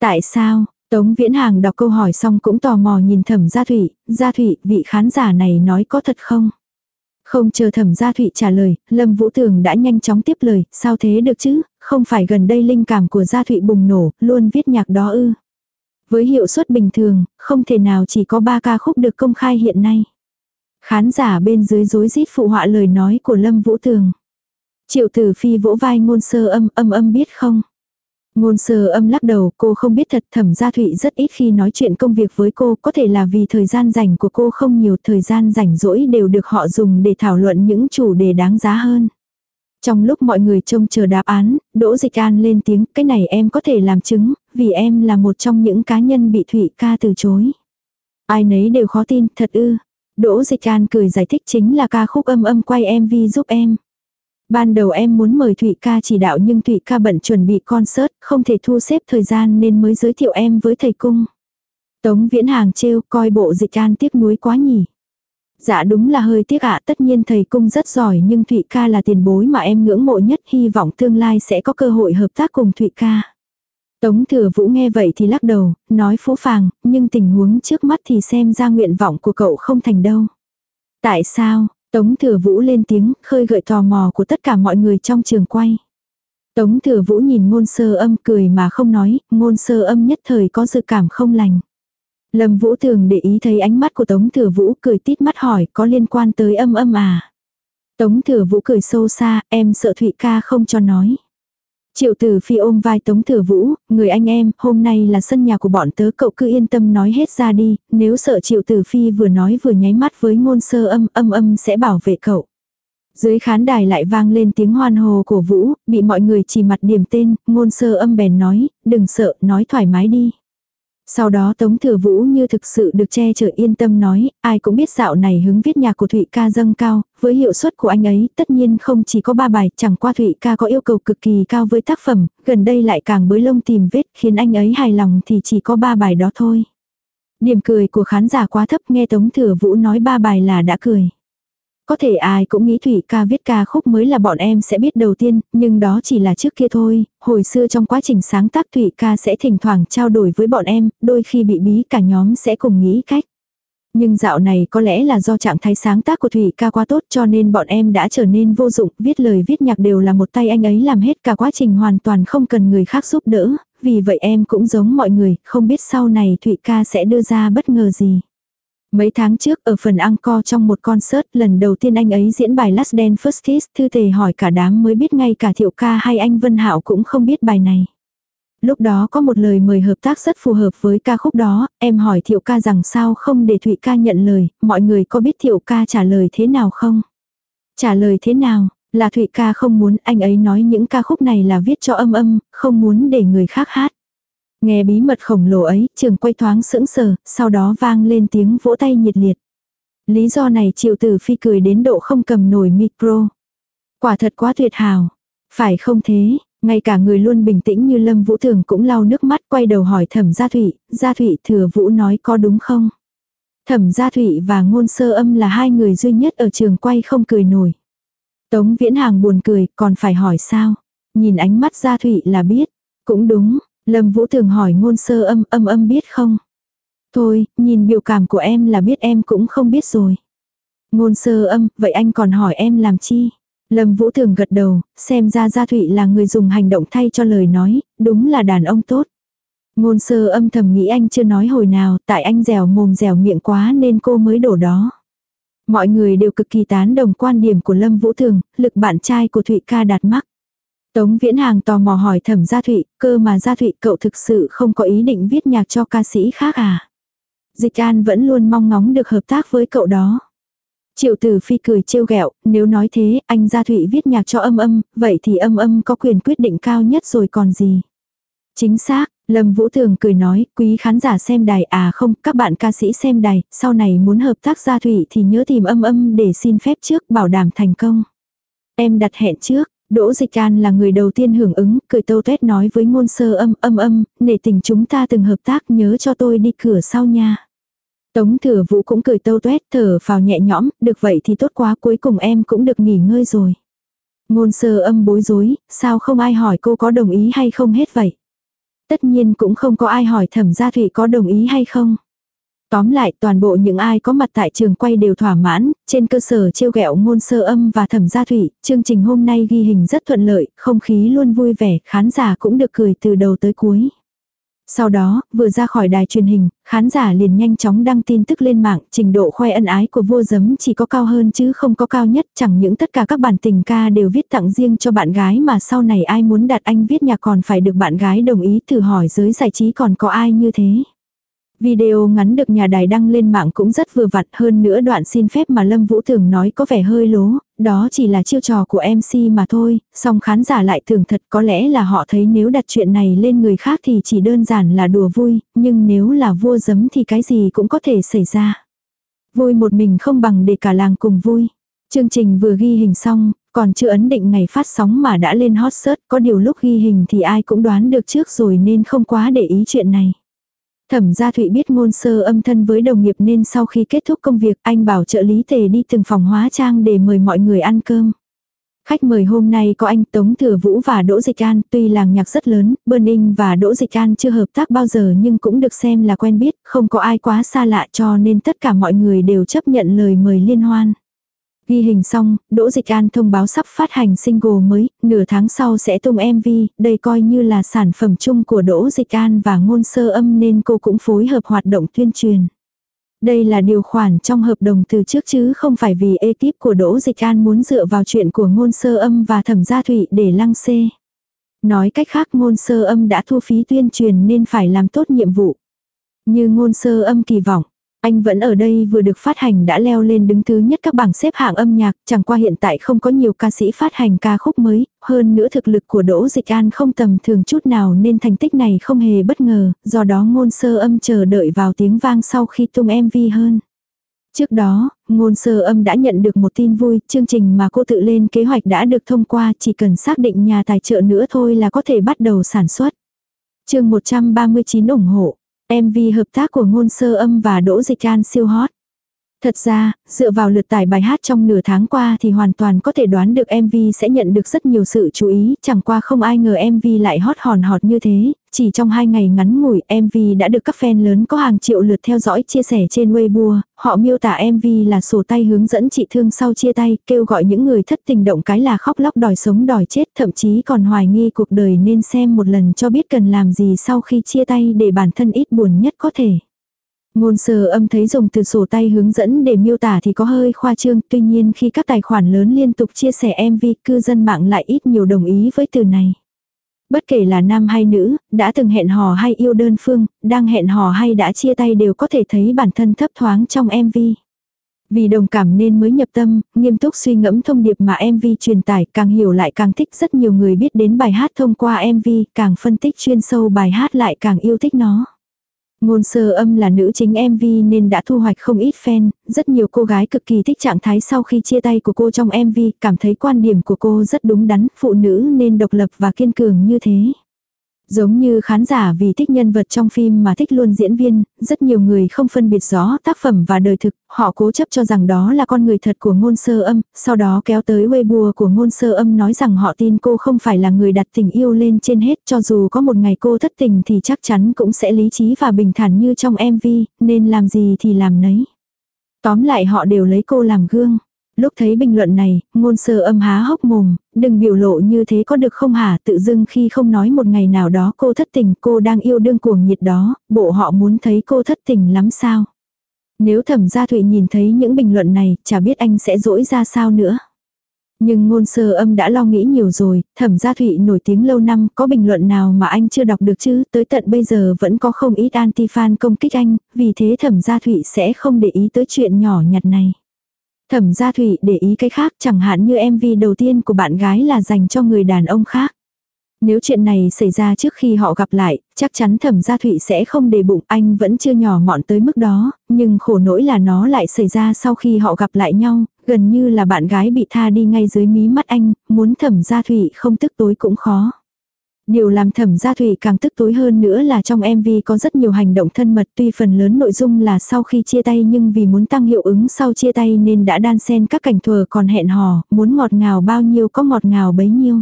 Tại sao? Tống Viễn Hàng đọc câu hỏi xong cũng tò mò nhìn thẩm gia Thụy, gia Thụy, vị khán giả này nói có thật không? Không chờ thẩm gia Thụy trả lời, Lâm Vũ Tường đã nhanh chóng tiếp lời, sao thế được chứ, không phải gần đây linh cảm của gia Thụy bùng nổ, luôn viết nhạc đó ư. Với hiệu suất bình thường, không thể nào chỉ có 3 ca khúc được công khai hiện nay. Khán giả bên dưới rối rít phụ họa lời nói của Lâm Vũ thường Triệu tử phi vỗ vai ngôn sơ âm âm âm biết không? Ngôn sơ âm lắc đầu cô không biết thật thẩm gia thụy rất ít khi nói chuyện công việc với cô có thể là vì thời gian rảnh của cô không nhiều thời gian rảnh rỗi đều được họ dùng để thảo luận những chủ đề đáng giá hơn. Trong lúc mọi người trông chờ đáp án, Đỗ Dịch An lên tiếng, cái này em có thể làm chứng, vì em là một trong những cá nhân bị Thụy ca từ chối. Ai nấy đều khó tin, thật ư. Đỗ Dịch An cười giải thích chính là ca khúc âm âm quay MV giúp em. Ban đầu em muốn mời Thụy ca chỉ đạo nhưng Thụy ca bận chuẩn bị concert, không thể thu xếp thời gian nên mới giới thiệu em với thầy cung. Tống Viễn Hàng trêu coi bộ Dịch An tiếc nuối quá nhỉ. Dạ đúng là hơi tiếc ạ, tất nhiên thầy cung rất giỏi nhưng Thụy ca là tiền bối mà em ngưỡng mộ nhất, hy vọng tương lai sẽ có cơ hội hợp tác cùng Thụy ca. Tống thừa vũ nghe vậy thì lắc đầu, nói phũ phàng, nhưng tình huống trước mắt thì xem ra nguyện vọng của cậu không thành đâu. Tại sao? Tống thừa vũ lên tiếng, khơi gợi tò mò của tất cả mọi người trong trường quay. Tống thừa vũ nhìn ngôn sơ âm cười mà không nói, ngôn sơ âm nhất thời có dự cảm không lành. Lâm vũ thường để ý thấy ánh mắt của tống thừa vũ cười tít mắt hỏi có liên quan tới âm âm à. Tống thừa vũ cười sâu xa, em sợ Thụy ca không cho nói. Triệu tử phi ôm vai tống thừa vũ, người anh em, hôm nay là sân nhà của bọn tớ cậu cứ yên tâm nói hết ra đi, nếu sợ triệu tử phi vừa nói vừa nháy mắt với ngôn sơ âm, âm âm sẽ bảo vệ cậu. Dưới khán đài lại vang lên tiếng hoan hồ của vũ, bị mọi người chỉ mặt điểm tên, ngôn sơ âm bèn nói, đừng sợ, nói thoải mái đi. Sau đó Tống Thừa Vũ như thực sự được che chở yên tâm nói, ai cũng biết dạo này hứng viết nhạc của Thụy ca dâng cao, với hiệu suất của anh ấy tất nhiên không chỉ có ba bài, chẳng qua Thụy ca có yêu cầu cực kỳ cao với tác phẩm, gần đây lại càng bới lông tìm vết khiến anh ấy hài lòng thì chỉ có ba bài đó thôi. Điểm cười của khán giả quá thấp nghe Tống Thừa Vũ nói ba bài là đã cười. Có thể ai cũng nghĩ Thủy ca viết ca khúc mới là bọn em sẽ biết đầu tiên, nhưng đó chỉ là trước kia thôi, hồi xưa trong quá trình sáng tác Thủy ca sẽ thỉnh thoảng trao đổi với bọn em, đôi khi bị bí cả nhóm sẽ cùng nghĩ cách. Nhưng dạo này có lẽ là do trạng thái sáng tác của Thủy ca quá tốt cho nên bọn em đã trở nên vô dụng, viết lời viết nhạc đều là một tay anh ấy làm hết cả quá trình hoàn toàn không cần người khác giúp đỡ, vì vậy em cũng giống mọi người, không biết sau này Thụy ca sẽ đưa ra bất ngờ gì. Mấy tháng trước ở phần encore trong một concert lần đầu tiên anh ấy diễn bài Last Dance First Kiss thư tề hỏi cả đám mới biết ngay cả thiệu ca hay anh Vân Hạo cũng không biết bài này. Lúc đó có một lời mời hợp tác rất phù hợp với ca khúc đó, em hỏi thiệu ca rằng sao không để Thụy ca nhận lời, mọi người có biết thiệu ca trả lời thế nào không? Trả lời thế nào? Là Thụy ca không muốn anh ấy nói những ca khúc này là viết cho âm âm, không muốn để người khác hát. Nghe bí mật khổng lồ ấy, trường quay thoáng sững sờ, sau đó vang lên tiếng vỗ tay nhiệt liệt. Lý do này triệu tử phi cười đến độ không cầm nổi micro. Quả thật quá tuyệt hảo. Phải không thế, ngay cả người luôn bình tĩnh như Lâm Vũ Thường cũng lau nước mắt quay đầu hỏi thẩm gia thụy, gia thụy thừa Vũ nói có đúng không? Thẩm gia thụy và ngôn sơ âm là hai người duy nhất ở trường quay không cười nổi. Tống viễn hàng buồn cười, còn phải hỏi sao? Nhìn ánh mắt gia thụy là biết. Cũng đúng, Lâm Vũ thường hỏi ngôn sơ âm âm âm biết không? Thôi, nhìn biểu cảm của em là biết em cũng không biết rồi. Ngôn sơ âm, vậy anh còn hỏi em làm chi? Lâm Vũ thường gật đầu, xem ra Gia Thụy là người dùng hành động thay cho lời nói, đúng là đàn ông tốt. Ngôn sơ âm thầm nghĩ anh chưa nói hồi nào, tại anh dẻo mồm dẻo miệng quá nên cô mới đổ đó. Mọi người đều cực kỳ tán đồng quan điểm của Lâm Vũ Thường, lực bạn trai của Thụy ca đạt mắc. Tống Viễn Hàng tò mò hỏi thẩm Gia Thụy, cơ mà Gia Thụy cậu thực sự không có ý định viết nhạc cho ca sĩ khác à? Dịch An vẫn luôn mong ngóng được hợp tác với cậu đó. Triệu Tử Phi cười trêu ghẹo, nếu nói thế, anh Gia Thụy viết nhạc cho âm âm, vậy thì âm âm có quyền quyết định cao nhất rồi còn gì. Chính xác, Lâm Vũ Thường cười nói, quý khán giả xem đài à không, các bạn ca sĩ xem đài, sau này muốn hợp tác Gia Thụy thì nhớ tìm âm âm để xin phép trước bảo đảm thành công. Em đặt hẹn trước, Đỗ Dịch An là người đầu tiên hưởng ứng, cười tâu tuét nói với ngôn sơ âm âm âm, nể tình chúng ta từng hợp tác nhớ cho tôi đi cửa sau nha. Tống thừa vũ cũng cười tâu tuét thở vào nhẹ nhõm, được vậy thì tốt quá cuối cùng em cũng được nghỉ ngơi rồi. Ngôn sơ âm bối rối, sao không ai hỏi cô có đồng ý hay không hết vậy. Tất nhiên cũng không có ai hỏi thẩm gia thủy có đồng ý hay không. Tóm lại toàn bộ những ai có mặt tại trường quay đều thỏa mãn, trên cơ sở trêu ghẹo ngôn sơ âm và thẩm gia thủy, chương trình hôm nay ghi hình rất thuận lợi, không khí luôn vui vẻ, khán giả cũng được cười từ đầu tới cuối. Sau đó, vừa ra khỏi đài truyền hình, khán giả liền nhanh chóng đăng tin tức lên mạng, trình độ khoe ân ái của vua giấm chỉ có cao hơn chứ không có cao nhất, chẳng những tất cả các bản tình ca đều viết tặng riêng cho bạn gái mà sau này ai muốn đặt anh viết nhạc còn phải được bạn gái đồng ý thử hỏi giới giải trí còn có ai như thế. Video ngắn được nhà đài đăng lên mạng cũng rất vừa vặn hơn nữa đoạn xin phép mà Lâm Vũ thường nói có vẻ hơi lố, đó chỉ là chiêu trò của MC mà thôi, song khán giả lại thường thật có lẽ là họ thấy nếu đặt chuyện này lên người khác thì chỉ đơn giản là đùa vui, nhưng nếu là vua giấm thì cái gì cũng có thể xảy ra. Vui một mình không bằng để cả làng cùng vui. Chương trình vừa ghi hình xong, còn chưa ấn định ngày phát sóng mà đã lên hot search, có điều lúc ghi hình thì ai cũng đoán được trước rồi nên không quá để ý chuyện này. Thẩm gia Thụy biết ngôn sơ âm thân với đồng nghiệp nên sau khi kết thúc công việc anh bảo trợ lý tề đi từng phòng hóa trang để mời mọi người ăn cơm. Khách mời hôm nay có anh Tống Thừa Vũ và Đỗ Dịch An, tuy làng nhạc rất lớn, Burning và Đỗ Dịch An chưa hợp tác bao giờ nhưng cũng được xem là quen biết, không có ai quá xa lạ cho nên tất cả mọi người đều chấp nhận lời mời liên hoan. Ghi hình xong, Đỗ Dịch An thông báo sắp phát hành single mới, nửa tháng sau sẽ tung MV, đây coi như là sản phẩm chung của Đỗ Dịch An và ngôn sơ âm nên cô cũng phối hợp hoạt động tuyên truyền. Đây là điều khoản trong hợp đồng từ trước chứ không phải vì ekip của Đỗ Dịch An muốn dựa vào chuyện của ngôn sơ âm và thẩm gia thủy để lăng xê. Nói cách khác ngôn sơ âm đã thu phí tuyên truyền nên phải làm tốt nhiệm vụ. Như ngôn sơ âm kỳ vọng, anh vẫn ở đây vừa được phát hành đã leo lên đứng thứ nhất các bảng xếp hạng âm nhạc, chẳng qua hiện tại không có nhiều ca sĩ phát hành ca khúc mới, hơn nữa thực lực của Đỗ Dịch An không tầm thường chút nào nên thành tích này không hề bất ngờ, do đó ngôn sơ âm chờ đợi vào tiếng vang sau khi tung MV hơn. Trước đó, ngôn sơ âm đã nhận được một tin vui, chương trình mà cô tự lên kế hoạch đã được thông qua, chỉ cần xác định nhà tài trợ nữa thôi là có thể bắt đầu sản xuất. chương 139 ủng hộ. MV hợp tác của ngôn sơ âm và Đỗ Dịch An siêu hot. Thật ra, dựa vào lượt tải bài hát trong nửa tháng qua thì hoàn toàn có thể đoán được MV sẽ nhận được rất nhiều sự chú ý, chẳng qua không ai ngờ MV lại hot hòn hot như thế, chỉ trong hai ngày ngắn ngủi MV đã được các fan lớn có hàng triệu lượt theo dõi chia sẻ trên Weibo, họ miêu tả MV là sổ tay hướng dẫn chị thương sau chia tay, kêu gọi những người thất tình động cái là khóc lóc đòi sống đòi chết, thậm chí còn hoài nghi cuộc đời nên xem một lần cho biết cần làm gì sau khi chia tay để bản thân ít buồn nhất có thể. Ngôn sơ âm thấy dùng từ sổ tay hướng dẫn để miêu tả thì có hơi khoa trương, tuy nhiên khi các tài khoản lớn liên tục chia sẻ MV, cư dân mạng lại ít nhiều đồng ý với từ này. Bất kể là nam hay nữ, đã từng hẹn hò hay yêu đơn phương, đang hẹn hò hay đã chia tay đều có thể thấy bản thân thấp thoáng trong MV. Vì đồng cảm nên mới nhập tâm, nghiêm túc suy ngẫm thông điệp mà MV truyền tải càng hiểu lại càng thích rất nhiều người biết đến bài hát thông qua MV, càng phân tích chuyên sâu bài hát lại càng yêu thích nó. Ngôn sơ âm là nữ chính MV nên đã thu hoạch không ít fan, rất nhiều cô gái cực kỳ thích trạng thái sau khi chia tay của cô trong MV, cảm thấy quan điểm của cô rất đúng đắn, phụ nữ nên độc lập và kiên cường như thế. Giống như khán giả vì thích nhân vật trong phim mà thích luôn diễn viên, rất nhiều người không phân biệt rõ tác phẩm và đời thực, họ cố chấp cho rằng đó là con người thật của ngôn sơ âm, sau đó kéo tới Weibo của ngôn sơ âm nói rằng họ tin cô không phải là người đặt tình yêu lên trên hết cho dù có một ngày cô thất tình thì chắc chắn cũng sẽ lý trí và bình thản như trong MV, nên làm gì thì làm nấy. Tóm lại họ đều lấy cô làm gương. Lúc thấy bình luận này, ngôn sơ âm há hốc mồm, đừng biểu lộ như thế có được không hả tự dưng khi không nói một ngày nào đó cô thất tình cô đang yêu đương cuồng nhiệt đó, bộ họ muốn thấy cô thất tình lắm sao. Nếu thẩm gia thụy nhìn thấy những bình luận này, chả biết anh sẽ dỗi ra sao nữa. Nhưng ngôn sơ âm đã lo nghĩ nhiều rồi, thẩm gia thụy nổi tiếng lâu năm, có bình luận nào mà anh chưa đọc được chứ, tới tận bây giờ vẫn có không ít anti-fan công kích anh, vì thế thẩm gia thụy sẽ không để ý tới chuyện nhỏ nhặt này. Thẩm gia thủy để ý cái khác chẳng hạn như MV đầu tiên của bạn gái là dành cho người đàn ông khác. Nếu chuyện này xảy ra trước khi họ gặp lại, chắc chắn thẩm gia thụy sẽ không để bụng anh vẫn chưa nhỏ mọn tới mức đó, nhưng khổ nỗi là nó lại xảy ra sau khi họ gặp lại nhau, gần như là bạn gái bị tha đi ngay dưới mí mắt anh, muốn thẩm gia thụy không tức tối cũng khó. Điều làm thẩm gia thủy càng tức tối hơn nữa là trong MV có rất nhiều hành động thân mật tuy phần lớn nội dung là sau khi chia tay nhưng vì muốn tăng hiệu ứng sau chia tay nên đã đan xen các cảnh thừa còn hẹn hò, muốn ngọt ngào bao nhiêu có ngọt ngào bấy nhiêu.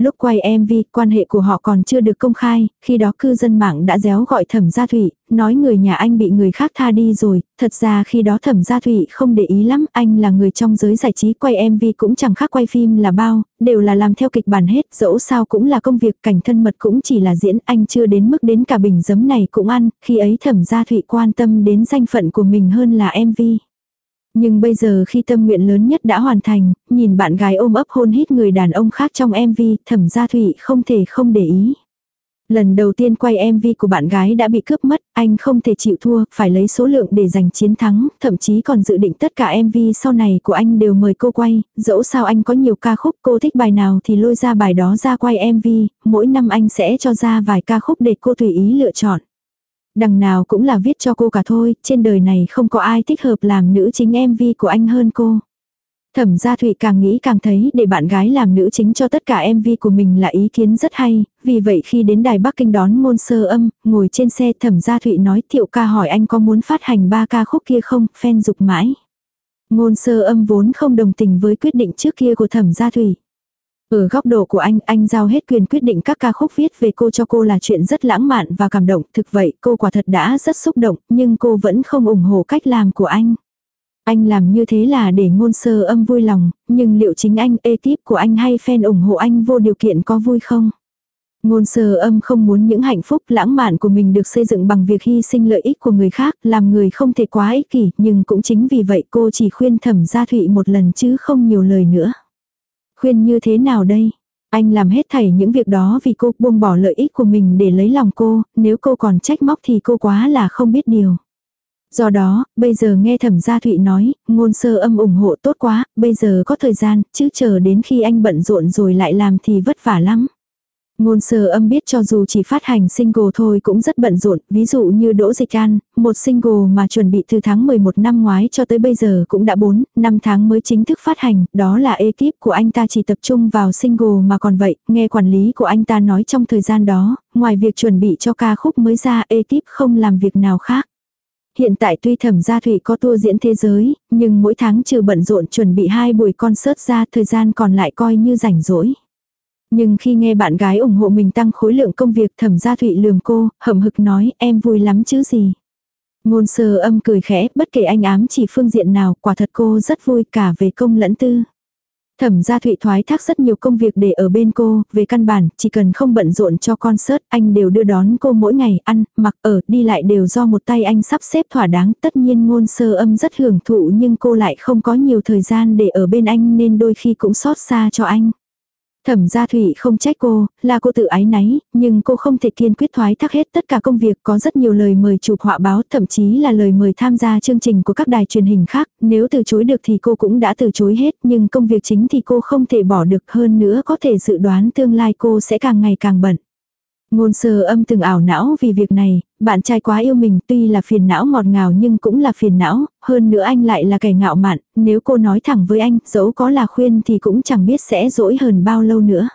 Lúc quay MV, quan hệ của họ còn chưa được công khai, khi đó cư dân mạng đã réo gọi thẩm gia thụy nói người nhà anh bị người khác tha đi rồi, thật ra khi đó thẩm gia thụy không để ý lắm, anh là người trong giới giải trí quay MV cũng chẳng khác quay phim là bao, đều là làm theo kịch bản hết, dẫu sao cũng là công việc cảnh thân mật cũng chỉ là diễn, anh chưa đến mức đến cả bình giấm này cũng ăn, khi ấy thẩm gia thụy quan tâm đến danh phận của mình hơn là MV. Nhưng bây giờ khi tâm nguyện lớn nhất đã hoàn thành, nhìn bạn gái ôm ấp hôn hít người đàn ông khác trong MV, thẩm gia thủy không thể không để ý. Lần đầu tiên quay MV của bạn gái đã bị cướp mất, anh không thể chịu thua, phải lấy số lượng để giành chiến thắng, thậm chí còn dự định tất cả MV sau này của anh đều mời cô quay, dẫu sao anh có nhiều ca khúc cô thích bài nào thì lôi ra bài đó ra quay MV, mỗi năm anh sẽ cho ra vài ca khúc để cô tùy ý lựa chọn. Đằng nào cũng là viết cho cô cả thôi, trên đời này không có ai thích hợp làm nữ chính MV của anh hơn cô. Thẩm gia Thụy càng nghĩ càng thấy để bạn gái làm nữ chính cho tất cả MV của mình là ý kiến rất hay, vì vậy khi đến đài Bắc Kinh đón ngôn sơ âm, ngồi trên xe thẩm gia Thụy nói thiệu ca hỏi anh có muốn phát hành ba ca khúc kia không, fan dục mãi. Ngôn sơ âm vốn không đồng tình với quyết định trước kia của thẩm gia Thụy. Ở góc độ của anh, anh giao hết quyền quyết định các ca khúc viết về cô cho cô là chuyện rất lãng mạn và cảm động. Thực vậy, cô quả thật đã rất xúc động, nhưng cô vẫn không ủng hộ cách làm của anh. Anh làm như thế là để ngôn sơ âm vui lòng, nhưng liệu chính anh, ekip của anh hay fan ủng hộ anh vô điều kiện có vui không? Ngôn sơ âm không muốn những hạnh phúc lãng mạn của mình được xây dựng bằng việc hy sinh lợi ích của người khác, làm người không thể quá ích kỷ, nhưng cũng chính vì vậy cô chỉ khuyên thẩm gia thụy một lần chứ không nhiều lời nữa. Khuyên như thế nào đây? Anh làm hết thảy những việc đó vì cô buông bỏ lợi ích của mình để lấy lòng cô, nếu cô còn trách móc thì cô quá là không biết điều. Do đó, bây giờ nghe thẩm gia thụy nói, ngôn sơ âm ủng hộ tốt quá, bây giờ có thời gian, chứ chờ đến khi anh bận rộn rồi lại làm thì vất vả lắm. Ngôn sơ âm biết cho dù chỉ phát hành single thôi cũng rất bận rộn, ví dụ như Đỗ Dịch An, một single mà chuẩn bị từ tháng 11 năm ngoái cho tới bây giờ cũng đã 4, 5 tháng mới chính thức phát hành, đó là ekip của anh ta chỉ tập trung vào single mà còn vậy, nghe quản lý của anh ta nói trong thời gian đó, ngoài việc chuẩn bị cho ca khúc mới ra ekip không làm việc nào khác. Hiện tại tuy thẩm gia thủy có tour diễn thế giới, nhưng mỗi tháng trừ bận rộn chuẩn bị hai buổi concert ra thời gian còn lại coi như rảnh rỗi. Nhưng khi nghe bạn gái ủng hộ mình tăng khối lượng công việc thẩm gia thụy lườm cô, hậm hực nói em vui lắm chứ gì. Ngôn sơ âm cười khẽ, bất kể anh ám chỉ phương diện nào, quả thật cô rất vui cả về công lẫn tư. Thẩm gia thụy thoái thác rất nhiều công việc để ở bên cô, về căn bản, chỉ cần không bận rộn cho concert, anh đều đưa đón cô mỗi ngày, ăn, mặc, ở, đi lại đều do một tay anh sắp xếp thỏa đáng. Tất nhiên ngôn sơ âm rất hưởng thụ nhưng cô lại không có nhiều thời gian để ở bên anh nên đôi khi cũng xót xa cho anh. Thẩm gia thủy không trách cô, là cô tự ái náy, nhưng cô không thể kiên quyết thoái thác hết tất cả công việc có rất nhiều lời mời chụp họa báo, thậm chí là lời mời tham gia chương trình của các đài truyền hình khác, nếu từ chối được thì cô cũng đã từ chối hết, nhưng công việc chính thì cô không thể bỏ được hơn nữa có thể dự đoán tương lai cô sẽ càng ngày càng bận. Ngôn sơ âm từng ảo não vì việc này, bạn trai quá yêu mình tuy là phiền não ngọt ngào nhưng cũng là phiền não, hơn nữa anh lại là kẻ ngạo mạn, nếu cô nói thẳng với anh, dẫu có là khuyên thì cũng chẳng biết sẽ dỗi hơn bao lâu nữa.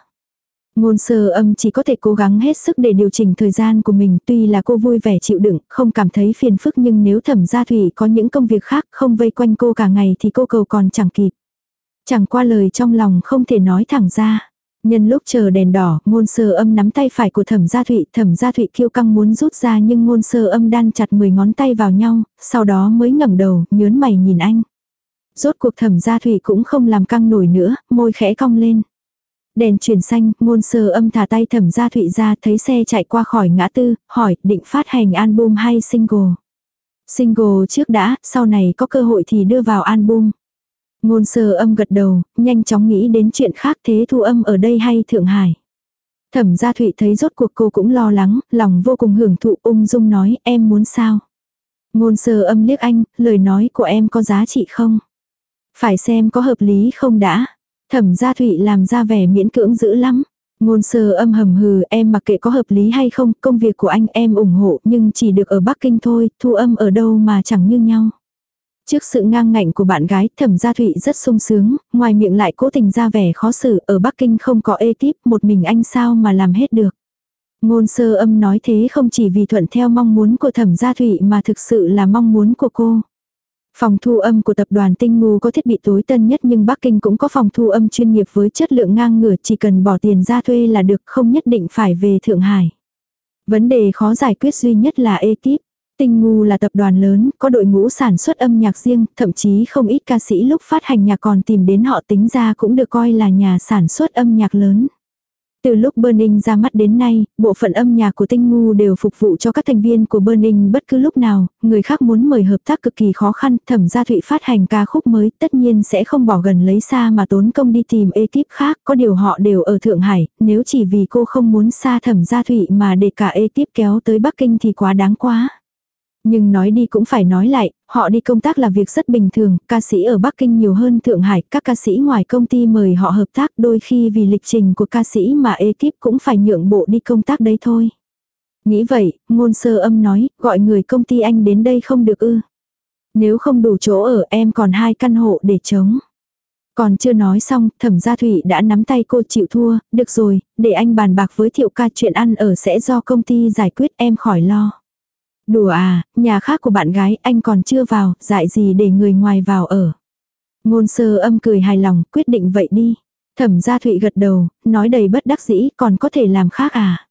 Ngôn sơ âm chỉ có thể cố gắng hết sức để điều chỉnh thời gian của mình tuy là cô vui vẻ chịu đựng, không cảm thấy phiền phức nhưng nếu thẩm gia thủy có những công việc khác không vây quanh cô cả ngày thì cô cầu còn chẳng kịp. Chẳng qua lời trong lòng không thể nói thẳng ra. Nhân lúc chờ đèn đỏ, ngôn sơ âm nắm tay phải của thẩm gia thụy, thẩm gia thụy kiêu căng muốn rút ra nhưng ngôn sơ âm đan chặt 10 ngón tay vào nhau, sau đó mới ngẩng đầu, nhớn mày nhìn anh. Rốt cuộc thẩm gia thụy cũng không làm căng nổi nữa, môi khẽ cong lên. Đèn chuyển xanh, ngôn sơ âm thả tay thẩm gia thụy ra thấy xe chạy qua khỏi ngã tư, hỏi định phát hành album hay single. Single trước đã, sau này có cơ hội thì đưa vào album. Ngôn sơ âm gật đầu, nhanh chóng nghĩ đến chuyện khác thế thu âm ở đây hay Thượng Hải. Thẩm gia Thụy thấy rốt cuộc cô cũng lo lắng, lòng vô cùng hưởng thụ ung dung nói em muốn sao. Ngôn sơ âm liếc anh, lời nói của em có giá trị không? Phải xem có hợp lý không đã. Thẩm gia Thụy làm ra vẻ miễn cưỡng dữ lắm. Ngôn sơ âm hầm hừ em mặc kệ có hợp lý hay không, công việc của anh em ủng hộ nhưng chỉ được ở Bắc Kinh thôi, thu âm ở đâu mà chẳng như nhau. Trước sự ngang ngạnh của bạn gái, thẩm gia thụy rất sung sướng, ngoài miệng lại cố tình ra vẻ khó xử, ở Bắc Kinh không có ekip, một mình anh sao mà làm hết được. Ngôn sơ âm nói thế không chỉ vì thuận theo mong muốn của thẩm gia thụy mà thực sự là mong muốn của cô. Phòng thu âm của tập đoàn Tinh Ngu có thiết bị tối tân nhất nhưng Bắc Kinh cũng có phòng thu âm chuyên nghiệp với chất lượng ngang ngửa chỉ cần bỏ tiền ra thuê là được không nhất định phải về Thượng Hải. Vấn đề khó giải quyết duy nhất là ekip. Tinh Ngu là tập đoàn lớn, có đội ngũ sản xuất âm nhạc riêng, thậm chí không ít ca sĩ lúc phát hành nhạc còn tìm đến họ tính ra cũng được coi là nhà sản xuất âm nhạc lớn. Từ lúc Burning ra mắt đến nay, bộ phận âm nhạc của Tinh Ngu đều phục vụ cho các thành viên của Burning bất cứ lúc nào, người khác muốn mời hợp tác cực kỳ khó khăn, thẩm gia thụy phát hành ca khúc mới tất nhiên sẽ không bỏ gần lấy xa mà tốn công đi tìm ekip khác, có điều họ đều ở Thượng Hải, nếu chỉ vì cô không muốn xa thẩm gia thụy mà để cả ekip kéo tới Bắc Kinh thì quá đáng quá. Nhưng nói đi cũng phải nói lại, họ đi công tác là việc rất bình thường, ca sĩ ở Bắc Kinh nhiều hơn Thượng Hải, các ca sĩ ngoài công ty mời họ hợp tác đôi khi vì lịch trình của ca sĩ mà ekip cũng phải nhượng bộ đi công tác đấy thôi. Nghĩ vậy, ngôn sơ âm nói, gọi người công ty anh đến đây không được ư. Nếu không đủ chỗ ở em còn hai căn hộ để chống. Còn chưa nói xong, thẩm gia thủy đã nắm tay cô chịu thua, được rồi, để anh bàn bạc với thiệu ca chuyện ăn ở sẽ do công ty giải quyết em khỏi lo. Đùa à, nhà khác của bạn gái anh còn chưa vào, dại gì để người ngoài vào ở. Ngôn sơ âm cười hài lòng, quyết định vậy đi. Thẩm gia thụy gật đầu, nói đầy bất đắc dĩ, còn có thể làm khác à?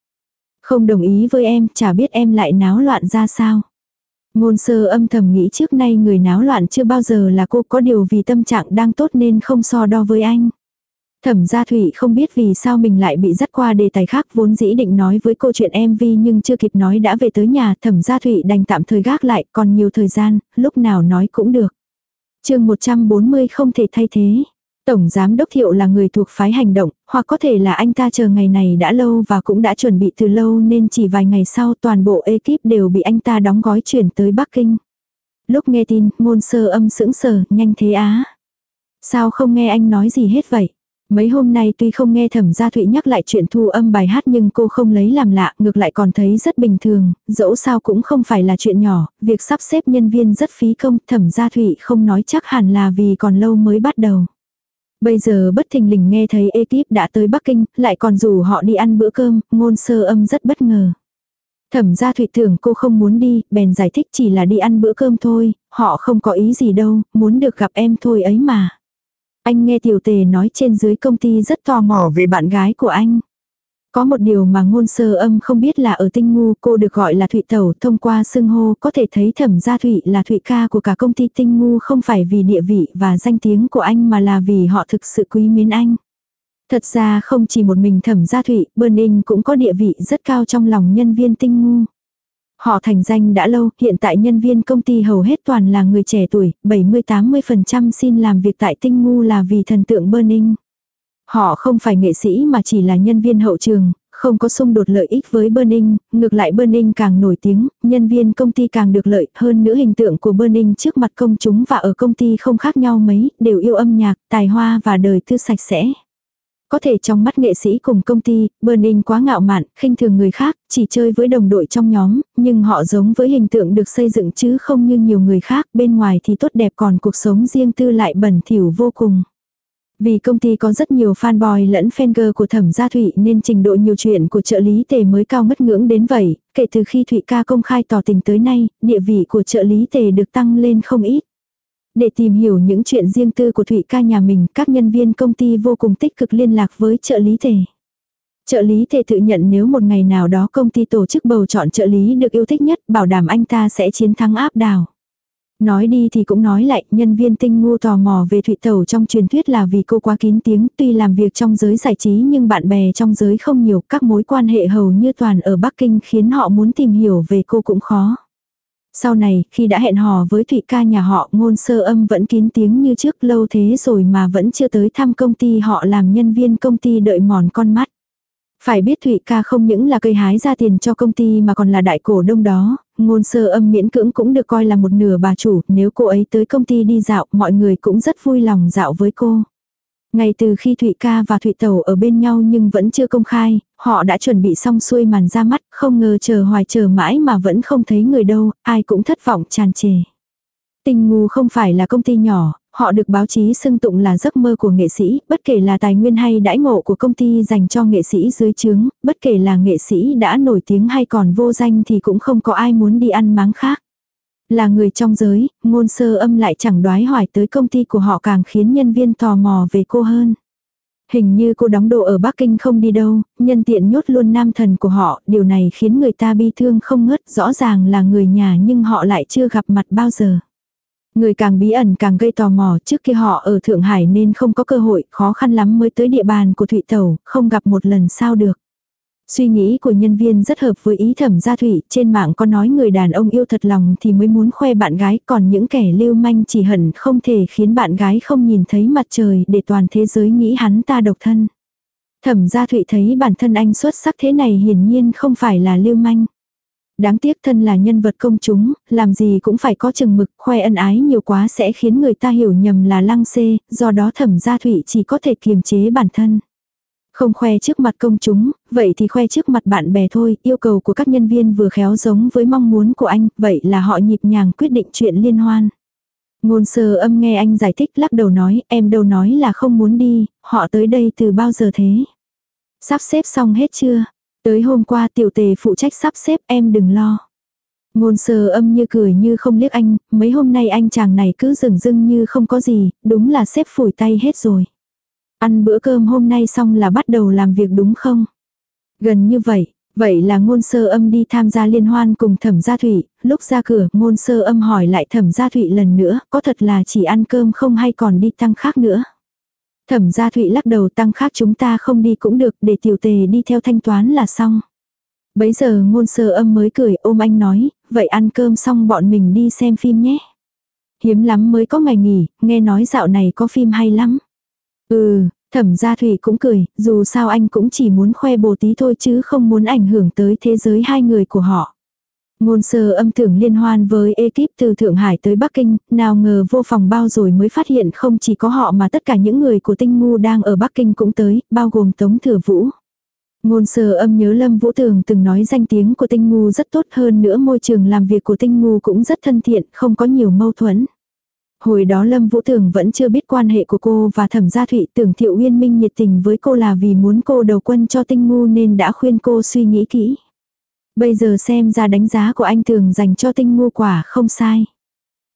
Không đồng ý với em, chả biết em lại náo loạn ra sao. Ngôn sơ âm thầm nghĩ trước nay người náo loạn chưa bao giờ là cô có điều vì tâm trạng đang tốt nên không so đo với anh. Thẩm gia Thụy không biết vì sao mình lại bị dắt qua đề tài khác vốn dĩ định nói với câu chuyện MV nhưng chưa kịp nói đã về tới nhà thẩm gia Thụy đành tạm thời gác lại còn nhiều thời gian, lúc nào nói cũng được. chương 140 không thể thay thế. Tổng giám đốc thiệu là người thuộc phái hành động, hoặc có thể là anh ta chờ ngày này đã lâu và cũng đã chuẩn bị từ lâu nên chỉ vài ngày sau toàn bộ ekip đều bị anh ta đóng gói chuyển tới Bắc Kinh. Lúc nghe tin, ngôn sơ âm sững sờ, nhanh thế á. Sao không nghe anh nói gì hết vậy? Mấy hôm nay tuy không nghe thẩm gia thụy nhắc lại chuyện thu âm bài hát nhưng cô không lấy làm lạ, ngược lại còn thấy rất bình thường, dẫu sao cũng không phải là chuyện nhỏ, việc sắp xếp nhân viên rất phí công, thẩm gia thụy không nói chắc hẳn là vì còn lâu mới bắt đầu. Bây giờ bất thình lình nghe thấy ekip đã tới Bắc Kinh, lại còn rủ họ đi ăn bữa cơm, ngôn sơ âm rất bất ngờ. Thẩm gia thụy tưởng cô không muốn đi, bèn giải thích chỉ là đi ăn bữa cơm thôi, họ không có ý gì đâu, muốn được gặp em thôi ấy mà. Anh nghe tiểu tề nói trên dưới công ty rất tò mò về bạn gái của anh. Có một điều mà ngôn sơ âm không biết là ở tinh ngu cô được gọi là Thụy Tẩu thông qua xưng hô có thể thấy thẩm gia Thụy là Thụy ca của cả công ty tinh ngu không phải vì địa vị và danh tiếng của anh mà là vì họ thực sự quý mến anh. Thật ra không chỉ một mình thẩm gia Thụy, Burning cũng có địa vị rất cao trong lòng nhân viên tinh ngu. Họ thành danh đã lâu, hiện tại nhân viên công ty hầu hết toàn là người trẻ tuổi, 70-80% xin làm việc tại tinh ngu là vì thần tượng Burning. Họ không phải nghệ sĩ mà chỉ là nhân viên hậu trường, không có xung đột lợi ích với Burning, ngược lại Burning càng nổi tiếng, nhân viên công ty càng được lợi, hơn nữa hình tượng của Burning trước mặt công chúng và ở công ty không khác nhau mấy, đều yêu âm nhạc, tài hoa và đời tư sạch sẽ. Có thể trong mắt nghệ sĩ cùng công ty, Burning quá ngạo mạn, khinh thường người khác, chỉ chơi với đồng đội trong nhóm, nhưng họ giống với hình tượng được xây dựng chứ không như nhiều người khác, bên ngoài thì tốt đẹp còn cuộc sống riêng tư lại bẩn thỉu vô cùng. Vì công ty có rất nhiều fanboy lẫn fanger của thẩm gia Thụy nên trình độ nhiều chuyện của trợ lý tề mới cao ngất ngưỡng đến vậy, kể từ khi Thụy ca công khai tỏ tình tới nay, địa vị của trợ lý tề được tăng lên không ít. Để tìm hiểu những chuyện riêng tư của Thụy ca nhà mình, các nhân viên công ty vô cùng tích cực liên lạc với trợ lý thể. Trợ lý thể tự nhận nếu một ngày nào đó công ty tổ chức bầu chọn trợ lý được yêu thích nhất, bảo đảm anh ta sẽ chiến thắng áp đảo. Nói đi thì cũng nói lại, nhân viên tinh ngu tò mò về Thụy Tẩu trong truyền thuyết là vì cô quá kín tiếng, tuy làm việc trong giới giải trí nhưng bạn bè trong giới không nhiều, các mối quan hệ hầu như toàn ở Bắc Kinh khiến họ muốn tìm hiểu về cô cũng khó. Sau này, khi đã hẹn hò với Thụy ca nhà họ, ngôn sơ âm vẫn kín tiếng như trước lâu thế rồi mà vẫn chưa tới thăm công ty họ làm nhân viên công ty đợi mòn con mắt. Phải biết Thụy ca không những là cây hái ra tiền cho công ty mà còn là đại cổ đông đó, ngôn sơ âm miễn cưỡng cũng được coi là một nửa bà chủ, nếu cô ấy tới công ty đi dạo, mọi người cũng rất vui lòng dạo với cô. Ngay từ khi Thụy ca và Thụy Tẩu ở bên nhau nhưng vẫn chưa công khai, họ đã chuẩn bị xong xuôi màn ra mắt, không ngờ chờ hoài chờ mãi mà vẫn không thấy người đâu, ai cũng thất vọng tràn trề. Tình ngu không phải là công ty nhỏ, họ được báo chí xưng tụng là giấc mơ của nghệ sĩ, bất kể là tài nguyên hay đãi ngộ của công ty dành cho nghệ sĩ dưới trướng, bất kể là nghệ sĩ đã nổi tiếng hay còn vô danh thì cũng không có ai muốn đi ăn máng khác. Là người trong giới, ngôn sơ âm lại chẳng đoái hỏi tới công ty của họ càng khiến nhân viên tò mò về cô hơn. Hình như cô đóng đồ ở Bắc Kinh không đi đâu, nhân tiện nhốt luôn nam thần của họ, điều này khiến người ta bi thương không ngớt, rõ ràng là người nhà nhưng họ lại chưa gặp mặt bao giờ. Người càng bí ẩn càng gây tò mò, trước kia họ ở Thượng Hải nên không có cơ hội, khó khăn lắm mới tới địa bàn của Thụy Tẩu, không gặp một lần sao được. Suy nghĩ của nhân viên rất hợp với ý thẩm gia thủy, trên mạng có nói người đàn ông yêu thật lòng thì mới muốn khoe bạn gái, còn những kẻ lưu manh chỉ hận không thể khiến bạn gái không nhìn thấy mặt trời để toàn thế giới nghĩ hắn ta độc thân. Thẩm gia thụy thấy bản thân anh xuất sắc thế này hiển nhiên không phải là lưu manh. Đáng tiếc thân là nhân vật công chúng, làm gì cũng phải có chừng mực, khoe ân ái nhiều quá sẽ khiến người ta hiểu nhầm là lăng xê, do đó thẩm gia thụy chỉ có thể kiềm chế bản thân. Không khoe trước mặt công chúng, vậy thì khoe trước mặt bạn bè thôi, yêu cầu của các nhân viên vừa khéo giống với mong muốn của anh, vậy là họ nhịp nhàng quyết định chuyện liên hoan. Ngôn sơ âm nghe anh giải thích lắc đầu nói, em đâu nói là không muốn đi, họ tới đây từ bao giờ thế? Sắp xếp xong hết chưa? Tới hôm qua tiểu tề phụ trách sắp xếp em đừng lo. Ngôn sơ âm như cười như không liếc anh, mấy hôm nay anh chàng này cứ rừng rưng như không có gì, đúng là xếp phủi tay hết rồi. Ăn bữa cơm hôm nay xong là bắt đầu làm việc đúng không? Gần như vậy, vậy là ngôn sơ âm đi tham gia liên hoan cùng thẩm gia thủy, lúc ra cửa ngôn sơ âm hỏi lại thẩm gia thủy lần nữa, có thật là chỉ ăn cơm không hay còn đi tăng khác nữa. Thẩm gia thủy lắc đầu tăng khác chúng ta không đi cũng được để tiểu tề đi theo thanh toán là xong. Bấy giờ ngôn sơ âm mới cười ôm anh nói, vậy ăn cơm xong bọn mình đi xem phim nhé. Hiếm lắm mới có ngày nghỉ, nghe nói dạo này có phim hay lắm. Ừ, thẩm gia thủy cũng cười, dù sao anh cũng chỉ muốn khoe bồ tí thôi chứ không muốn ảnh hưởng tới thế giới hai người của họ. Ngôn sơ âm thưởng liên hoan với ekip từ Thượng Hải tới Bắc Kinh, nào ngờ vô phòng bao rồi mới phát hiện không chỉ có họ mà tất cả những người của tinh ngu đang ở Bắc Kinh cũng tới, bao gồm Tống Thừa Vũ. Ngôn sơ âm nhớ Lâm Vũ Tường từng nói danh tiếng của tinh ngu rất tốt hơn nữa môi trường làm việc của tinh ngu cũng rất thân thiện, không có nhiều mâu thuẫn. Hồi đó Lâm Vũ Tường vẫn chưa biết quan hệ của cô và Thẩm Gia Thụy tưởng Thiệu Uyên Minh nhiệt tình với cô là vì muốn cô đầu quân cho tinh ngu nên đã khuyên cô suy nghĩ kỹ. Bây giờ xem ra đánh giá của anh Tường dành cho tinh ngu quả không sai.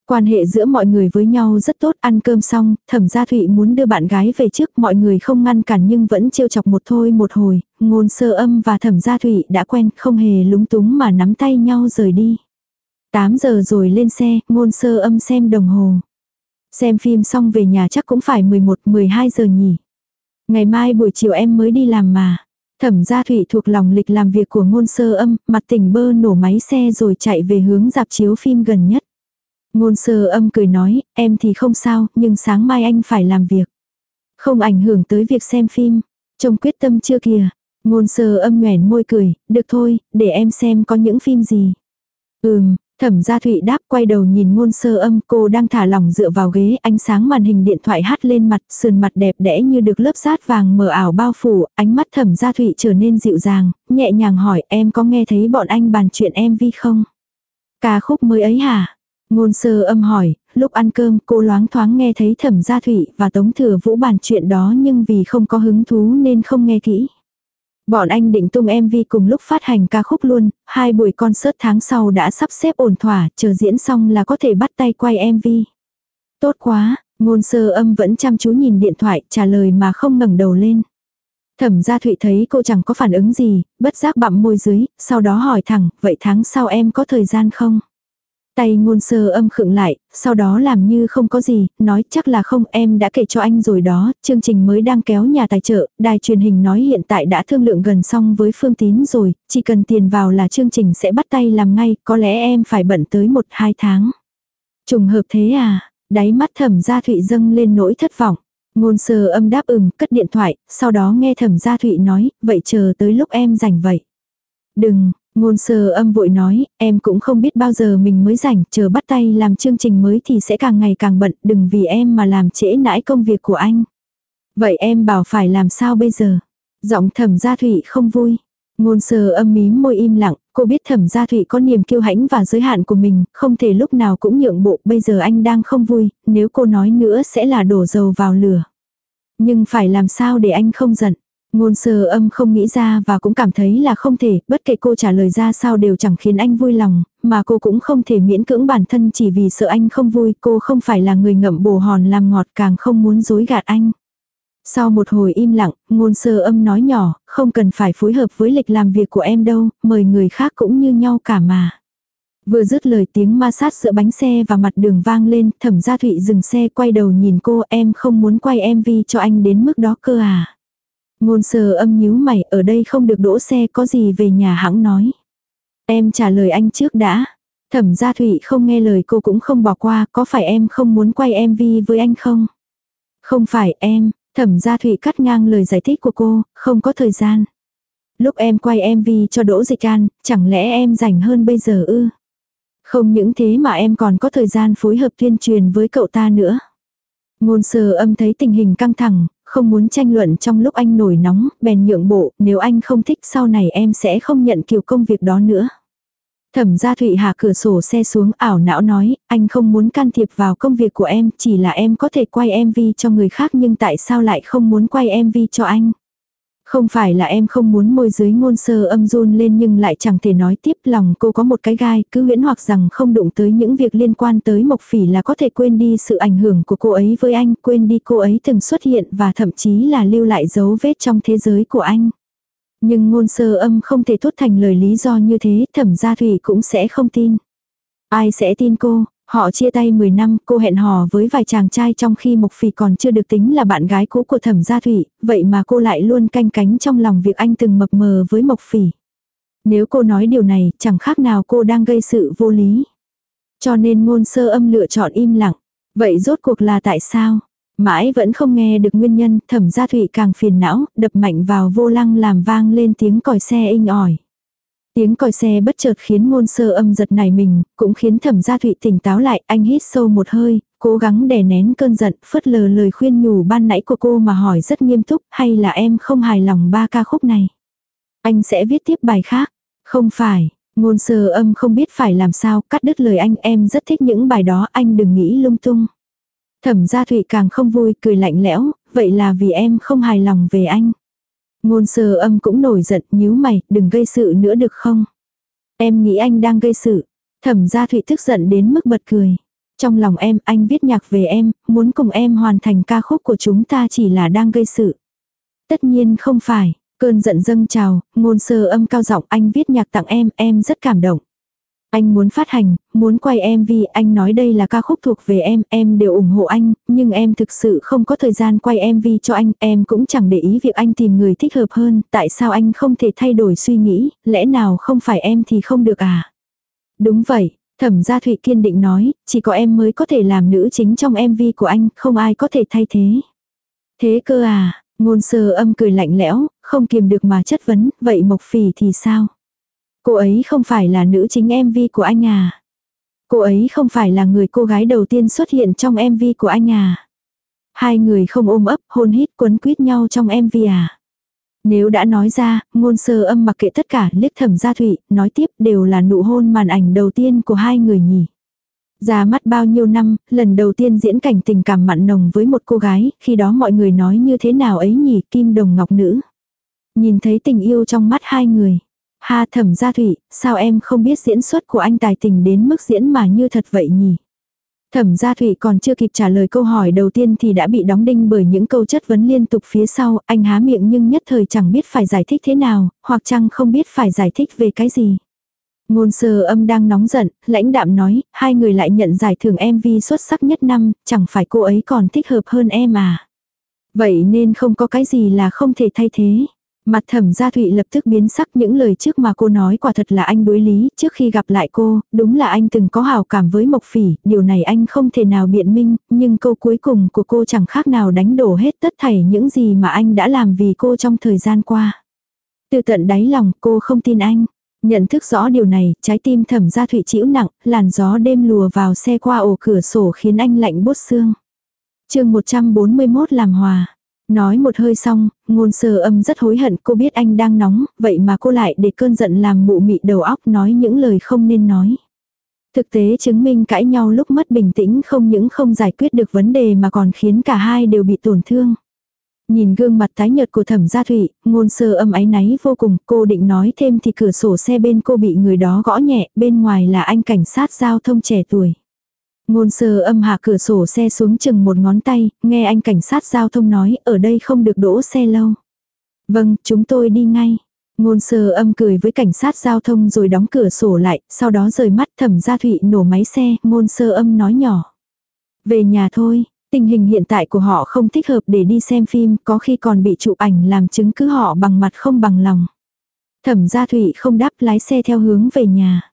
Quan hệ giữa mọi người với nhau rất tốt, ăn cơm xong, thẩm gia thụy muốn đưa bạn gái về trước, mọi người không ngăn cản nhưng vẫn trêu chọc một thôi một hồi, ngôn sơ âm và thẩm gia thụy đã quen, không hề lúng túng mà nắm tay nhau rời đi. 8 giờ rồi lên xe, ngôn sơ âm xem đồng hồ. Xem phim xong về nhà chắc cũng phải 11-12 giờ nhỉ. Ngày mai buổi chiều em mới đi làm mà. Thẩm gia thụy thuộc lòng lịch làm việc của ngôn sơ âm, mặt tỉnh bơ nổ máy xe rồi chạy về hướng dạp chiếu phim gần nhất. Ngôn sơ âm cười nói, em thì không sao, nhưng sáng mai anh phải làm việc. Không ảnh hưởng tới việc xem phim. Trông quyết tâm chưa kìa. Ngôn sơ âm nhoẻn môi cười, được thôi, để em xem có những phim gì. Ừm, thẩm gia thụy đáp quay đầu nhìn ngôn sơ âm cô đang thả lỏng dựa vào ghế ánh sáng màn hình điện thoại hắt lên mặt, sườn mặt đẹp đẽ như được lớp sát vàng mờ ảo bao phủ, ánh mắt thẩm gia thụy trở nên dịu dàng, nhẹ nhàng hỏi em có nghe thấy bọn anh bàn chuyện em vi không? Ca khúc mới ấy hả? Ngôn sơ âm hỏi, lúc ăn cơm cô loáng thoáng nghe thấy thẩm gia Thụy và tống thừa vũ bàn chuyện đó nhưng vì không có hứng thú nên không nghe kỹ. Bọn anh định tung MV cùng lúc phát hành ca khúc luôn, hai buổi concert tháng sau đã sắp xếp ổn thỏa, chờ diễn xong là có thể bắt tay quay MV. Tốt quá, ngôn sơ âm vẫn chăm chú nhìn điện thoại trả lời mà không ngẩng đầu lên. Thẩm gia thụy thấy cô chẳng có phản ứng gì, bất giác bặm môi dưới, sau đó hỏi thẳng, vậy tháng sau em có thời gian không? Tay ngôn sơ âm khựng lại, sau đó làm như không có gì, nói chắc là không em đã kể cho anh rồi đó, chương trình mới đang kéo nhà tài trợ, đài truyền hình nói hiện tại đã thương lượng gần xong với Phương Tín rồi, chỉ cần tiền vào là chương trình sẽ bắt tay làm ngay, có lẽ em phải bận tới một hai tháng. Trùng hợp thế à, đáy mắt thẩm gia thụy dâng lên nỗi thất vọng. Ngôn sơ âm đáp ừm, cất điện thoại, sau đó nghe thẩm gia thụy nói, vậy chờ tới lúc em rảnh vậy. Đừng, Ngôn sơ âm vội nói, em cũng không biết bao giờ mình mới rảnh, chờ bắt tay làm chương trình mới thì sẽ càng ngày càng bận, đừng vì em mà làm trễ nãi công việc của anh. Vậy em bảo phải làm sao bây giờ? Giọng thẩm gia thủy không vui. Ngôn sơ âm mím môi im lặng, cô biết thẩm gia thủy có niềm kiêu hãnh và giới hạn của mình, không thể lúc nào cũng nhượng bộ, bây giờ anh đang không vui, nếu cô nói nữa sẽ là đổ dầu vào lửa. Nhưng phải làm sao để anh không giận. Ngôn sơ âm không nghĩ ra và cũng cảm thấy là không thể, bất kể cô trả lời ra sao đều chẳng khiến anh vui lòng, mà cô cũng không thể miễn cưỡng bản thân chỉ vì sợ anh không vui, cô không phải là người ngậm bồ hòn làm ngọt càng không muốn dối gạt anh. Sau một hồi im lặng, ngôn sơ âm nói nhỏ, không cần phải phối hợp với lịch làm việc của em đâu, mời người khác cũng như nhau cả mà. Vừa dứt lời tiếng ma sát giữa bánh xe và mặt đường vang lên, thẩm gia thụy dừng xe quay đầu nhìn cô em không muốn quay MV cho anh đến mức đó cơ à. Ngôn sơ âm nhíu mày, ở đây không được đỗ xe có gì về nhà hãng nói. Em trả lời anh trước đã. Thẩm gia thụy không nghe lời cô cũng không bỏ qua, có phải em không muốn quay MV với anh không? Không phải em, thẩm gia thụy cắt ngang lời giải thích của cô, không có thời gian. Lúc em quay MV cho Đỗ Dịch An, chẳng lẽ em rảnh hơn bây giờ ư? Không những thế mà em còn có thời gian phối hợp tuyên truyền với cậu ta nữa. Ngôn sơ âm thấy tình hình căng thẳng, không muốn tranh luận trong lúc anh nổi nóng, bèn nhượng bộ, nếu anh không thích sau này em sẽ không nhận kiểu công việc đó nữa. Thẩm gia Thụy hạ cửa sổ xe xuống ảo não nói, anh không muốn can thiệp vào công việc của em, chỉ là em có thể quay MV cho người khác nhưng tại sao lại không muốn quay MV cho anh. Không phải là em không muốn môi dưới ngôn sơ âm run lên nhưng lại chẳng thể nói tiếp lòng cô có một cái gai cứ huyễn hoặc rằng không đụng tới những việc liên quan tới Mộc Phỉ là có thể quên đi sự ảnh hưởng của cô ấy với anh, quên đi cô ấy từng xuất hiện và thậm chí là lưu lại dấu vết trong thế giới của anh. Nhưng ngôn sơ âm không thể thốt thành lời lý do như thế, thẩm gia thủy cũng sẽ không tin. Ai sẽ tin cô, Họ chia tay 10 năm, cô hẹn hò với vài chàng trai trong khi Mộc Phỉ còn chưa được tính là bạn gái cũ của Thẩm Gia thụy vậy mà cô lại luôn canh cánh trong lòng việc anh từng mập mờ với Mộc Phỉ. Nếu cô nói điều này, chẳng khác nào cô đang gây sự vô lý. Cho nên ngôn sơ âm lựa chọn im lặng. Vậy rốt cuộc là tại sao? Mãi vẫn không nghe được nguyên nhân, thẩm gia thụy càng phiền não, đập mạnh vào vô lăng làm vang lên tiếng còi xe inh ỏi. Tiếng còi xe bất chợt khiến ngôn sơ âm giật nảy mình, cũng khiến thẩm gia thụy tỉnh táo lại, anh hít sâu một hơi, cố gắng đè nén cơn giận, phớt lờ lời khuyên nhủ ban nãy của cô mà hỏi rất nghiêm túc, hay là em không hài lòng ba ca khúc này. Anh sẽ viết tiếp bài khác. Không phải, ngôn sơ âm không biết phải làm sao, cắt đứt lời anh em rất thích những bài đó, anh đừng nghĩ lung tung. Thẩm gia thụy càng không vui, cười lạnh lẽo, vậy là vì em không hài lòng về anh. Ngôn sơ âm cũng nổi giận, nhíu mày, đừng gây sự nữa được không? Em nghĩ anh đang gây sự. Thẩm gia thụy tức giận đến mức bật cười. Trong lòng em, anh viết nhạc về em, muốn cùng em hoàn thành ca khúc của chúng ta chỉ là đang gây sự. Tất nhiên không phải, cơn giận dâng trào, ngôn sơ âm cao giọng anh viết nhạc tặng em, em rất cảm động. Anh muốn phát hành, muốn quay MV, anh nói đây là ca khúc thuộc về em, em đều ủng hộ anh, nhưng em thực sự không có thời gian quay MV cho anh, em cũng chẳng để ý việc anh tìm người thích hợp hơn, tại sao anh không thể thay đổi suy nghĩ, lẽ nào không phải em thì không được à? Đúng vậy, thẩm gia Thụy kiên định nói, chỉ có em mới có thể làm nữ chính trong MV của anh, không ai có thể thay thế. Thế cơ à, ngôn sơ âm cười lạnh lẽo, không kiềm được mà chất vấn, vậy Mộc Phỉ thì sao? Cô ấy không phải là nữ chính MV của anh à. Cô ấy không phải là người cô gái đầu tiên xuất hiện trong MV của anh à. Hai người không ôm ấp, hôn hít quấn quýt nhau trong MV à. Nếu đã nói ra, ngôn sơ âm mặc kệ tất cả liếc thẩm gia thụy, nói tiếp đều là nụ hôn màn ảnh đầu tiên của hai người nhỉ. Ra mắt bao nhiêu năm, lần đầu tiên diễn cảnh tình cảm mặn nồng với một cô gái, khi đó mọi người nói như thế nào ấy nhỉ, kim đồng ngọc nữ. Nhìn thấy tình yêu trong mắt hai người. Ha thẩm gia thủy, sao em không biết diễn xuất của anh tài tình đến mức diễn mà như thật vậy nhỉ? Thẩm gia thủy còn chưa kịp trả lời câu hỏi đầu tiên thì đã bị đóng đinh bởi những câu chất vấn liên tục phía sau, anh há miệng nhưng nhất thời chẳng biết phải giải thích thế nào, hoặc chăng không biết phải giải thích về cái gì. Ngôn sơ âm đang nóng giận, lãnh đạm nói, hai người lại nhận giải thưởng MV xuất sắc nhất năm, chẳng phải cô ấy còn thích hợp hơn em à. Vậy nên không có cái gì là không thể thay thế. Mặt thẩm gia thụy lập tức biến sắc những lời trước mà cô nói quả thật là anh đối lý, trước khi gặp lại cô, đúng là anh từng có hào cảm với Mộc Phỉ, điều này anh không thể nào biện minh, nhưng câu cuối cùng của cô chẳng khác nào đánh đổ hết tất thảy những gì mà anh đã làm vì cô trong thời gian qua. Từ tận đáy lòng cô không tin anh. Nhận thức rõ điều này, trái tim thẩm gia thụy chịu nặng, làn gió đêm lùa vào xe qua ổ cửa sổ khiến anh lạnh bốt xương. chương 141 làm hòa. Nói một hơi xong, ngôn sơ âm rất hối hận cô biết anh đang nóng, vậy mà cô lại để cơn giận làm mụ mị đầu óc nói những lời không nên nói. Thực tế chứng minh cãi nhau lúc mất bình tĩnh không những không giải quyết được vấn đề mà còn khiến cả hai đều bị tổn thương. Nhìn gương mặt tái nhợt của thẩm gia thụy, ngôn sơ âm áy náy vô cùng, cô định nói thêm thì cửa sổ xe bên cô bị người đó gõ nhẹ, bên ngoài là anh cảnh sát giao thông trẻ tuổi. Ngôn sơ âm hạ cửa sổ xe xuống chừng một ngón tay, nghe anh cảnh sát giao thông nói ở đây không được đỗ xe lâu. Vâng, chúng tôi đi ngay. Ngôn sơ âm cười với cảnh sát giao thông rồi đóng cửa sổ lại, sau đó rời mắt thẩm gia thụy nổ máy xe, ngôn sơ âm nói nhỏ. Về nhà thôi, tình hình hiện tại của họ không thích hợp để đi xem phim, có khi còn bị chụp ảnh làm chứng cứ họ bằng mặt không bằng lòng. Thẩm gia thụy không đáp lái xe theo hướng về nhà.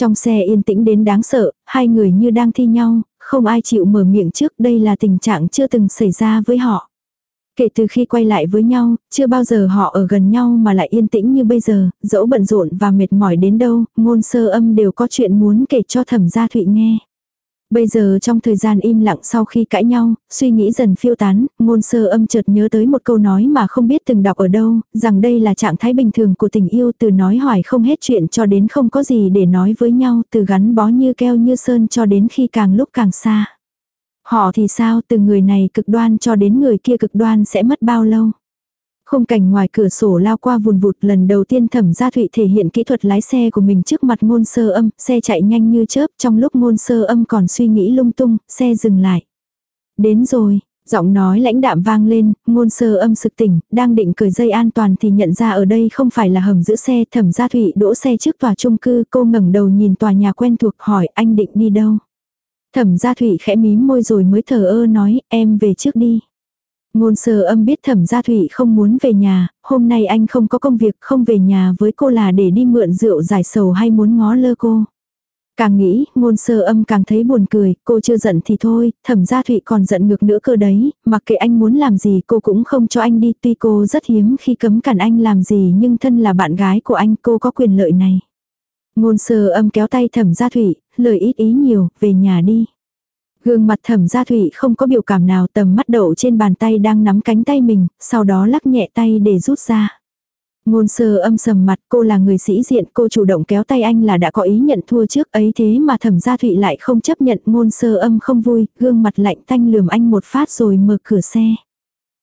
Trong xe yên tĩnh đến đáng sợ, hai người như đang thi nhau, không ai chịu mở miệng trước đây là tình trạng chưa từng xảy ra với họ. Kể từ khi quay lại với nhau, chưa bao giờ họ ở gần nhau mà lại yên tĩnh như bây giờ, dẫu bận rộn và mệt mỏi đến đâu, ngôn sơ âm đều có chuyện muốn kể cho thẩm gia thụy nghe. Bây giờ trong thời gian im lặng sau khi cãi nhau, suy nghĩ dần phiêu tán, ngôn sơ âm chợt nhớ tới một câu nói mà không biết từng đọc ở đâu, rằng đây là trạng thái bình thường của tình yêu từ nói hoài không hết chuyện cho đến không có gì để nói với nhau, từ gắn bó như keo như sơn cho đến khi càng lúc càng xa. Họ thì sao từ người này cực đoan cho đến người kia cực đoan sẽ mất bao lâu? Khung cảnh ngoài cửa sổ lao qua vùn vụt lần đầu tiên thẩm gia thụy thể hiện kỹ thuật lái xe của mình trước mặt ngôn sơ âm, xe chạy nhanh như chớp trong lúc ngôn sơ âm còn suy nghĩ lung tung, xe dừng lại. Đến rồi, giọng nói lãnh đạm vang lên, ngôn sơ âm sực tỉnh, đang định cởi dây an toàn thì nhận ra ở đây không phải là hầm giữ xe, thẩm gia thụy đỗ xe trước tòa trung cư, cô ngẩng đầu nhìn tòa nhà quen thuộc hỏi anh định đi đâu. Thẩm gia thụy khẽ mím môi rồi mới thờ ơ nói, em về trước đi. Ngôn sơ âm biết thẩm gia Thủy không muốn về nhà, hôm nay anh không có công việc không về nhà với cô là để đi mượn rượu giải sầu hay muốn ngó lơ cô. Càng nghĩ, ngôn sơ âm càng thấy buồn cười, cô chưa giận thì thôi, thẩm gia thụy còn giận ngược nữa cơ đấy, mặc kệ anh muốn làm gì cô cũng không cho anh đi, tuy cô rất hiếm khi cấm cản anh làm gì nhưng thân là bạn gái của anh cô có quyền lợi này. Ngôn sơ âm kéo tay thẩm gia thụy, lời ít ý nhiều, về nhà đi. Gương mặt thẩm gia thụy không có biểu cảm nào tầm mắt đậu trên bàn tay đang nắm cánh tay mình, sau đó lắc nhẹ tay để rút ra. Ngôn sơ âm sầm mặt cô là người sĩ diện cô chủ động kéo tay anh là đã có ý nhận thua trước ấy thế mà thẩm gia thụy lại không chấp nhận ngôn sơ âm không vui, gương mặt lạnh tanh lườm anh một phát rồi mở cửa xe.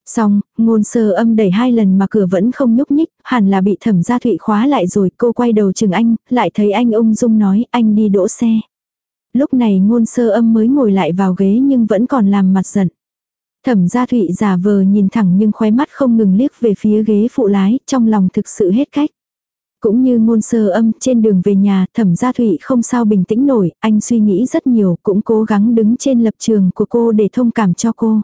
Xong, ngôn sơ âm đẩy hai lần mà cửa vẫn không nhúc nhích, hẳn là bị thẩm gia thụy khóa lại rồi cô quay đầu chừng anh, lại thấy anh ung dung nói anh đi đỗ xe. Lúc này ngôn sơ âm mới ngồi lại vào ghế nhưng vẫn còn làm mặt giận. Thẩm gia thụy giả vờ nhìn thẳng nhưng khóe mắt không ngừng liếc về phía ghế phụ lái, trong lòng thực sự hết cách. Cũng như ngôn sơ âm, trên đường về nhà, thẩm gia thụy không sao bình tĩnh nổi, anh suy nghĩ rất nhiều, cũng cố gắng đứng trên lập trường của cô để thông cảm cho cô.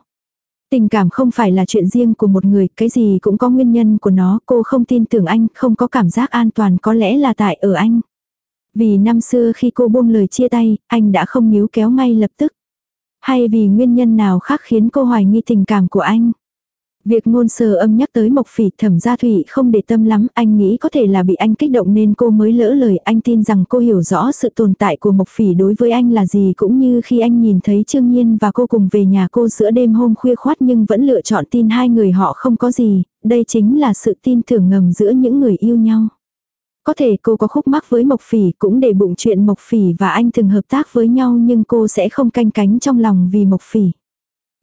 Tình cảm không phải là chuyện riêng của một người, cái gì cũng có nguyên nhân của nó, cô không tin tưởng anh, không có cảm giác an toàn có lẽ là tại ở anh. Vì năm xưa khi cô buông lời chia tay, anh đã không níu kéo ngay lập tức. Hay vì nguyên nhân nào khác khiến cô hoài nghi tình cảm của anh. Việc ngôn sơ âm nhắc tới Mộc Phỉ thẩm gia thủy không để tâm lắm, anh nghĩ có thể là bị anh kích động nên cô mới lỡ lời, anh tin rằng cô hiểu rõ sự tồn tại của Mộc Phỉ đối với anh là gì cũng như khi anh nhìn thấy Trương Nhiên và cô cùng về nhà cô giữa đêm hôm khuya khoát nhưng vẫn lựa chọn tin hai người họ không có gì, đây chính là sự tin tưởng ngầm giữa những người yêu nhau. Có thể cô có khúc mắc với Mộc Phỉ cũng để bụng chuyện Mộc Phỉ và anh từng hợp tác với nhau nhưng cô sẽ không canh cánh trong lòng vì Mộc Phỉ.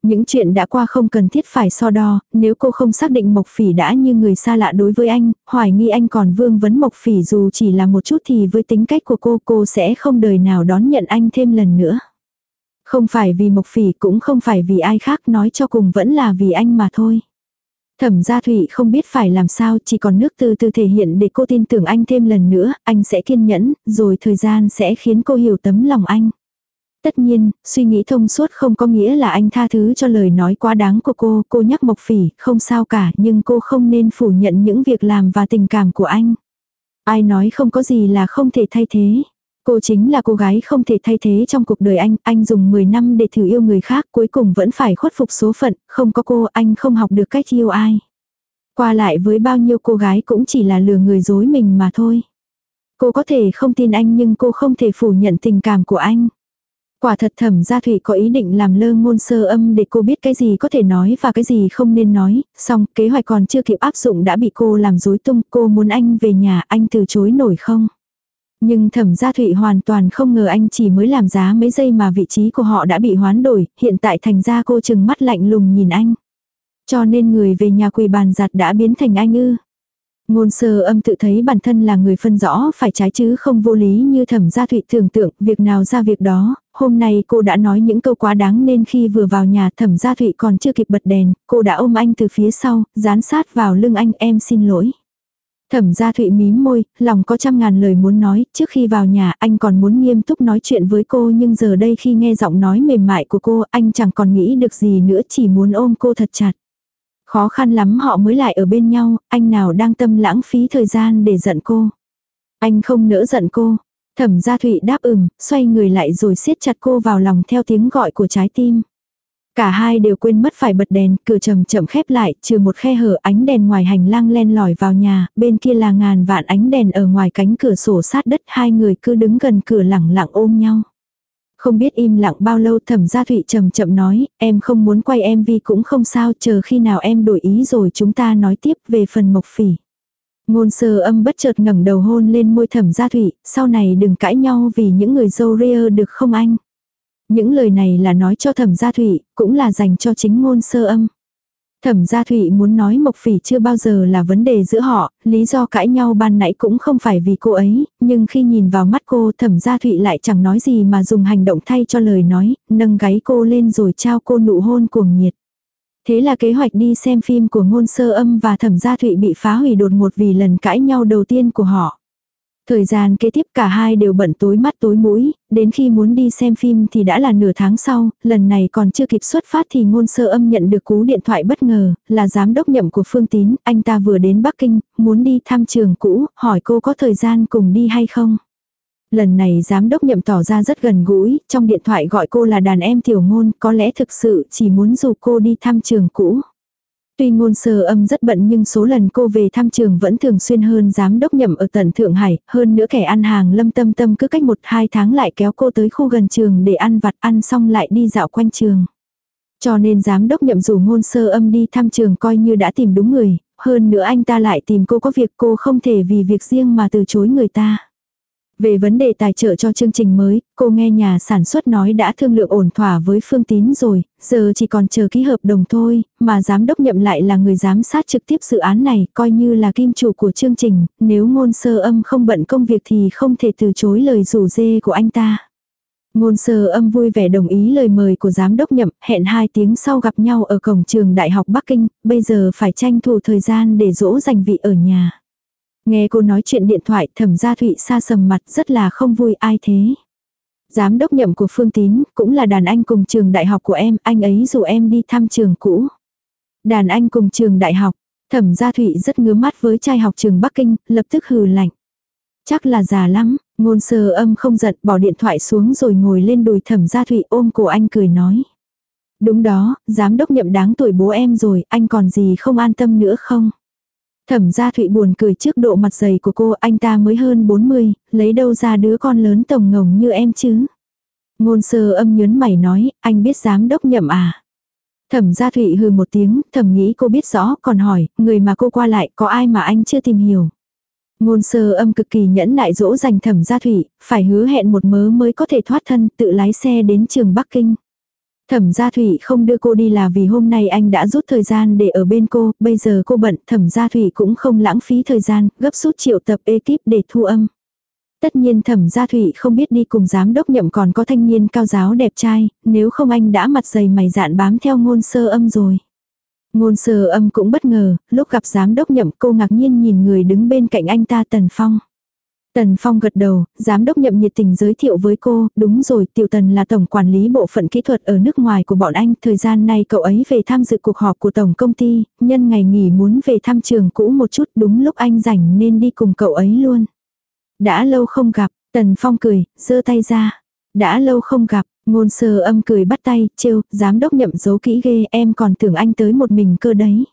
Những chuyện đã qua không cần thiết phải so đo, nếu cô không xác định Mộc Phỉ đã như người xa lạ đối với anh, hoài nghi anh còn vương vấn Mộc Phỉ dù chỉ là một chút thì với tính cách của cô cô sẽ không đời nào đón nhận anh thêm lần nữa. Không phải vì Mộc Phỉ cũng không phải vì ai khác nói cho cùng vẫn là vì anh mà thôi. Thẩm gia thủy không biết phải làm sao chỉ còn nước từ từ thể hiện để cô tin tưởng anh thêm lần nữa, anh sẽ kiên nhẫn, rồi thời gian sẽ khiến cô hiểu tấm lòng anh. Tất nhiên, suy nghĩ thông suốt không có nghĩa là anh tha thứ cho lời nói quá đáng của cô, cô nhắc Mộc Phỉ, không sao cả, nhưng cô không nên phủ nhận những việc làm và tình cảm của anh. Ai nói không có gì là không thể thay thế. Cô chính là cô gái không thể thay thế trong cuộc đời anh, anh dùng 10 năm để thử yêu người khác cuối cùng vẫn phải khuất phục số phận, không có cô anh không học được cách yêu ai. Qua lại với bao nhiêu cô gái cũng chỉ là lừa người dối mình mà thôi. Cô có thể không tin anh nhưng cô không thể phủ nhận tình cảm của anh. Quả thật thẩm gia thủy có ý định làm lơ ngôn sơ âm để cô biết cái gì có thể nói và cái gì không nên nói, xong kế hoạch còn chưa kịp áp dụng đã bị cô làm dối tung, cô muốn anh về nhà anh từ chối nổi không? Nhưng thẩm gia thụy hoàn toàn không ngờ anh chỉ mới làm giá mấy giây mà vị trí của họ đã bị hoán đổi, hiện tại thành ra cô chừng mắt lạnh lùng nhìn anh. Cho nên người về nhà quỳ bàn giặt đã biến thành anh ư. Ngôn sơ âm tự thấy bản thân là người phân rõ phải trái chứ không vô lý như thẩm gia thụy tưởng tượng, việc nào ra việc đó, hôm nay cô đã nói những câu quá đáng nên khi vừa vào nhà thẩm gia thụy còn chưa kịp bật đèn, cô đã ôm anh từ phía sau, dán sát vào lưng anh em xin lỗi. Thẩm gia thụy mím môi, lòng có trăm ngàn lời muốn nói, trước khi vào nhà anh còn muốn nghiêm túc nói chuyện với cô nhưng giờ đây khi nghe giọng nói mềm mại của cô anh chẳng còn nghĩ được gì nữa chỉ muốn ôm cô thật chặt. Khó khăn lắm họ mới lại ở bên nhau, anh nào đang tâm lãng phí thời gian để giận cô. Anh không nỡ giận cô. Thẩm gia thụy đáp ừm, xoay người lại rồi siết chặt cô vào lòng theo tiếng gọi của trái tim. Cả hai đều quên mất phải bật đèn, cửa chậm chậm khép lại, trừ một khe hở ánh đèn ngoài hành lang len lỏi vào nhà, bên kia là ngàn vạn ánh đèn ở ngoài cánh cửa sổ sát đất, hai người cứ đứng gần cửa lẳng lặng ôm nhau. Không biết im lặng bao lâu thẩm gia thụy chậm chậm nói, em không muốn quay MV cũng không sao, chờ khi nào em đổi ý rồi chúng ta nói tiếp về phần mộc phỉ. Ngôn sơ âm bất chợt ngẩng đầu hôn lên môi thẩm gia thụy, sau này đừng cãi nhau vì những người dâu ria được không anh. Những lời này là nói cho thẩm gia thụy cũng là dành cho chính ngôn sơ âm. Thẩm gia Thụy muốn nói Mộc Phỉ chưa bao giờ là vấn đề giữa họ, lý do cãi nhau ban nãy cũng không phải vì cô ấy, nhưng khi nhìn vào mắt cô Thẩm gia Thụy lại chẳng nói gì mà dùng hành động thay cho lời nói, nâng gáy cô lên rồi trao cô nụ hôn cuồng nhiệt. Thế là kế hoạch đi xem phim của ngôn sơ âm và thẩm gia thụy bị phá hủy đột ngột vì lần cãi nhau đầu tiên của họ. Thời gian kế tiếp cả hai đều bận tối mắt tối mũi, đến khi muốn đi xem phim thì đã là nửa tháng sau, lần này còn chưa kịp xuất phát thì ngôn sơ âm nhận được cú điện thoại bất ngờ, là giám đốc nhậm của Phương Tín, anh ta vừa đến Bắc Kinh, muốn đi thăm trường cũ, hỏi cô có thời gian cùng đi hay không. Lần này giám đốc nhậm tỏ ra rất gần gũi, trong điện thoại gọi cô là đàn em tiểu ngôn, có lẽ thực sự chỉ muốn dù cô đi thăm trường cũ. Tuy ngôn sơ âm rất bận nhưng số lần cô về thăm trường vẫn thường xuyên hơn giám đốc nhậm ở tận Thượng Hải, hơn nữa kẻ ăn hàng lâm tâm tâm cứ cách một hai tháng lại kéo cô tới khu gần trường để ăn vặt ăn xong lại đi dạo quanh trường. Cho nên giám đốc nhậm dù ngôn sơ âm đi thăm trường coi như đã tìm đúng người, hơn nữa anh ta lại tìm cô có việc cô không thể vì việc riêng mà từ chối người ta. Về vấn đề tài trợ cho chương trình mới, cô nghe nhà sản xuất nói đã thương lượng ổn thỏa với Phương Tín rồi, giờ chỉ còn chờ ký hợp đồng thôi, mà giám đốc nhậm lại là người giám sát trực tiếp dự án này, coi như là kim chủ của chương trình, nếu ngôn sơ âm không bận công việc thì không thể từ chối lời rủ dê của anh ta. Ngôn sơ âm vui vẻ đồng ý lời mời của giám đốc nhậm, hẹn hai tiếng sau gặp nhau ở cổng trường Đại học Bắc Kinh, bây giờ phải tranh thủ thời gian để dỗ dành vị ở nhà. Nghe cô nói chuyện điện thoại thẩm gia thụy xa sầm mặt rất là không vui ai thế. Giám đốc nhậm của Phương Tín cũng là đàn anh cùng trường đại học của em, anh ấy dù em đi thăm trường cũ. Đàn anh cùng trường đại học, thẩm gia thụy rất ngứa mắt với trai học trường Bắc Kinh, lập tức hừ lạnh. Chắc là già lắm, ngôn sơ âm không giận bỏ điện thoại xuống rồi ngồi lên đùi thẩm gia thụy ôm cổ anh cười nói. Đúng đó, giám đốc nhậm đáng tuổi bố em rồi, anh còn gì không an tâm nữa không? Thẩm gia Thụy buồn cười trước độ mặt dày của cô, anh ta mới hơn 40, lấy đâu ra đứa con lớn tổng ngồng như em chứ. Ngôn sơ âm nhớn mày nói, anh biết giám đốc nhậm à. Thẩm gia Thụy hừ một tiếng, thẩm nghĩ cô biết rõ, còn hỏi, người mà cô qua lại, có ai mà anh chưa tìm hiểu. Ngôn sơ âm cực kỳ nhẫn nại dỗ dành thẩm gia Thụy, phải hứa hẹn một mớ mới có thể thoát thân, tự lái xe đến trường Bắc Kinh. Thẩm gia thủy không đưa cô đi là vì hôm nay anh đã rút thời gian để ở bên cô, bây giờ cô bận, thẩm gia thủy cũng không lãng phí thời gian, gấp rút triệu tập ekip để thu âm. Tất nhiên thẩm gia thủy không biết đi cùng giám đốc nhậm còn có thanh niên cao giáo đẹp trai, nếu không anh đã mặt dày mày dạn bám theo ngôn sơ âm rồi. Ngôn sơ âm cũng bất ngờ, lúc gặp giám đốc nhậm cô ngạc nhiên nhìn người đứng bên cạnh anh ta Tần Phong. Tần Phong gật đầu, giám đốc nhậm nhiệt tình giới thiệu với cô, đúng rồi, Tiểu Tần là tổng quản lý bộ phận kỹ thuật ở nước ngoài của bọn anh, thời gian này cậu ấy về tham dự cuộc họp của tổng công ty, nhân ngày nghỉ muốn về thăm trường cũ một chút, đúng lúc anh rảnh nên đi cùng cậu ấy luôn. Đã lâu không gặp, Tần Phong cười, giơ tay ra. Đã lâu không gặp, ngôn sơ âm cười bắt tay, trêu, giám đốc nhậm giấu kỹ ghê, em còn tưởng anh tới một mình cơ đấy.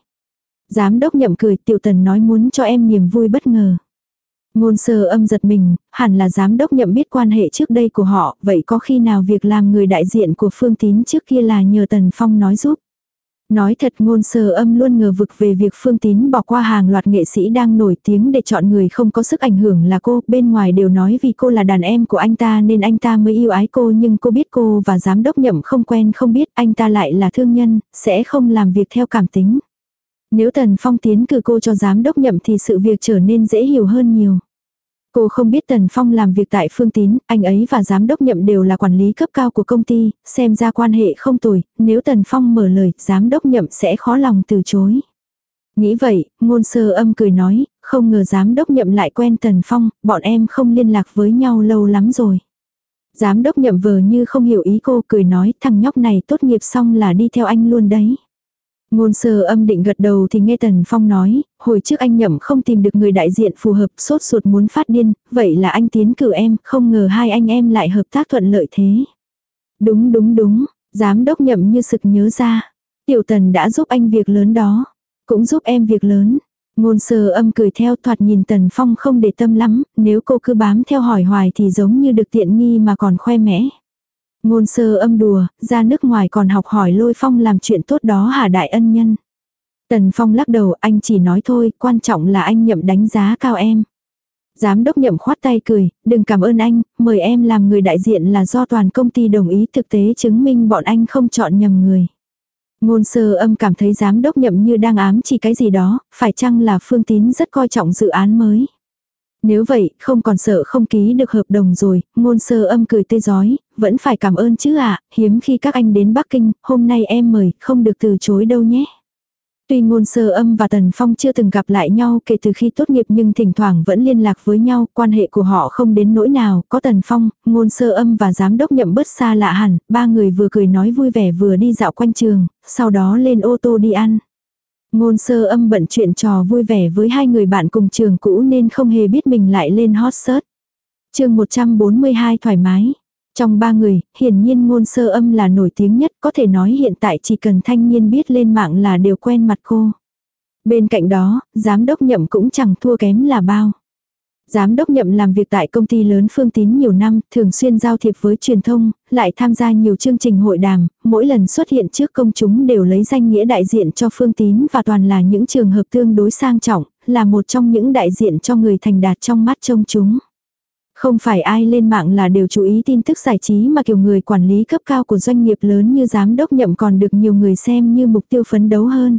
Giám đốc nhậm cười, Tiểu Tần nói muốn cho em niềm vui bất ngờ. Ngôn sơ âm giật mình, hẳn là giám đốc nhậm biết quan hệ trước đây của họ, vậy có khi nào việc làm người đại diện của Phương Tín trước kia là nhờ Tần Phong nói giúp. Nói thật ngôn sơ âm luôn ngờ vực về việc Phương Tín bỏ qua hàng loạt nghệ sĩ đang nổi tiếng để chọn người không có sức ảnh hưởng là cô, bên ngoài đều nói vì cô là đàn em của anh ta nên anh ta mới yêu ái cô nhưng cô biết cô và giám đốc nhậm không quen không biết anh ta lại là thương nhân, sẽ không làm việc theo cảm tính. Nếu Tần Phong tiến cử cô cho giám đốc nhậm thì sự việc trở nên dễ hiểu hơn nhiều. Cô không biết Tần Phong làm việc tại Phương Tín, anh ấy và giám đốc nhậm đều là quản lý cấp cao của công ty, xem ra quan hệ không tồi, nếu Tần Phong mở lời, giám đốc nhậm sẽ khó lòng từ chối. Nghĩ vậy, ngôn sơ âm cười nói, không ngờ giám đốc nhậm lại quen Tần Phong, bọn em không liên lạc với nhau lâu lắm rồi. Giám đốc nhậm vờ như không hiểu ý cô cười nói thằng nhóc này tốt nghiệp xong là đi theo anh luôn đấy. Ngôn sơ âm định gật đầu thì nghe Tần Phong nói, hồi trước anh nhậm không tìm được người đại diện phù hợp sốt ruột muốn phát điên, vậy là anh tiến cử em, không ngờ hai anh em lại hợp tác thuận lợi thế. Đúng đúng đúng, giám đốc nhậm như sực nhớ ra. Tiểu tần đã giúp anh việc lớn đó, cũng giúp em việc lớn. Ngôn sơ âm cười theo thoạt nhìn Tần Phong không để tâm lắm, nếu cô cứ bám theo hỏi hoài thì giống như được tiện nghi mà còn khoe mẽ. Ngôn sơ âm đùa, ra nước ngoài còn học hỏi lôi phong làm chuyện tốt đó hả đại ân nhân. Tần Phong lắc đầu anh chỉ nói thôi, quan trọng là anh nhậm đánh giá cao em. Giám đốc nhậm khoát tay cười, đừng cảm ơn anh, mời em làm người đại diện là do toàn công ty đồng ý thực tế chứng minh bọn anh không chọn nhầm người. Ngôn sơ âm cảm thấy giám đốc nhậm như đang ám chỉ cái gì đó, phải chăng là phương tín rất coi trọng dự án mới. Nếu vậy, không còn sợ không ký được hợp đồng rồi, ngôn sơ âm cười tươi giói, vẫn phải cảm ơn chứ ạ, hiếm khi các anh đến Bắc Kinh, hôm nay em mời, không được từ chối đâu nhé. Tuy ngôn sơ âm và Tần Phong chưa từng gặp lại nhau kể từ khi tốt nghiệp nhưng thỉnh thoảng vẫn liên lạc với nhau, quan hệ của họ không đến nỗi nào, có Tần Phong, ngôn sơ âm và giám đốc nhậm bớt xa lạ hẳn, ba người vừa cười nói vui vẻ vừa đi dạo quanh trường, sau đó lên ô tô đi ăn. Ngôn sơ âm bận chuyện trò vui vẻ với hai người bạn cùng trường cũ nên không hề biết mình lại lên hot search. chương 142 thoải mái. Trong ba người, hiển nhiên ngôn sơ âm là nổi tiếng nhất, có thể nói hiện tại chỉ cần thanh niên biết lên mạng là đều quen mặt cô. Bên cạnh đó, giám đốc nhậm cũng chẳng thua kém là bao. Giám đốc nhậm làm việc tại công ty lớn Phương Tín nhiều năm, thường xuyên giao thiệp với truyền thông, lại tham gia nhiều chương trình hội đàm, mỗi lần xuất hiện trước công chúng đều lấy danh nghĩa đại diện cho Phương Tín và toàn là những trường hợp tương đối sang trọng, là một trong những đại diện cho người thành đạt trong mắt trông chúng. Không phải ai lên mạng là đều chú ý tin tức giải trí mà kiểu người quản lý cấp cao của doanh nghiệp lớn như giám đốc nhậm còn được nhiều người xem như mục tiêu phấn đấu hơn.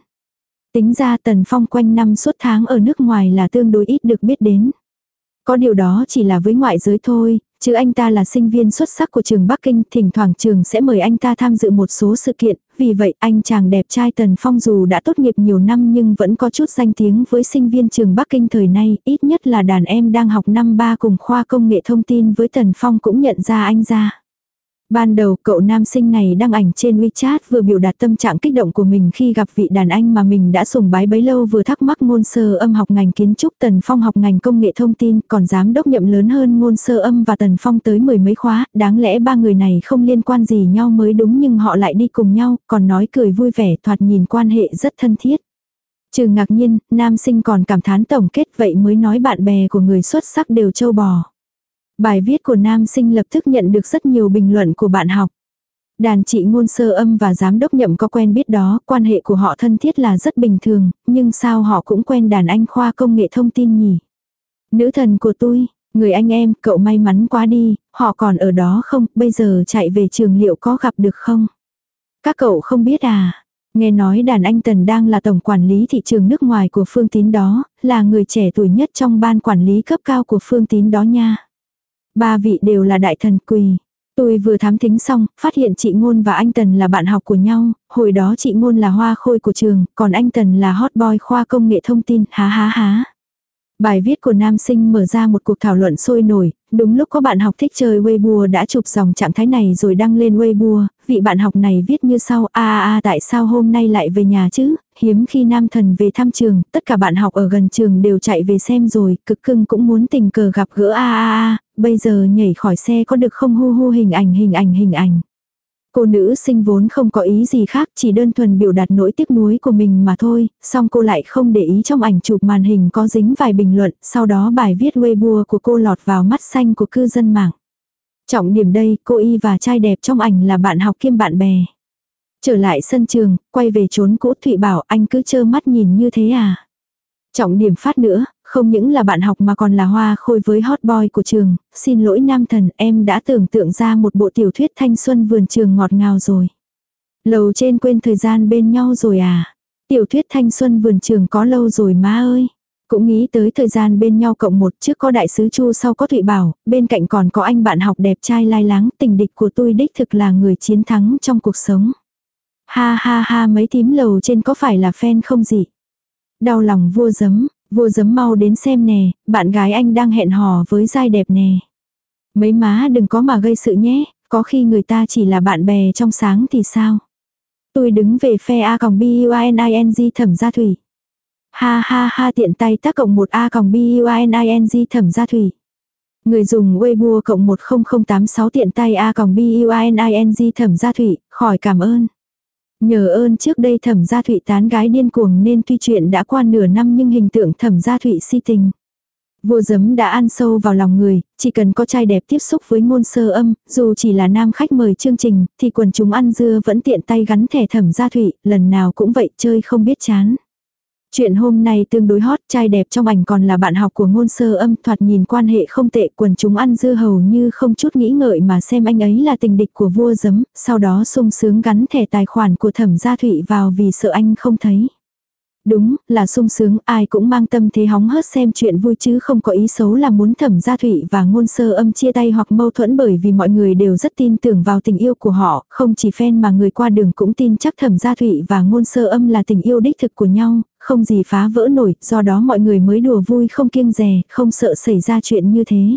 Tính ra Tần Phong quanh năm suốt tháng ở nước ngoài là tương đối ít được biết đến. Có điều đó chỉ là với ngoại giới thôi, chứ anh ta là sinh viên xuất sắc của trường Bắc Kinh, thỉnh thoảng trường sẽ mời anh ta tham dự một số sự kiện, vì vậy anh chàng đẹp trai Tần Phong dù đã tốt nghiệp nhiều năm nhưng vẫn có chút danh tiếng với sinh viên trường Bắc Kinh thời nay, ít nhất là đàn em đang học năm ba cùng khoa công nghệ thông tin với Tần Phong cũng nhận ra anh ra. Ban đầu cậu nam sinh này đăng ảnh trên WeChat vừa biểu đạt tâm trạng kích động của mình khi gặp vị đàn anh mà mình đã sùng bái bấy lâu vừa thắc mắc ngôn sơ âm học ngành kiến trúc Tần Phong học ngành công nghệ thông tin còn giám đốc nhậm lớn hơn ngôn sơ âm và Tần Phong tới mười mấy khóa, đáng lẽ ba người này không liên quan gì nhau mới đúng nhưng họ lại đi cùng nhau, còn nói cười vui vẻ thoạt nhìn quan hệ rất thân thiết. Trừ ngạc nhiên, nam sinh còn cảm thán tổng kết vậy mới nói bạn bè của người xuất sắc đều châu bò. Bài viết của nam sinh lập tức nhận được rất nhiều bình luận của bạn học. Đàn chị ngôn sơ âm và giám đốc nhậm có quen biết đó, quan hệ của họ thân thiết là rất bình thường, nhưng sao họ cũng quen đàn anh khoa công nghệ thông tin nhỉ? Nữ thần của tôi, người anh em, cậu may mắn quá đi, họ còn ở đó không, bây giờ chạy về trường liệu có gặp được không? Các cậu không biết à? Nghe nói đàn anh Tần đang là tổng quản lý thị trường nước ngoài của Phương Tín đó, là người trẻ tuổi nhất trong ban quản lý cấp cao của Phương Tín đó nha. Ba vị đều là đại thần quỳ. Tôi vừa thám thính xong, phát hiện chị Ngôn và anh Tần là bạn học của nhau, hồi đó chị Ngôn là hoa khôi của trường, còn anh Tần là hot boy khoa công nghệ thông tin, há há há. Bài viết của nam sinh mở ra một cuộc thảo luận sôi nổi, đúng lúc có bạn học thích chơi Weibo đã chụp dòng trạng thái này rồi đăng lên Weibo, vị bạn học này viết như sau, a a a tại sao hôm nay lại về nhà chứ, hiếm khi nam thần về thăm trường, tất cả bạn học ở gần trường đều chạy về xem rồi, cực cưng cũng muốn tình cờ gặp gỡ a a a, bây giờ nhảy khỏi xe có được không hu hu hình ảnh hình ảnh hình ảnh. Cô nữ sinh vốn không có ý gì khác, chỉ đơn thuần biểu đạt nỗi tiếc nuối của mình mà thôi, song cô lại không để ý trong ảnh chụp màn hình có dính vài bình luận, sau đó bài viết Weibo của cô lọt vào mắt xanh của cư dân mạng. Trọng điểm đây, cô y và trai đẹp trong ảnh là bạn học kiêm bạn bè. Trở lại sân trường, quay về trốn cũ Thụy bảo anh cứ trơ mắt nhìn như thế à. Trọng điểm phát nữa, không những là bạn học mà còn là hoa khôi với hot boy của trường, xin lỗi nam thần em đã tưởng tượng ra một bộ tiểu thuyết thanh xuân vườn trường ngọt ngào rồi. Lầu trên quên thời gian bên nhau rồi à. Tiểu thuyết thanh xuân vườn trường có lâu rồi má ơi. Cũng nghĩ tới thời gian bên nhau cộng một trước có đại sứ Chu sau có Thụy Bảo, bên cạnh còn có anh bạn học đẹp trai lai láng tình địch của tôi đích thực là người chiến thắng trong cuộc sống. Ha ha ha mấy tím lầu trên có phải là fan không gì? Đau lòng vua giấm, Vô dấm mau đến xem nè, bạn gái anh đang hẹn hò với giai đẹp nè. Mấy má đừng có mà gây sự nhé, có khi người ta chỉ là bạn bè trong sáng thì sao? Tôi đứng về phe A còng B U I N I N G thẩm gia thủy. Ha ha ha tiện tay tác cộng một A còng B U I N I N G thẩm gia thủy. Người dùng Weibo cộng 10086 tiện tay A còng B U I N I N G thẩm gia thủy, khỏi cảm ơn. Nhờ ơn trước đây thẩm gia thụy tán gái điên cuồng nên tuy chuyện đã qua nửa năm nhưng hình tượng thẩm gia thụy si tình. Vua giấm đã ăn sâu vào lòng người, chỉ cần có trai đẹp tiếp xúc với ngôn sơ âm, dù chỉ là nam khách mời chương trình, thì quần chúng ăn dưa vẫn tiện tay gắn thẻ thẩm gia thụy, lần nào cũng vậy chơi không biết chán. Chuyện hôm nay tương đối hot, trai đẹp trong ảnh còn là bạn học của ngôn sơ âm thoạt nhìn quan hệ không tệ quần chúng ăn dưa hầu như không chút nghĩ ngợi mà xem anh ấy là tình địch của vua giấm, sau đó sung sướng gắn thẻ tài khoản của thẩm gia thụy vào vì sợ anh không thấy. Đúng, là sung sướng, ai cũng mang tâm thế hóng hớt xem chuyện vui chứ không có ý xấu là muốn thẩm gia thụy và ngôn sơ âm chia tay hoặc mâu thuẫn bởi vì mọi người đều rất tin tưởng vào tình yêu của họ, không chỉ fan mà người qua đường cũng tin chắc thẩm gia thụy và ngôn sơ âm là tình yêu đích thực của nhau, không gì phá vỡ nổi, do đó mọi người mới đùa vui không kiêng rè, không sợ xảy ra chuyện như thế.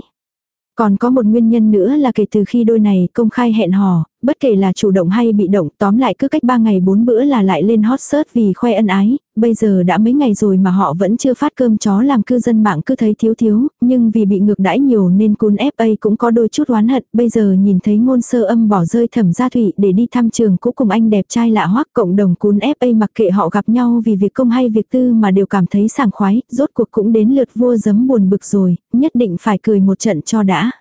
Còn có một nguyên nhân nữa là kể từ khi đôi này công khai hẹn hò, bất kể là chủ động hay bị động, tóm lại cứ cách 3 ngày 4 bữa là lại lên hot search vì khoe ân ái, bây giờ đã mấy ngày rồi mà họ vẫn chưa phát cơm chó làm cư dân mạng cứ thấy thiếu thiếu, nhưng vì bị ngược đãi nhiều nên cún FA cũng có đôi chút oán hận, bây giờ nhìn thấy ngôn sơ âm bỏ rơi thẩm gia thủy để đi thăm trường cũ cùng anh đẹp trai lạ hoắc cộng đồng cún FA mặc kệ họ gặp nhau vì việc công hay việc tư mà đều cảm thấy sảng khoái, rốt cuộc cũng đến lượt vua giấm buồn bực rồi, nhất định phải cười một trận cho đã.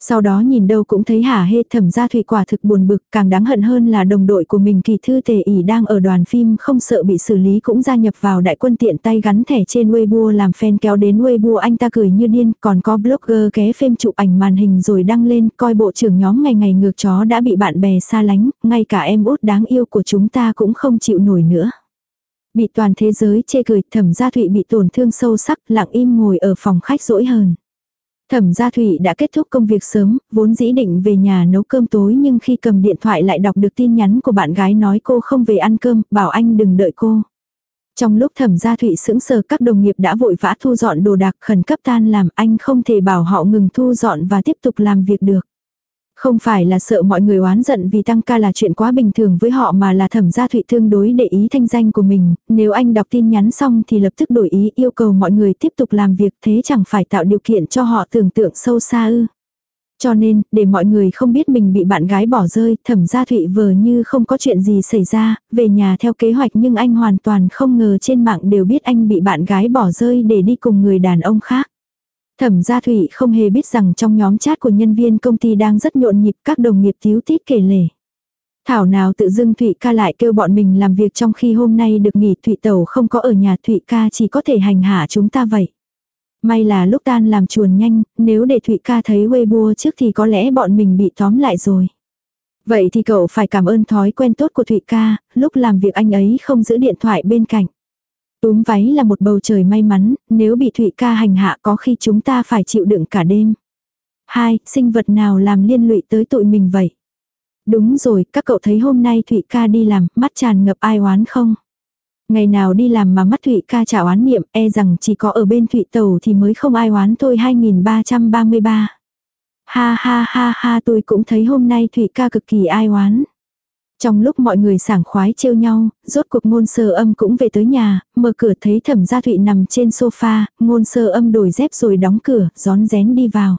Sau đó nhìn đâu cũng thấy hả hê thẩm gia thủy quả thực buồn bực, càng đáng hận hơn là đồng đội của mình kỳ thư tề ỉ đang ở đoàn phim không sợ bị xử lý cũng gia nhập vào đại quân tiện tay gắn thẻ trên Weibo làm fan kéo đến Weibo anh ta cười như điên, còn có blogger ké phim chụp ảnh màn hình rồi đăng lên, coi bộ trưởng nhóm ngày ngày ngược chó đã bị bạn bè xa lánh, ngay cả em út đáng yêu của chúng ta cũng không chịu nổi nữa. Bị toàn thế giới chê cười, thẩm gia thụy bị tổn thương sâu sắc, lặng im ngồi ở phòng khách rỗi hờn. Thẩm gia Thụy đã kết thúc công việc sớm, vốn dĩ định về nhà nấu cơm tối nhưng khi cầm điện thoại lại đọc được tin nhắn của bạn gái nói cô không về ăn cơm, bảo anh đừng đợi cô. Trong lúc thẩm gia Thụy sững sờ các đồng nghiệp đã vội vã thu dọn đồ đạc khẩn cấp tan làm anh không thể bảo họ ngừng thu dọn và tiếp tục làm việc được. Không phải là sợ mọi người oán giận vì tăng ca là chuyện quá bình thường với họ mà là thẩm gia thụy tương đối để ý thanh danh của mình, nếu anh đọc tin nhắn xong thì lập tức đổi ý yêu cầu mọi người tiếp tục làm việc thế chẳng phải tạo điều kiện cho họ tưởng tượng sâu xa ư. Cho nên, để mọi người không biết mình bị bạn gái bỏ rơi, thẩm gia thụy vờ như không có chuyện gì xảy ra, về nhà theo kế hoạch nhưng anh hoàn toàn không ngờ trên mạng đều biết anh bị bạn gái bỏ rơi để đi cùng người đàn ông khác. Thẩm gia thủy không hề biết rằng trong nhóm chat của nhân viên công ty đang rất nhộn nhịp các đồng nghiệp thiếu tít kể lể. Thảo nào tự dưng Thụy ca lại kêu bọn mình làm việc trong khi hôm nay được nghỉ Thụy tẩu không có ở nhà Thụy ca chỉ có thể hành hạ chúng ta vậy. May là lúc tan làm chuồn nhanh, nếu để Thụy ca thấy Weibo trước thì có lẽ bọn mình bị tóm lại rồi. Vậy thì cậu phải cảm ơn thói quen tốt của Thụy ca, lúc làm việc anh ấy không giữ điện thoại bên cạnh. Túm váy là một bầu trời may mắn, nếu bị Thụy ca hành hạ có khi chúng ta phải chịu đựng cả đêm. Hai, sinh vật nào làm liên lụy tới tụi mình vậy? Đúng rồi, các cậu thấy hôm nay Thụy ca đi làm, mắt tràn ngập ai oán không? Ngày nào đi làm mà mắt Thụy ca trả oán niệm, e rằng chỉ có ở bên Thụy Tàu thì mới không ai oán thôi 2333. Ha ha ha ha tôi cũng thấy hôm nay Thụy ca cực kỳ ai oán. Trong lúc mọi người sảng khoái trêu nhau, rốt cuộc ngôn sơ âm cũng về tới nhà, mở cửa thấy thẩm gia thụy nằm trên sofa, ngôn sơ âm đổi dép rồi đóng cửa, gión rén đi vào.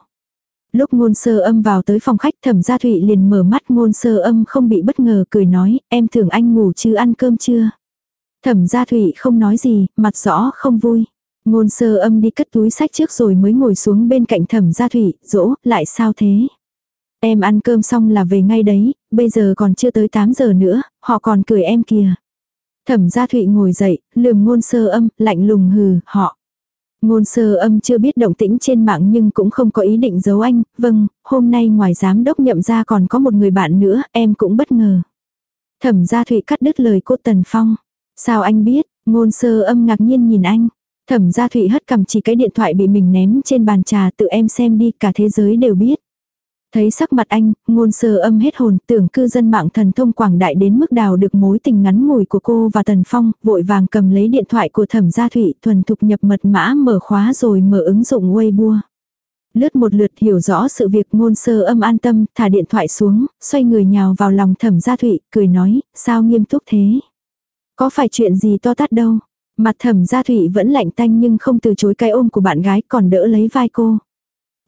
Lúc ngôn sơ âm vào tới phòng khách thẩm gia thụy liền mở mắt ngôn sơ âm không bị bất ngờ cười nói, em tưởng anh ngủ chứ ăn cơm chưa. Thẩm gia thụy không nói gì, mặt rõ không vui. Ngôn sơ âm đi cất túi sách trước rồi mới ngồi xuống bên cạnh thẩm gia thụy, dỗ, lại sao thế? Em ăn cơm xong là về ngay đấy, bây giờ còn chưa tới 8 giờ nữa, họ còn cười em kìa. Thẩm gia Thụy ngồi dậy, lườm ngôn sơ âm, lạnh lùng hừ, họ. Ngôn sơ âm chưa biết động tĩnh trên mạng nhưng cũng không có ý định giấu anh, vâng, hôm nay ngoài giám đốc nhậm ra còn có một người bạn nữa, em cũng bất ngờ. Thẩm gia Thụy cắt đứt lời cô Tần Phong. Sao anh biết, ngôn sơ âm ngạc nhiên nhìn anh. Thẩm gia Thụy hất cầm chỉ cái điện thoại bị mình ném trên bàn trà tự em xem đi cả thế giới đều biết. Thấy sắc mặt anh, ngôn sơ âm hết hồn, tưởng cư dân mạng thần thông quảng đại đến mức đào được mối tình ngắn ngủi của cô và Tần Phong, vội vàng cầm lấy điện thoại của thẩm gia thụy thuần thục nhập mật mã mở khóa rồi mở ứng dụng Weibo. Lướt một lượt hiểu rõ sự việc ngôn sơ âm an tâm, thả điện thoại xuống, xoay người nhào vào lòng thẩm gia thụy, cười nói, sao nghiêm túc thế? Có phải chuyện gì to tát đâu? Mặt thẩm gia thụy vẫn lạnh tanh nhưng không từ chối cái ôm của bạn gái còn đỡ lấy vai cô.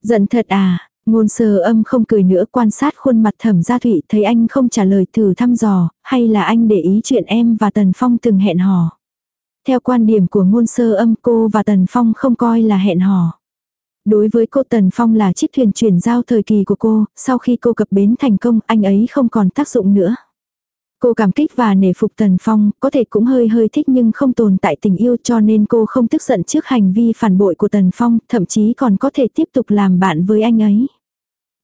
Giận thật à, Ngôn sơ âm không cười nữa quan sát khuôn mặt thẩm gia thụy thấy anh không trả lời thử thăm dò, hay là anh để ý chuyện em và Tần Phong từng hẹn hò. Theo quan điểm của ngôn sơ âm cô và Tần Phong không coi là hẹn hò. Đối với cô Tần Phong là chiếc thuyền chuyển giao thời kỳ của cô, sau khi cô cập bến thành công anh ấy không còn tác dụng nữa. Cô cảm kích và nể phục Tần Phong, có thể cũng hơi hơi thích nhưng không tồn tại tình yêu cho nên cô không tức giận trước hành vi phản bội của Tần Phong, thậm chí còn có thể tiếp tục làm bạn với anh ấy.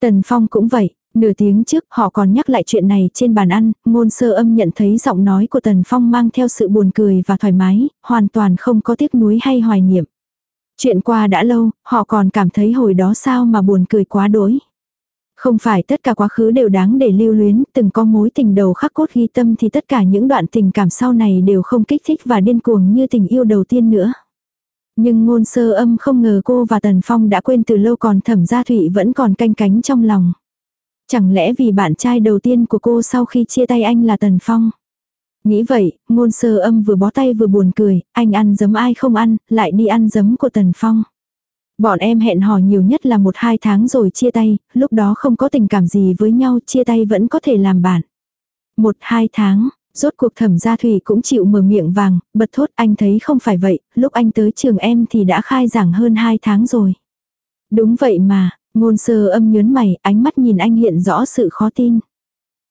Tần Phong cũng vậy, nửa tiếng trước họ còn nhắc lại chuyện này trên bàn ăn, ngôn sơ âm nhận thấy giọng nói của Tần Phong mang theo sự buồn cười và thoải mái, hoàn toàn không có tiếc nuối hay hoài niệm. Chuyện qua đã lâu, họ còn cảm thấy hồi đó sao mà buồn cười quá đỗi. Không phải tất cả quá khứ đều đáng để lưu luyến, từng có mối tình đầu khắc cốt ghi tâm thì tất cả những đoạn tình cảm sau này đều không kích thích và điên cuồng như tình yêu đầu tiên nữa. Nhưng ngôn sơ âm không ngờ cô và Tần Phong đã quên từ lâu còn thẩm gia thụy vẫn còn canh cánh trong lòng. Chẳng lẽ vì bạn trai đầu tiên của cô sau khi chia tay anh là Tần Phong? Nghĩ vậy, ngôn sơ âm vừa bó tay vừa buồn cười, anh ăn giấm ai không ăn, lại đi ăn giấm của Tần Phong. Bọn em hẹn hò nhiều nhất là một hai tháng rồi chia tay, lúc đó không có tình cảm gì với nhau, chia tay vẫn có thể làm bạn. Một hai tháng, rốt cuộc thẩm gia thủy cũng chịu mở miệng vàng, bật thốt anh thấy không phải vậy, lúc anh tới trường em thì đã khai giảng hơn hai tháng rồi. Đúng vậy mà, ngôn sơ âm nhớn mày, ánh mắt nhìn anh hiện rõ sự khó tin.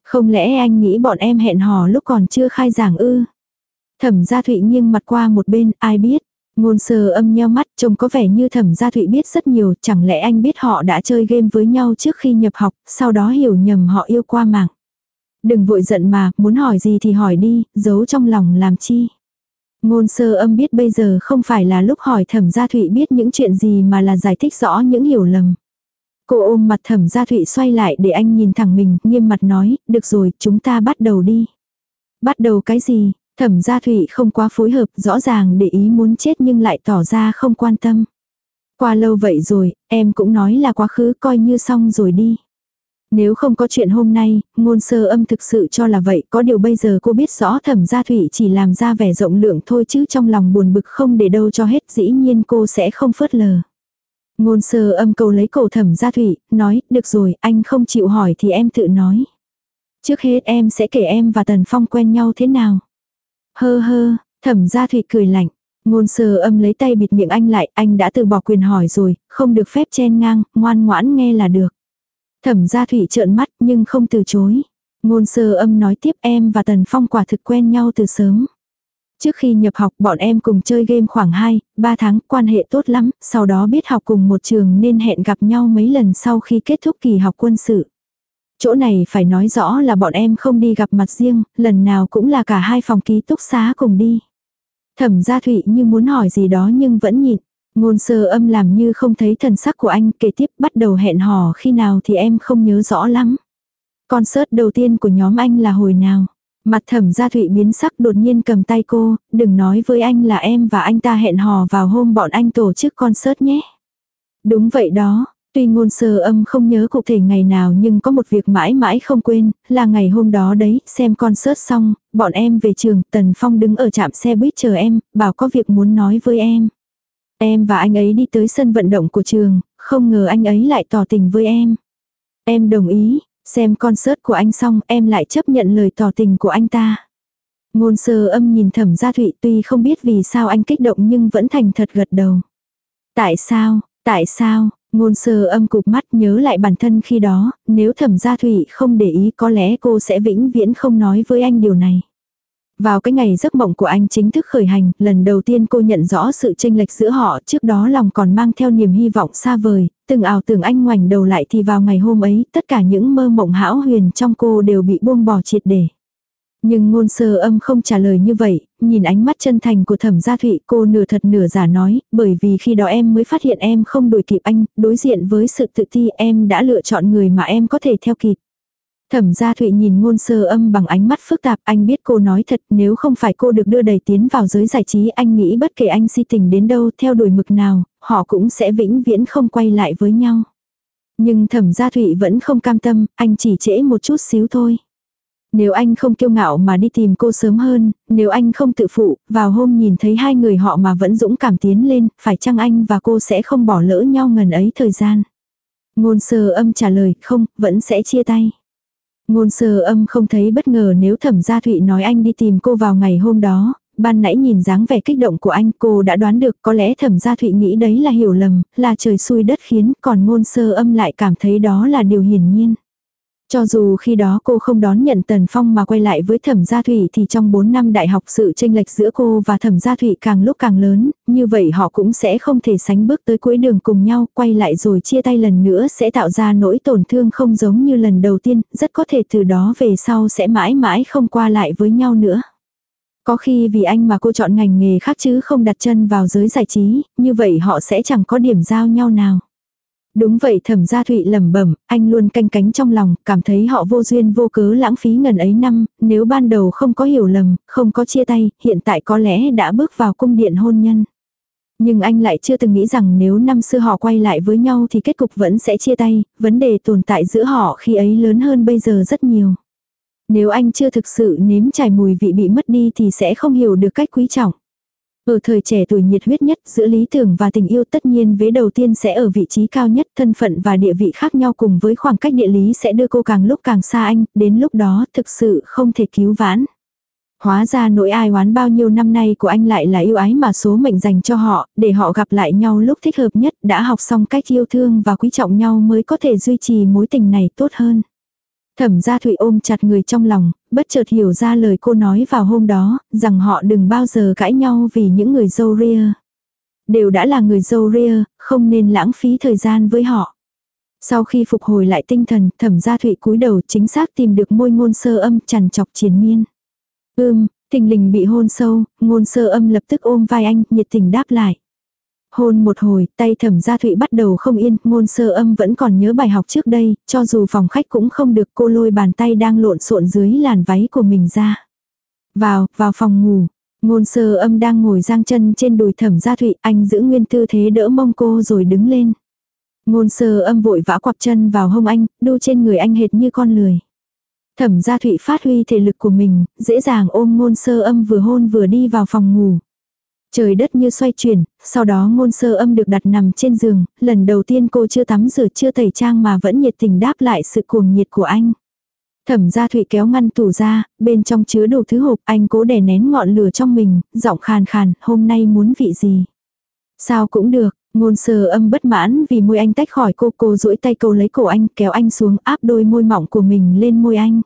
Không lẽ anh nghĩ bọn em hẹn hò lúc còn chưa khai giảng ư? Thẩm gia thụy nghiêng mặt qua một bên, ai biết. Ngôn sơ âm nheo mắt trông có vẻ như thẩm gia thụy biết rất nhiều, chẳng lẽ anh biết họ đã chơi game với nhau trước khi nhập học, sau đó hiểu nhầm họ yêu qua mạng. Đừng vội giận mà, muốn hỏi gì thì hỏi đi, giấu trong lòng làm chi. Ngôn sơ âm biết bây giờ không phải là lúc hỏi thẩm gia thụy biết những chuyện gì mà là giải thích rõ những hiểu lầm. Cô ôm mặt thẩm gia thụy xoay lại để anh nhìn thẳng mình, nghiêm mặt nói, được rồi, chúng ta bắt đầu đi. Bắt đầu cái gì? Thẩm gia thụy không quá phối hợp, rõ ràng để ý muốn chết nhưng lại tỏ ra không quan tâm. Qua lâu vậy rồi, em cũng nói là quá khứ coi như xong rồi đi. Nếu không có chuyện hôm nay, ngôn sơ âm thực sự cho là vậy, có điều bây giờ cô biết rõ thẩm gia thủy chỉ làm ra vẻ rộng lượng thôi chứ trong lòng buồn bực không để đâu cho hết dĩ nhiên cô sẽ không phớt lờ. Ngôn sơ âm cầu lấy cổ thẩm gia thủy nói, được rồi, anh không chịu hỏi thì em tự nói. Trước hết em sẽ kể em và Tần Phong quen nhau thế nào. Hơ hơ, thẩm gia thụy cười lạnh. Ngôn sơ âm lấy tay bịt miệng anh lại, anh đã từ bỏ quyền hỏi rồi, không được phép chen ngang, ngoan ngoãn nghe là được. Thẩm gia thụy trợn mắt nhưng không từ chối. Ngôn sơ âm nói tiếp em và Tần Phong quả thực quen nhau từ sớm. Trước khi nhập học bọn em cùng chơi game khoảng 2, 3 tháng, quan hệ tốt lắm, sau đó biết học cùng một trường nên hẹn gặp nhau mấy lần sau khi kết thúc kỳ học quân sự. Chỗ này phải nói rõ là bọn em không đi gặp mặt riêng, lần nào cũng là cả hai phòng ký túc xá cùng đi. Thẩm gia thụy như muốn hỏi gì đó nhưng vẫn nhịn. Ngôn sơ âm làm như không thấy thần sắc của anh kể tiếp bắt đầu hẹn hò khi nào thì em không nhớ rõ lắm. Concert đầu tiên của nhóm anh là hồi nào? Mặt thẩm gia thụy biến sắc đột nhiên cầm tay cô, đừng nói với anh là em và anh ta hẹn hò vào hôm bọn anh tổ chức concert nhé. Đúng vậy đó, tuy ngôn sơ âm không nhớ cụ thể ngày nào nhưng có một việc mãi mãi không quên, là ngày hôm đó đấy, xem concert xong, bọn em về trường, Tần Phong đứng ở trạm xe buýt chờ em, bảo có việc muốn nói với em. Em và anh ấy đi tới sân vận động của trường, không ngờ anh ấy lại tỏ tình với em. Em đồng ý, xem concert của anh xong em lại chấp nhận lời tỏ tình của anh ta. Ngôn sơ âm nhìn thẩm gia thụy tuy không biết vì sao anh kích động nhưng vẫn thành thật gật đầu. Tại sao, tại sao, ngôn sơ âm cụp mắt nhớ lại bản thân khi đó, nếu thẩm gia thủy không để ý có lẽ cô sẽ vĩnh viễn không nói với anh điều này. Vào cái ngày giấc mộng của anh chính thức khởi hành, lần đầu tiên cô nhận rõ sự chênh lệch giữa họ, trước đó lòng còn mang theo niềm hy vọng xa vời, từng ảo tưởng anh ngoảnh đầu lại thì vào ngày hôm ấy, tất cả những mơ mộng hão huyền trong cô đều bị buông bỏ triệt để. Nhưng ngôn sơ âm không trả lời như vậy, nhìn ánh mắt chân thành của thẩm gia thụy cô nửa thật nửa giả nói, bởi vì khi đó em mới phát hiện em không đuổi kịp anh, đối diện với sự tự ti em đã lựa chọn người mà em có thể theo kịp. Thẩm gia Thụy nhìn ngôn sơ âm bằng ánh mắt phức tạp, anh biết cô nói thật, nếu không phải cô được đưa đầy tiến vào giới giải trí anh nghĩ bất kể anh si tình đến đâu, theo đuổi mực nào, họ cũng sẽ vĩnh viễn không quay lại với nhau. Nhưng thẩm gia Thụy vẫn không cam tâm, anh chỉ trễ một chút xíu thôi. Nếu anh không kiêu ngạo mà đi tìm cô sớm hơn, nếu anh không tự phụ, vào hôm nhìn thấy hai người họ mà vẫn dũng cảm tiến lên, phải chăng anh và cô sẽ không bỏ lỡ nhau ngần ấy thời gian. Ngôn sơ âm trả lời, không, vẫn sẽ chia tay. Ngôn sơ âm không thấy bất ngờ nếu thẩm gia thụy nói anh đi tìm cô vào ngày hôm đó, ban nãy nhìn dáng vẻ kích động của anh cô đã đoán được có lẽ thẩm gia thụy nghĩ đấy là hiểu lầm, là trời xui đất khiến còn ngôn sơ âm lại cảm thấy đó là điều hiển nhiên. Cho dù khi đó cô không đón nhận Tần Phong mà quay lại với Thẩm Gia Thụy thì trong 4 năm đại học sự tranh lệch giữa cô và Thẩm Gia Thụy càng lúc càng lớn, như vậy họ cũng sẽ không thể sánh bước tới cuối đường cùng nhau, quay lại rồi chia tay lần nữa sẽ tạo ra nỗi tổn thương không giống như lần đầu tiên, rất có thể từ đó về sau sẽ mãi mãi không qua lại với nhau nữa. Có khi vì anh mà cô chọn ngành nghề khác chứ không đặt chân vào giới giải trí, như vậy họ sẽ chẳng có điểm giao nhau nào. Đúng vậy thẩm gia thụy lẩm bẩm, anh luôn canh cánh trong lòng, cảm thấy họ vô duyên vô cớ lãng phí ngần ấy năm, nếu ban đầu không có hiểu lầm, không có chia tay, hiện tại có lẽ đã bước vào cung điện hôn nhân. Nhưng anh lại chưa từng nghĩ rằng nếu năm xưa họ quay lại với nhau thì kết cục vẫn sẽ chia tay, vấn đề tồn tại giữa họ khi ấy lớn hơn bây giờ rất nhiều. Nếu anh chưa thực sự nếm trải mùi vị bị mất đi thì sẽ không hiểu được cách quý trọng. Ở thời trẻ tuổi nhiệt huyết nhất giữa lý tưởng và tình yêu tất nhiên vế đầu tiên sẽ ở vị trí cao nhất thân phận và địa vị khác nhau cùng với khoảng cách địa lý sẽ đưa cô càng lúc càng xa anh, đến lúc đó thực sự không thể cứu vãn. Hóa ra nỗi ai oán bao nhiêu năm nay của anh lại là yêu ái mà số mệnh dành cho họ, để họ gặp lại nhau lúc thích hợp nhất đã học xong cách yêu thương và quý trọng nhau mới có thể duy trì mối tình này tốt hơn. Thẩm gia Thụy ôm chặt người trong lòng, bất chợt hiểu ra lời cô nói vào hôm đó, rằng họ đừng bao giờ cãi nhau vì những người dâu ria. Đều đã là người dâu ria, không nên lãng phí thời gian với họ. Sau khi phục hồi lại tinh thần, thẩm gia Thụy cúi đầu chính xác tìm được môi ngôn sơ âm chằn chọc chiến miên. Ưm, thình lình bị hôn sâu, ngôn sơ âm lập tức ôm vai anh, nhiệt tình đáp lại. Hôn một hồi, tay thẩm gia thụy bắt đầu không yên, ngôn sơ âm vẫn còn nhớ bài học trước đây, cho dù phòng khách cũng không được cô lôi bàn tay đang lộn xộn dưới làn váy của mình ra. Vào, vào phòng ngủ. Ngôn sơ âm đang ngồi giang chân trên đùi thẩm gia thụy, anh giữ nguyên tư thế đỡ mông cô rồi đứng lên. Ngôn sơ âm vội vã quặp chân vào hông anh, đu trên người anh hệt như con lười. Thẩm gia thụy phát huy thể lực của mình, dễ dàng ôm ngôn sơ âm vừa hôn vừa đi vào phòng ngủ. Trời đất như xoay chuyển, sau đó ngôn sơ âm được đặt nằm trên giường, lần đầu tiên cô chưa tắm rửa chưa tẩy trang mà vẫn nhiệt tình đáp lại sự cuồng nhiệt của anh. Thẩm gia thụy kéo ngăn tủ ra, bên trong chứa đủ thứ hộp, anh cố đè nén ngọn lửa trong mình, giọng khàn khàn, hôm nay muốn vị gì. Sao cũng được, ngôn sơ âm bất mãn vì môi anh tách khỏi cô, cô duỗi tay câu lấy cổ anh, kéo anh xuống áp đôi môi mỏng của mình lên môi anh.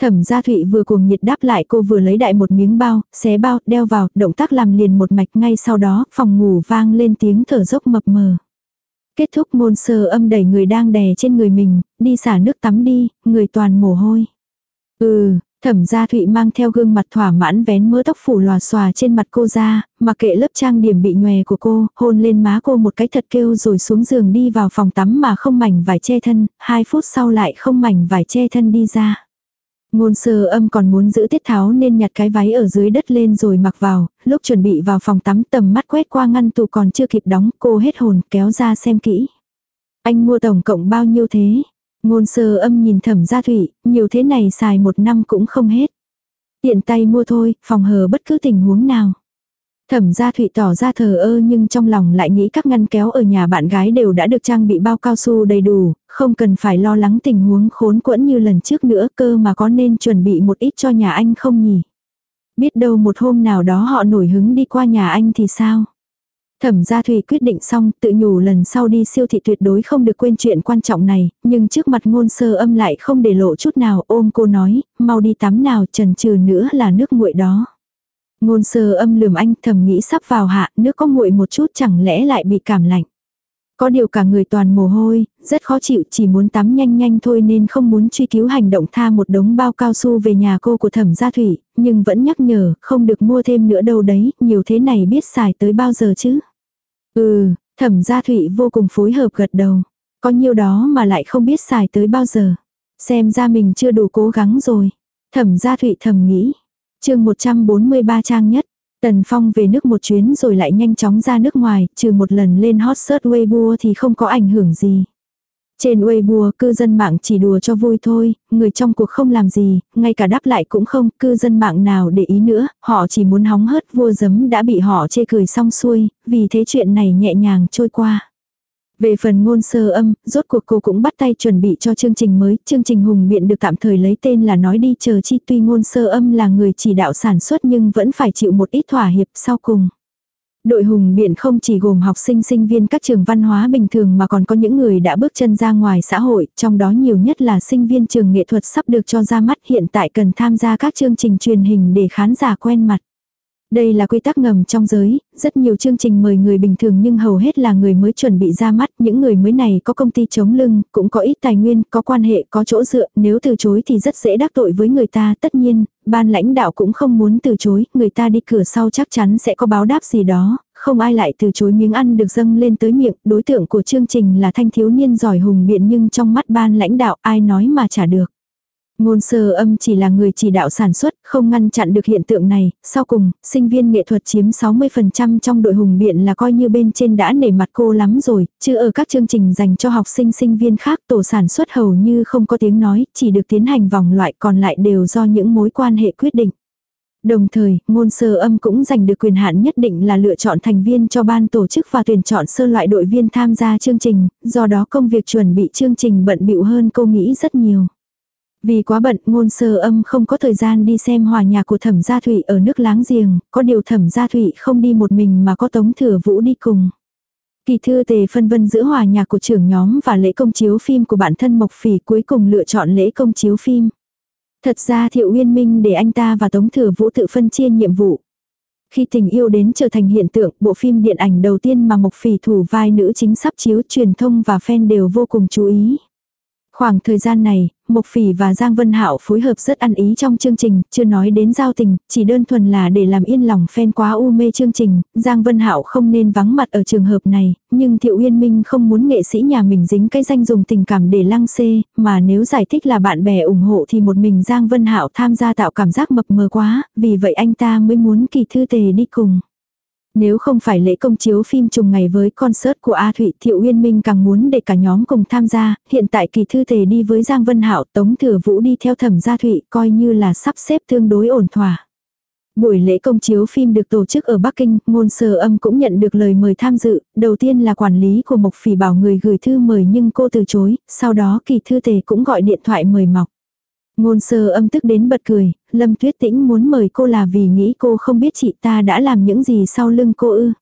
Thẩm gia thụy vừa cuồng nhiệt đáp lại cô vừa lấy đại một miếng bao, xé bao, đeo vào, động tác làm liền một mạch ngay sau đó, phòng ngủ vang lên tiếng thở dốc mập mờ. Kết thúc môn sơ âm đẩy người đang đè trên người mình, đi xả nước tắm đi, người toàn mồ hôi. Ừ, thẩm gia thụy mang theo gương mặt thỏa mãn vén mớ tóc phủ lòa xòa trên mặt cô ra, mặc kệ lớp trang điểm bị nhòe của cô, hôn lên má cô một cái thật kêu rồi xuống giường đi vào phòng tắm mà không mảnh vải che thân, hai phút sau lại không mảnh vải che thân đi ra. Ngôn sơ âm còn muốn giữ tiết tháo nên nhặt cái váy ở dưới đất lên rồi mặc vào, lúc chuẩn bị vào phòng tắm tầm mắt quét qua ngăn tủ còn chưa kịp đóng, cô hết hồn kéo ra xem kỹ. Anh mua tổng cộng bao nhiêu thế? Ngôn sơ âm nhìn thẩm gia thủy, nhiều thế này xài một năm cũng không hết. Tiện tay mua thôi, phòng hờ bất cứ tình huống nào. Thẩm gia Thụy tỏ ra thờ ơ nhưng trong lòng lại nghĩ các ngăn kéo ở nhà bạn gái đều đã được trang bị bao cao su đầy đủ, không cần phải lo lắng tình huống khốn quẫn như lần trước nữa cơ mà có nên chuẩn bị một ít cho nhà anh không nhỉ. Biết đâu một hôm nào đó họ nổi hứng đi qua nhà anh thì sao? Thẩm gia Thùy quyết định xong, tự nhủ lần sau đi siêu thị tuyệt đối không được quên chuyện quan trọng này, nhưng trước mặt ngôn sơ âm lại không để lộ chút nào ôm cô nói, mau đi tắm nào trần trừ nữa là nước nguội đó. Ngôn sơ âm lườm anh thầm nghĩ sắp vào hạ, nước có nguội một chút chẳng lẽ lại bị cảm lạnh. Có điều cả người toàn mồ hôi, rất khó chịu chỉ muốn tắm nhanh nhanh thôi nên không muốn truy cứu hành động tha một đống bao cao su về nhà cô của thẩm gia thủy, nhưng vẫn nhắc nhở, không được mua thêm nữa đâu đấy, nhiều thế này biết xài tới bao giờ chứ. Ừ, thẩm gia thủy vô cùng phối hợp gật đầu. Có nhiêu đó mà lại không biết xài tới bao giờ. Xem ra mình chưa đủ cố gắng rồi. Thẩm gia thủy thầm nghĩ chương 143 trang nhất. Tần Phong về nước một chuyến rồi lại nhanh chóng ra nước ngoài, trừ một lần lên hot search Weibo thì không có ảnh hưởng gì. Trên Weibo cư dân mạng chỉ đùa cho vui thôi, người trong cuộc không làm gì, ngay cả đáp lại cũng không, cư dân mạng nào để ý nữa, họ chỉ muốn hóng hớt vua giấm đã bị họ chê cười xong xuôi, vì thế chuyện này nhẹ nhàng trôi qua. Về phần ngôn sơ âm, rốt cuộc cô cũng bắt tay chuẩn bị cho chương trình mới, chương trình hùng biện được tạm thời lấy tên là nói đi chờ chi tuy ngôn sơ âm là người chỉ đạo sản xuất nhưng vẫn phải chịu một ít thỏa hiệp sau cùng. Đội hùng biện không chỉ gồm học sinh sinh viên các trường văn hóa bình thường mà còn có những người đã bước chân ra ngoài xã hội, trong đó nhiều nhất là sinh viên trường nghệ thuật sắp được cho ra mắt hiện tại cần tham gia các chương trình truyền hình để khán giả quen mặt. Đây là quy tắc ngầm trong giới, rất nhiều chương trình mời người bình thường nhưng hầu hết là người mới chuẩn bị ra mắt, những người mới này có công ty chống lưng, cũng có ít tài nguyên, có quan hệ, có chỗ dựa, nếu từ chối thì rất dễ đắc tội với người ta, tất nhiên, ban lãnh đạo cũng không muốn từ chối, người ta đi cửa sau chắc chắn sẽ có báo đáp gì đó, không ai lại từ chối miếng ăn được dâng lên tới miệng, đối tượng của chương trình là thanh thiếu niên giỏi hùng biện nhưng trong mắt ban lãnh đạo ai nói mà trả được. Ngôn sơ âm chỉ là người chỉ đạo sản xuất, không ngăn chặn được hiện tượng này. Sau cùng, sinh viên nghệ thuật chiếm 60% trong đội hùng biện là coi như bên trên đã nể mặt cô lắm rồi, chứ ở các chương trình dành cho học sinh sinh viên khác tổ sản xuất hầu như không có tiếng nói, chỉ được tiến hành vòng loại còn lại đều do những mối quan hệ quyết định. Đồng thời, ngôn sơ âm cũng giành được quyền hạn nhất định là lựa chọn thành viên cho ban tổ chức và tuyển chọn sơ loại đội viên tham gia chương trình, do đó công việc chuẩn bị chương trình bận bịu hơn cô nghĩ rất nhiều. Vì quá bận ngôn sơ âm không có thời gian đi xem hòa nhạc của thẩm gia thụy ở nước láng giềng, có điều thẩm gia thụy không đi một mình mà có tống thừa vũ đi cùng. Kỳ thư tề phân vân giữa hòa nhạc của trưởng nhóm và lễ công chiếu phim của bản thân Mộc Phỉ cuối cùng lựa chọn lễ công chiếu phim. Thật ra Thiệu Uyên Minh để anh ta và Tống Thừa Vũ tự phân chia nhiệm vụ. Khi tình yêu đến trở thành hiện tượng, bộ phim điện ảnh đầu tiên mà Mộc Phỉ thủ vai nữ chính sắp chiếu truyền thông và fan đều vô cùng chú ý. Khoảng thời gian này, Mộc Phỉ và Giang Vân Hạo phối hợp rất ăn ý trong chương trình, chưa nói đến giao tình, chỉ đơn thuần là để làm yên lòng fan quá u mê chương trình, Giang Vân Hạo không nên vắng mặt ở trường hợp này, nhưng Thiệu Uyên Minh không muốn nghệ sĩ nhà mình dính cái danh dùng tình cảm để lăng xê, mà nếu giải thích là bạn bè ủng hộ thì một mình Giang Vân Hạo tham gia tạo cảm giác mập mờ quá, vì vậy anh ta mới muốn Kỳ Thư Tề đi cùng. Nếu không phải lễ công chiếu phim trùng ngày với concert của A Thụy Thiệu Uyên Minh càng muốn để cả nhóm cùng tham gia, hiện tại kỳ thư tề đi với Giang Vân Hạo Tống Thừa Vũ đi theo thẩm gia Thụy coi như là sắp xếp tương đối ổn thỏa. Buổi lễ công chiếu phim được tổ chức ở Bắc Kinh, ngôn sơ âm cũng nhận được lời mời tham dự, đầu tiên là quản lý của Mộc Phỉ bảo người gửi thư mời nhưng cô từ chối, sau đó kỳ thư tề cũng gọi điện thoại mời Mộc. Ngôn sơ âm tức đến bật cười, Lâm Tuyết Tĩnh muốn mời cô là vì nghĩ cô không biết chị ta đã làm những gì sau lưng cô ư.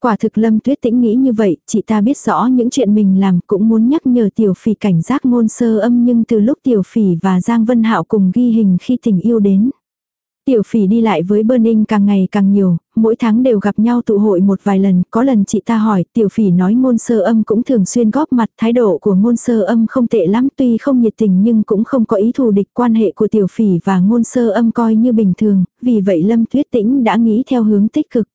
Quả thực Lâm Tuyết Tĩnh nghĩ như vậy, chị ta biết rõ những chuyện mình làm cũng muốn nhắc nhở Tiểu Phỉ cảnh giác ngôn sơ âm nhưng từ lúc Tiểu Phỉ và Giang Vân Hạo cùng ghi hình khi tình yêu đến. Tiểu phỉ đi lại với Burning càng ngày càng nhiều, mỗi tháng đều gặp nhau tụ hội một vài lần, có lần chị ta hỏi, tiểu phỉ nói ngôn sơ âm cũng thường xuyên góp mặt, thái độ của ngôn sơ âm không tệ lắm, tuy không nhiệt tình nhưng cũng không có ý thù địch quan hệ của tiểu phỉ và ngôn sơ âm coi như bình thường, vì vậy Lâm Tuyết Tĩnh đã nghĩ theo hướng tích cực.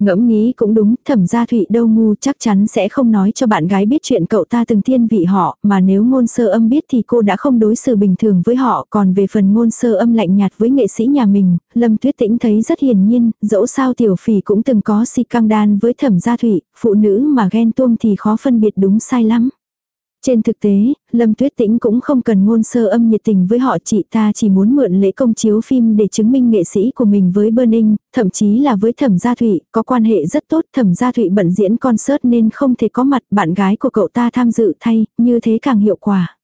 Ngẫm nghĩ cũng đúng, thẩm gia thụy đâu ngu chắc chắn sẽ không nói cho bạn gái biết chuyện cậu ta từng thiên vị họ, mà nếu ngôn sơ âm biết thì cô đã không đối xử bình thường với họ, còn về phần ngôn sơ âm lạnh nhạt với nghệ sĩ nhà mình, Lâm Tuyết Tĩnh thấy rất hiền nhiên, dẫu sao tiểu phỉ cũng từng có si căng đan với thẩm gia thụy, phụ nữ mà ghen tuông thì khó phân biệt đúng sai lắm. Trên thực tế, Lâm Tuyết Tĩnh cũng không cần ngôn sơ âm nhiệt tình với họ chị ta chỉ muốn mượn lễ công chiếu phim để chứng minh nghệ sĩ của mình với Burning, thậm chí là với Thẩm Gia Thụy, có quan hệ rất tốt. Thẩm Gia Thụy bận diễn concert nên không thể có mặt bạn gái của cậu ta tham dự thay, như thế càng hiệu quả.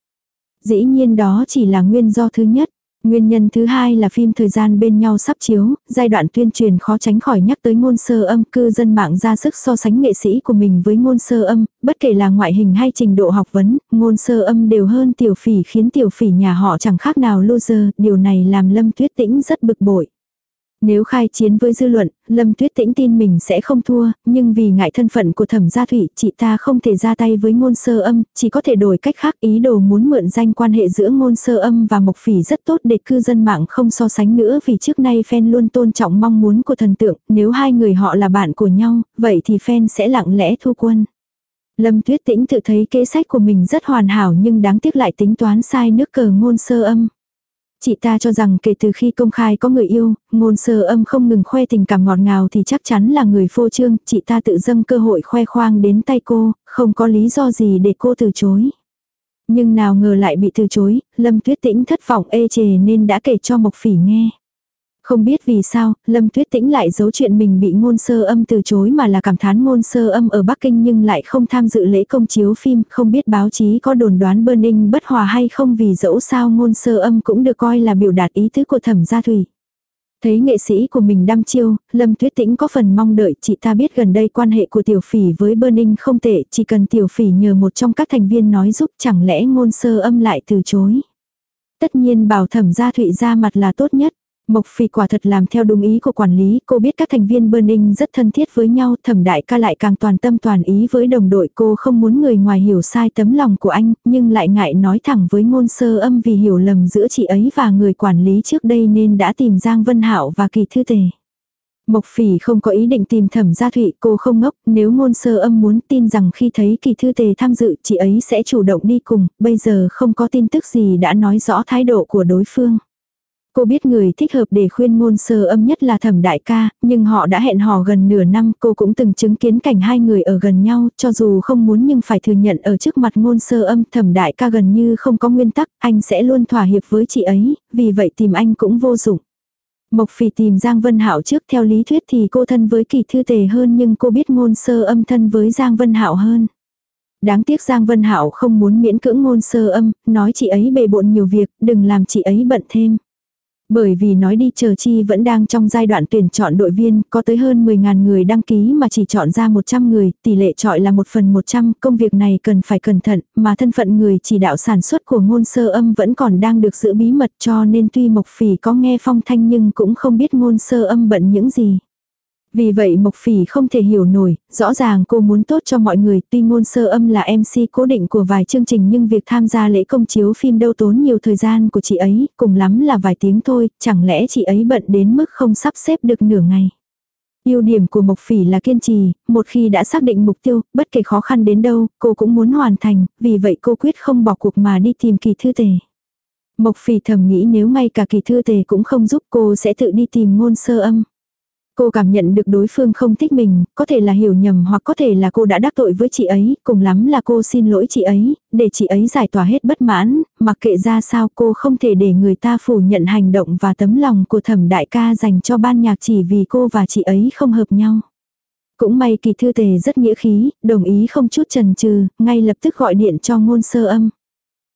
Dĩ nhiên đó chỉ là nguyên do thứ nhất. Nguyên nhân thứ hai là phim thời gian bên nhau sắp chiếu, giai đoạn tuyên truyền khó tránh khỏi nhắc tới ngôn sơ âm, cư dân mạng ra sức so sánh nghệ sĩ của mình với ngôn sơ âm, bất kể là ngoại hình hay trình độ học vấn, ngôn sơ âm đều hơn tiểu phỉ khiến tiểu phỉ nhà họ chẳng khác nào loser, điều này làm Lâm Tuyết Tĩnh rất bực bội. Nếu khai chiến với dư luận, Lâm Tuyết Tĩnh tin mình sẽ không thua, nhưng vì ngại thân phận của thẩm gia thủy, chị ta không thể ra tay với ngôn sơ âm, chỉ có thể đổi cách khác ý đồ muốn mượn danh quan hệ giữa ngôn sơ âm và mộc phỉ rất tốt để cư dân mạng không so sánh nữa vì trước nay fan luôn tôn trọng mong muốn của thần tượng, nếu hai người họ là bạn của nhau, vậy thì fan sẽ lặng lẽ thu quân. Lâm Tuyết Tĩnh tự thấy kế sách của mình rất hoàn hảo nhưng đáng tiếc lại tính toán sai nước cờ ngôn sơ âm. Chị ta cho rằng kể từ khi công khai có người yêu, ngôn sơ âm không ngừng khoe tình cảm ngọt ngào thì chắc chắn là người phô trương, chị ta tự dâng cơ hội khoe khoang đến tay cô, không có lý do gì để cô từ chối. Nhưng nào ngờ lại bị từ chối, Lâm Tuyết Tĩnh thất vọng ê chề nên đã kể cho Mộc Phỉ nghe. Không biết vì sao, Lâm Tuyết Tĩnh lại giấu chuyện mình bị ngôn sơ âm từ chối mà là cảm thán ngôn sơ âm ở Bắc Kinh nhưng lại không tham dự lễ công chiếu phim, không biết báo chí có đồn đoán Burning bất hòa hay không vì dẫu sao ngôn sơ âm cũng được coi là biểu đạt ý tứ của thẩm gia thủy. Thấy nghệ sĩ của mình đăm chiêu, Lâm Tuyết Tĩnh có phần mong đợi chị ta biết gần đây quan hệ của Tiểu Phỉ với Burning không tệ, chỉ cần Tiểu Phỉ nhờ một trong các thành viên nói giúp chẳng lẽ ngôn sơ âm lại từ chối. Tất nhiên bảo thẩm gia thụy ra mặt là tốt nhất. Mộc Phi quả thật làm theo đúng ý của quản lý, cô biết các thành viên Burning rất thân thiết với nhau, thẩm đại ca lại càng toàn tâm toàn ý với đồng đội cô không muốn người ngoài hiểu sai tấm lòng của anh, nhưng lại ngại nói thẳng với ngôn sơ âm vì hiểu lầm giữa chị ấy và người quản lý trước đây nên đã tìm Giang Vân Hạo và Kỳ Thư Tề. Mộc phỉ không có ý định tìm thẩm gia thụy, cô không ngốc, nếu ngôn sơ âm muốn tin rằng khi thấy kỳ thư tề tham dự chị ấy sẽ chủ động đi cùng, bây giờ không có tin tức gì đã nói rõ thái độ của đối phương. Cô biết người thích hợp để khuyên ngôn sơ âm nhất là thẩm đại ca, nhưng họ đã hẹn hò gần nửa năm, cô cũng từng chứng kiến cảnh hai người ở gần nhau, cho dù không muốn nhưng phải thừa nhận ở trước mặt ngôn sơ âm thẩm đại ca gần như không có nguyên tắc, anh sẽ luôn thỏa hiệp với chị ấy, vì vậy tìm anh cũng vô dụng. Mộc phỉ tìm Giang Vân Hạo trước theo lý thuyết thì cô thân với kỳ thư tề hơn nhưng cô biết ngôn sơ âm thân với Giang Vân Hạo hơn. Đáng tiếc Giang Vân Hạo không muốn miễn cưỡng ngôn sơ âm, nói chị ấy bề bộn nhiều việc, đừng làm chị ấy bận thêm. Bởi vì nói đi chờ chi vẫn đang trong giai đoạn tuyển chọn đội viên, có tới hơn 10.000 người đăng ký mà chỉ chọn ra 100 người, tỷ lệ chọi là 1 phần 100, công việc này cần phải cẩn thận, mà thân phận người chỉ đạo sản xuất của ngôn sơ âm vẫn còn đang được giữ bí mật cho nên tuy Mộc Phỉ có nghe phong thanh nhưng cũng không biết ngôn sơ âm bận những gì. Vì vậy Mộc Phỉ không thể hiểu nổi, rõ ràng cô muốn tốt cho mọi người, tuy ngôn sơ âm là MC cố định của vài chương trình nhưng việc tham gia lễ công chiếu phim đâu tốn nhiều thời gian của chị ấy, cùng lắm là vài tiếng thôi, chẳng lẽ chị ấy bận đến mức không sắp xếp được nửa ngày. Ưu điểm của Mộc Phỉ là kiên trì, một khi đã xác định mục tiêu, bất kể khó khăn đến đâu, cô cũng muốn hoàn thành, vì vậy cô quyết không bỏ cuộc mà đi tìm kỳ thư tề. Mộc Phỉ thầm nghĩ nếu ngay cả kỳ thư tề cũng không giúp cô sẽ tự đi tìm ngôn sơ âm. Cô cảm nhận được đối phương không thích mình, có thể là hiểu nhầm hoặc có thể là cô đã đắc tội với chị ấy, cùng lắm là cô xin lỗi chị ấy, để chị ấy giải tỏa hết bất mãn, mặc kệ ra sao cô không thể để người ta phủ nhận hành động và tấm lòng của thẩm đại ca dành cho ban nhạc chỉ vì cô và chị ấy không hợp nhau. Cũng may kỳ thư tề rất nghĩa khí, đồng ý không chút chần chừ, ngay lập tức gọi điện cho ngôn sơ âm.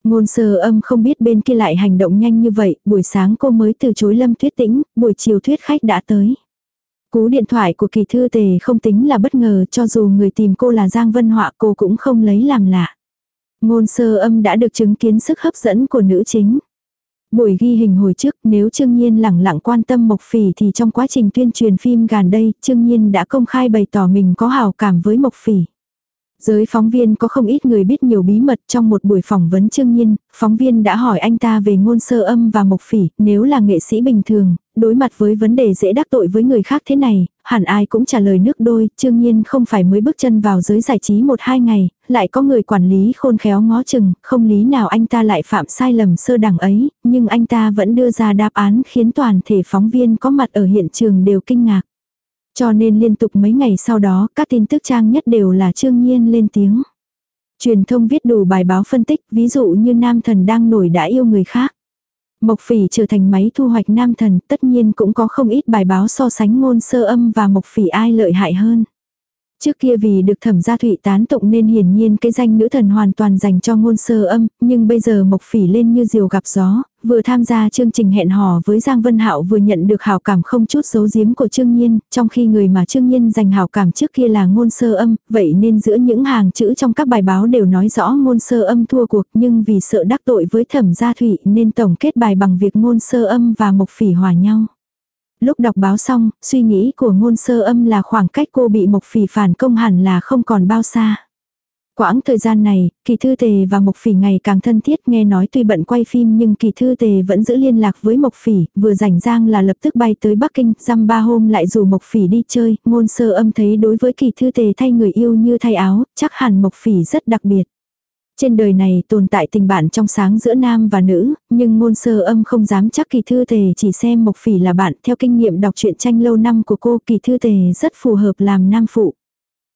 Ngôn sơ âm không biết bên kia lại hành động nhanh như vậy, buổi sáng cô mới từ chối lâm thuyết tĩnh, buổi chiều thuyết khách đã tới. Cú điện thoại của kỳ thư tề không tính là bất ngờ, cho dù người tìm cô là Giang Vân Họa, cô cũng không lấy làm lạ. Ngôn sơ âm đã được chứng kiến sức hấp dẫn của nữ chính. Buổi ghi hình hồi trước, nếu Trương Nhiên lẳng lặng quan tâm Mộc Phỉ thì trong quá trình tuyên truyền phim gần đây, Trương Nhiên đã công khai bày tỏ mình có hào cảm với Mộc Phỉ. Giới phóng viên có không ít người biết nhiều bí mật trong một buổi phỏng vấn Trương Nhiên, phóng viên đã hỏi anh ta về ngôn sơ âm và mộc phỉ, nếu là nghệ sĩ bình thường, đối mặt với vấn đề dễ đắc tội với người khác thế này, hẳn ai cũng trả lời nước đôi, Trương Nhiên không phải mới bước chân vào giới giải trí một hai ngày, lại có người quản lý khôn khéo ngó chừng, không lý nào anh ta lại phạm sai lầm sơ đẳng ấy, nhưng anh ta vẫn đưa ra đáp án khiến toàn thể phóng viên có mặt ở hiện trường đều kinh ngạc. Cho nên liên tục mấy ngày sau đó, các tin tức trang nhất đều là trương nhiên lên tiếng. Truyền thông viết đủ bài báo phân tích, ví dụ như nam thần đang nổi đã yêu người khác. Mộc phỉ trở thành máy thu hoạch nam thần, tất nhiên cũng có không ít bài báo so sánh ngôn sơ âm và mộc phỉ ai lợi hại hơn. Trước kia vì được thẩm gia thụy tán tụng nên hiển nhiên cái danh nữ thần hoàn toàn dành cho ngôn sơ âm, nhưng bây giờ mộc phỉ lên như diều gặp gió, vừa tham gia chương trình hẹn hò với Giang Vân Hạo vừa nhận được hào cảm không chút giấu giếm của Trương Nhiên, trong khi người mà Trương Nhiên dành hào cảm trước kia là ngôn sơ âm, vậy nên giữa những hàng chữ trong các bài báo đều nói rõ ngôn sơ âm thua cuộc nhưng vì sợ đắc tội với thẩm gia thụy nên tổng kết bài bằng việc ngôn sơ âm và mộc phỉ hòa nhau. Lúc đọc báo xong, suy nghĩ của ngôn sơ âm là khoảng cách cô bị Mộc Phỉ phản công hẳn là không còn bao xa. Quãng thời gian này, Kỳ Thư Tề và Mộc Phỉ ngày càng thân thiết nghe nói tuy bận quay phim nhưng Kỳ Thư Tề vẫn giữ liên lạc với Mộc Phỉ, vừa rảnh rang là lập tức bay tới Bắc Kinh, dăm ba hôm lại rủ Mộc Phỉ đi chơi, ngôn sơ âm thấy đối với Kỳ Thư Tề thay người yêu như thay áo, chắc hẳn Mộc Phỉ rất đặc biệt. Trên đời này tồn tại tình bạn trong sáng giữa nam và nữ, nhưng ngôn sơ âm không dám chắc kỳ thư tề chỉ xem Mộc Phỉ là bạn. Theo kinh nghiệm đọc truyện tranh lâu năm của cô kỳ thư tề rất phù hợp làm nam phụ.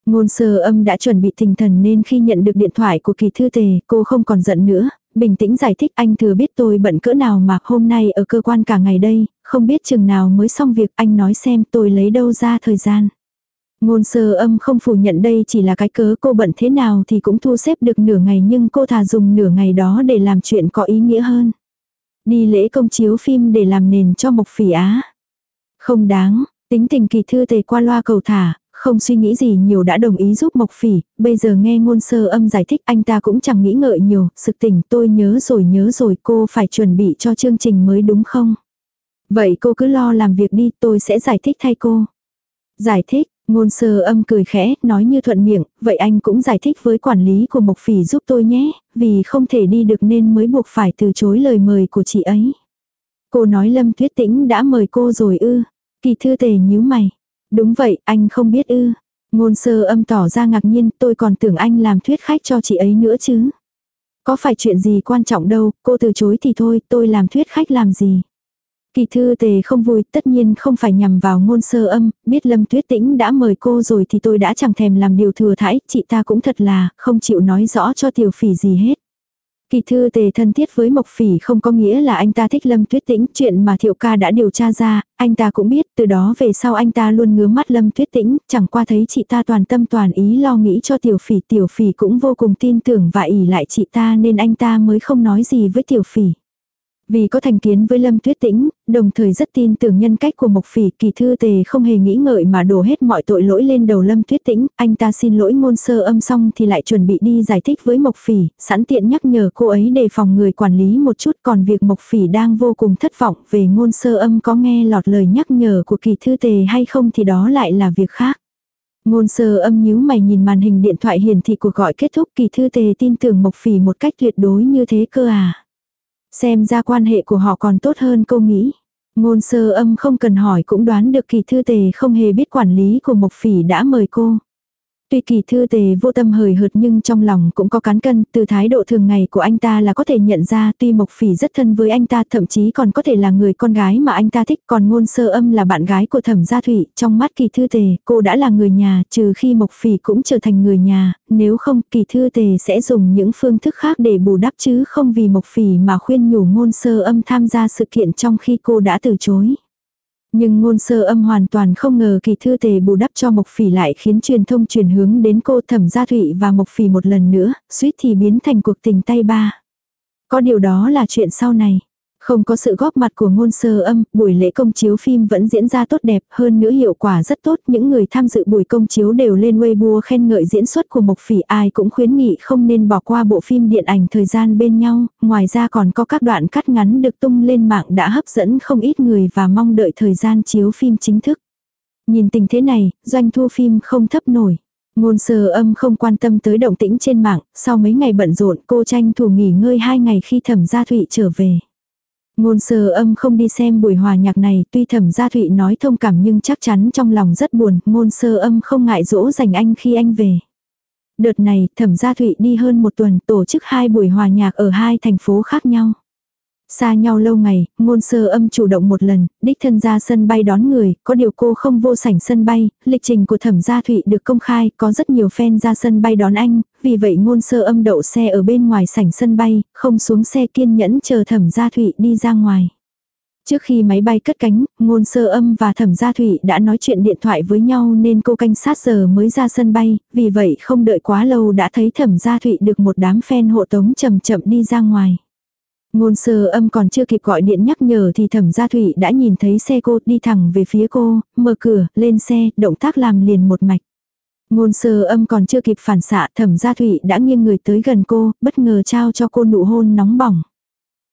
Ngôn sơ âm đã chuẩn bị tinh thần nên khi nhận được điện thoại của kỳ thư tề cô không còn giận nữa, bình tĩnh giải thích anh thừa biết tôi bận cỡ nào mà hôm nay ở cơ quan cả ngày đây, không biết chừng nào mới xong việc anh nói xem tôi lấy đâu ra thời gian. Ngôn sơ âm không phủ nhận đây chỉ là cái cớ cô bận thế nào thì cũng thu xếp được nửa ngày nhưng cô thà dùng nửa ngày đó để làm chuyện có ý nghĩa hơn. Đi lễ công chiếu phim để làm nền cho Mộc Phỉ Á. Không đáng, tính tình kỳ thư tề qua loa cầu thả, không suy nghĩ gì nhiều đã đồng ý giúp Mộc Phỉ, bây giờ nghe ngôn sơ âm giải thích anh ta cũng chẳng nghĩ ngợi nhiều, sực tỉnh tôi nhớ rồi nhớ rồi cô phải chuẩn bị cho chương trình mới đúng không? Vậy cô cứ lo làm việc đi tôi sẽ giải thích thay cô. Giải thích, ngôn sơ âm cười khẽ, nói như thuận miệng, vậy anh cũng giải thích với quản lý của Mộc Phỉ giúp tôi nhé, vì không thể đi được nên mới buộc phải từ chối lời mời của chị ấy. Cô nói Lâm Tuyết Tĩnh đã mời cô rồi ư. Kỳ thư tề nhíu mày. Đúng vậy, anh không biết ư. Ngôn sơ âm tỏ ra ngạc nhiên, tôi còn tưởng anh làm thuyết khách cho chị ấy nữa chứ. Có phải chuyện gì quan trọng đâu, cô từ chối thì thôi, tôi làm thuyết khách làm gì. Kỳ thư tề không vui, tất nhiên không phải nhằm vào ngôn sơ âm, biết Lâm Tuyết Tĩnh đã mời cô rồi thì tôi đã chẳng thèm làm điều thừa thãi, chị ta cũng thật là, không chịu nói rõ cho tiểu phỉ gì hết. Kỳ thư tề thân thiết với Mộc Phỉ không có nghĩa là anh ta thích Lâm Tuyết Tĩnh, chuyện mà Thiệu ca đã điều tra ra, anh ta cũng biết, từ đó về sau anh ta luôn ngứa mắt Lâm Tuyết Tĩnh, chẳng qua thấy chị ta toàn tâm toàn ý lo nghĩ cho Tiểu Phỉ, Tiểu Phỉ cũng vô cùng tin tưởng và ỉ lại chị ta nên anh ta mới không nói gì với Tiểu Phỉ. Vì có thành kiến với Lâm Tuyết Tĩnh, đồng thời rất tin tưởng nhân cách của Mộc Phỉ, kỳ thư tề không hề nghĩ ngợi mà đổ hết mọi tội lỗi lên đầu Lâm Tuyết Tĩnh, anh ta xin lỗi ngôn sơ âm xong thì lại chuẩn bị đi giải thích với Mộc Phỉ, sẵn tiện nhắc nhở cô ấy đề phòng người quản lý một chút còn việc Mộc Phỉ đang vô cùng thất vọng về ngôn sơ âm có nghe lọt lời nhắc nhở của kỳ thư tề hay không thì đó lại là việc khác. Ngôn sơ âm nhíu mày nhìn màn hình điện thoại hiển thị cuộc gọi kết thúc kỳ thư tề tin tưởng Mộc Phỉ một cách tuyệt đối như thế cơ à. Xem ra quan hệ của họ còn tốt hơn cô nghĩ. Ngôn sơ âm không cần hỏi cũng đoán được kỳ thư tề không hề biết quản lý của Mộc Phỉ đã mời cô. Tuy kỳ thư tề vô tâm hời hợt nhưng trong lòng cũng có cán cân, từ thái độ thường ngày của anh ta là có thể nhận ra tuy Mộc Phỉ rất thân với anh ta thậm chí còn có thể là người con gái mà anh ta thích còn ngôn sơ âm là bạn gái của thẩm gia thủy, trong mắt kỳ thư tề cô đã là người nhà trừ khi Mộc Phỉ cũng trở thành người nhà, nếu không kỳ thư tề sẽ dùng những phương thức khác để bù đắp chứ không vì Mộc Phỉ mà khuyên nhủ ngôn sơ âm tham gia sự kiện trong khi cô đã từ chối. Nhưng ngôn sơ âm hoàn toàn không ngờ kỳ thư tề bù đắp cho Mộc Phỉ lại khiến truyền thông truyền hướng đến cô thẩm gia thụy và Mộc Phỉ một lần nữa, suýt thì biến thành cuộc tình tay ba. Có điều đó là chuyện sau này. Không có sự góp mặt của ngôn sơ âm, buổi lễ công chiếu phim vẫn diễn ra tốt đẹp, hơn nữa hiệu quả rất tốt. Những người tham dự buổi công chiếu đều lên Weibo khen ngợi diễn xuất của Mộc Phỉ ai cũng khuyến nghị không nên bỏ qua bộ phim điện ảnh thời gian bên nhau. Ngoài ra còn có các đoạn cắt ngắn được tung lên mạng đã hấp dẫn không ít người và mong đợi thời gian chiếu phim chính thức. Nhìn tình thế này, doanh thu phim không thấp nổi. Ngôn sơ âm không quan tâm tới động tĩnh trên mạng, sau mấy ngày bận rộn cô tranh thủ nghỉ ngơi hai ngày khi thẩm gia thụy trở về. Ngôn sơ âm không đi xem buổi hòa nhạc này, tuy thẩm gia thụy nói thông cảm nhưng chắc chắn trong lòng rất buồn, ngôn sơ âm không ngại dỗ dành anh khi anh về. Đợt này, thẩm gia thụy đi hơn một tuần tổ chức hai buổi hòa nhạc ở hai thành phố khác nhau. Xa nhau lâu ngày, ngôn sơ âm chủ động một lần, đích thân ra sân bay đón người, có điều cô không vô sảnh sân bay, lịch trình của thẩm gia thụy được công khai, có rất nhiều fan ra sân bay đón anh, vì vậy ngôn sơ âm đậu xe ở bên ngoài sảnh sân bay, không xuống xe kiên nhẫn chờ thẩm gia thụy đi ra ngoài. Trước khi máy bay cất cánh, ngôn sơ âm và thẩm gia thụy đã nói chuyện điện thoại với nhau nên cô canh sát giờ mới ra sân bay, vì vậy không đợi quá lâu đã thấy thẩm gia thụy được một đám fan hộ tống chậm chậm đi ra ngoài. Ngôn sơ âm còn chưa kịp gọi điện nhắc nhở thì thẩm gia thụy đã nhìn thấy xe cô đi thẳng về phía cô, mở cửa, lên xe, động tác làm liền một mạch. Ngôn sơ âm còn chưa kịp phản xạ thẩm gia thụy đã nghiêng người tới gần cô, bất ngờ trao cho cô nụ hôn nóng bỏng.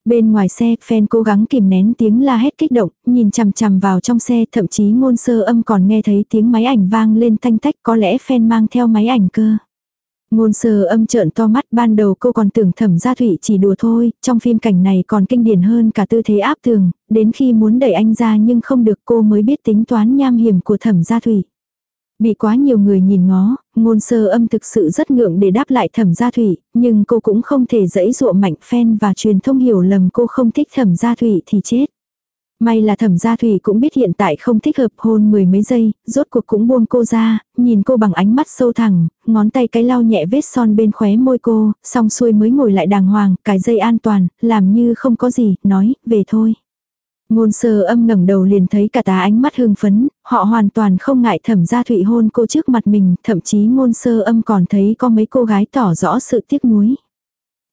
Bên ngoài xe, fan cố gắng kìm nén tiếng la hét kích động, nhìn chằm chằm vào trong xe, thậm chí ngôn sơ âm còn nghe thấy tiếng máy ảnh vang lên thanh tách có lẽ fan mang theo máy ảnh cơ. Ngôn sơ âm trợn to mắt ban đầu cô còn tưởng thẩm gia thủy chỉ đùa thôi, trong phim cảnh này còn kinh điển hơn cả tư thế áp tường, đến khi muốn đẩy anh ra nhưng không được cô mới biết tính toán nham hiểm của thẩm gia thủy. Bị quá nhiều người nhìn ngó, ngôn sơ âm thực sự rất ngượng để đáp lại thẩm gia thủy, nhưng cô cũng không thể dẫy dụa mạnh phen và truyền thông hiểu lầm cô không thích thẩm gia thủy thì chết. May là thẩm gia thủy cũng biết hiện tại không thích hợp hôn mười mấy giây, rốt cuộc cũng buông cô ra, nhìn cô bằng ánh mắt sâu thẳng, ngón tay cái lau nhẹ vết son bên khóe môi cô, xong xuôi mới ngồi lại đàng hoàng, cái dây an toàn, làm như không có gì, nói, về thôi. Ngôn sơ âm ngẩng đầu liền thấy cả tá ánh mắt hưng phấn, họ hoàn toàn không ngại thẩm gia thụy hôn cô trước mặt mình, thậm chí ngôn sơ âm còn thấy có mấy cô gái tỏ rõ sự tiếc nuối.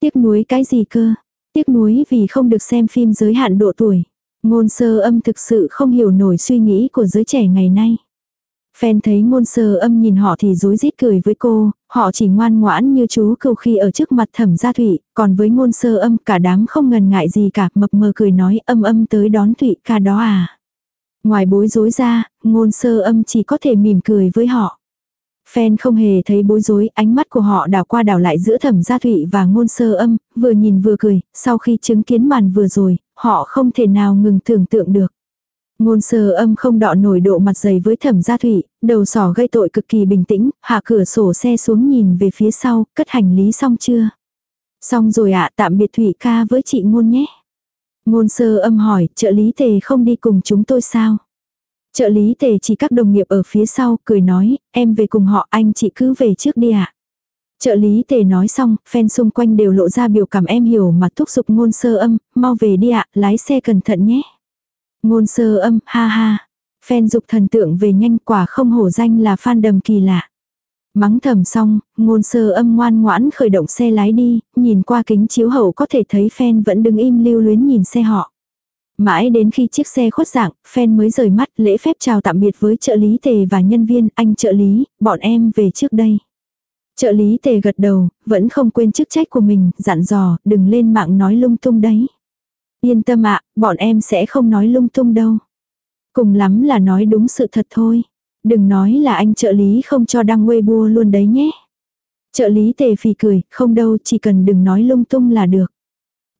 Tiếc nuối cái gì cơ? Tiếc nuối vì không được xem phim giới hạn độ tuổi. Ngôn sơ âm thực sự không hiểu nổi suy nghĩ của giới trẻ ngày nay. Phen thấy ngôn sơ âm nhìn họ thì rối rít cười với cô, họ chỉ ngoan ngoãn như chú cừu khi ở trước mặt thẩm gia thụy, còn với ngôn sơ âm cả đám không ngần ngại gì cả, mập mờ cười nói âm âm tới đón thụy ca đó à. Ngoài bối rối ra, ngôn sơ âm chỉ có thể mỉm cười với họ. Phen không hề thấy bối rối, ánh mắt của họ đảo qua đảo lại giữa thẩm gia thụy và ngôn sơ âm, vừa nhìn vừa cười, sau khi chứng kiến màn vừa rồi, họ không thể nào ngừng tưởng tượng được. Ngôn sơ âm không đọ nổi độ mặt dày với thẩm gia Thủy, đầu sỏ gây tội cực kỳ bình tĩnh, hạ cửa sổ xe xuống nhìn về phía sau, cất hành lý xong chưa? Xong rồi ạ, tạm biệt Thủy ca với chị ngôn nhé. Ngôn sơ âm hỏi, trợ lý tề không đi cùng chúng tôi sao? Trợ lý tề chỉ các đồng nghiệp ở phía sau, cười nói, em về cùng họ, anh chị cứ về trước đi ạ. Trợ lý tề nói xong, fan xung quanh đều lộ ra biểu cảm em hiểu mà thúc giục ngôn sơ âm, mau về đi ạ, lái xe cẩn thận nhé. Ngôn sơ âm, ha ha. phen dục thần tượng về nhanh quả không hổ danh là fan đầm kỳ lạ. Mắng thầm xong, ngôn sơ âm ngoan ngoãn khởi động xe lái đi, nhìn qua kính chiếu hậu có thể thấy phen vẫn đứng im lưu luyến nhìn xe họ. Mãi đến khi chiếc xe khuất dạng, phen mới rời mắt lễ phép chào tạm biệt với trợ lý tề và nhân viên, anh trợ lý, bọn em về trước đây. Trợ lý tề gật đầu, vẫn không quên chức trách của mình, dặn dò, đừng lên mạng nói lung tung đấy. Yên tâm ạ, bọn em sẽ không nói lung tung đâu. Cùng lắm là nói đúng sự thật thôi. Đừng nói là anh trợ lý không cho đăng Weibo luôn đấy nhé. Trợ lý tề phì cười, không đâu, chỉ cần đừng nói lung tung là được.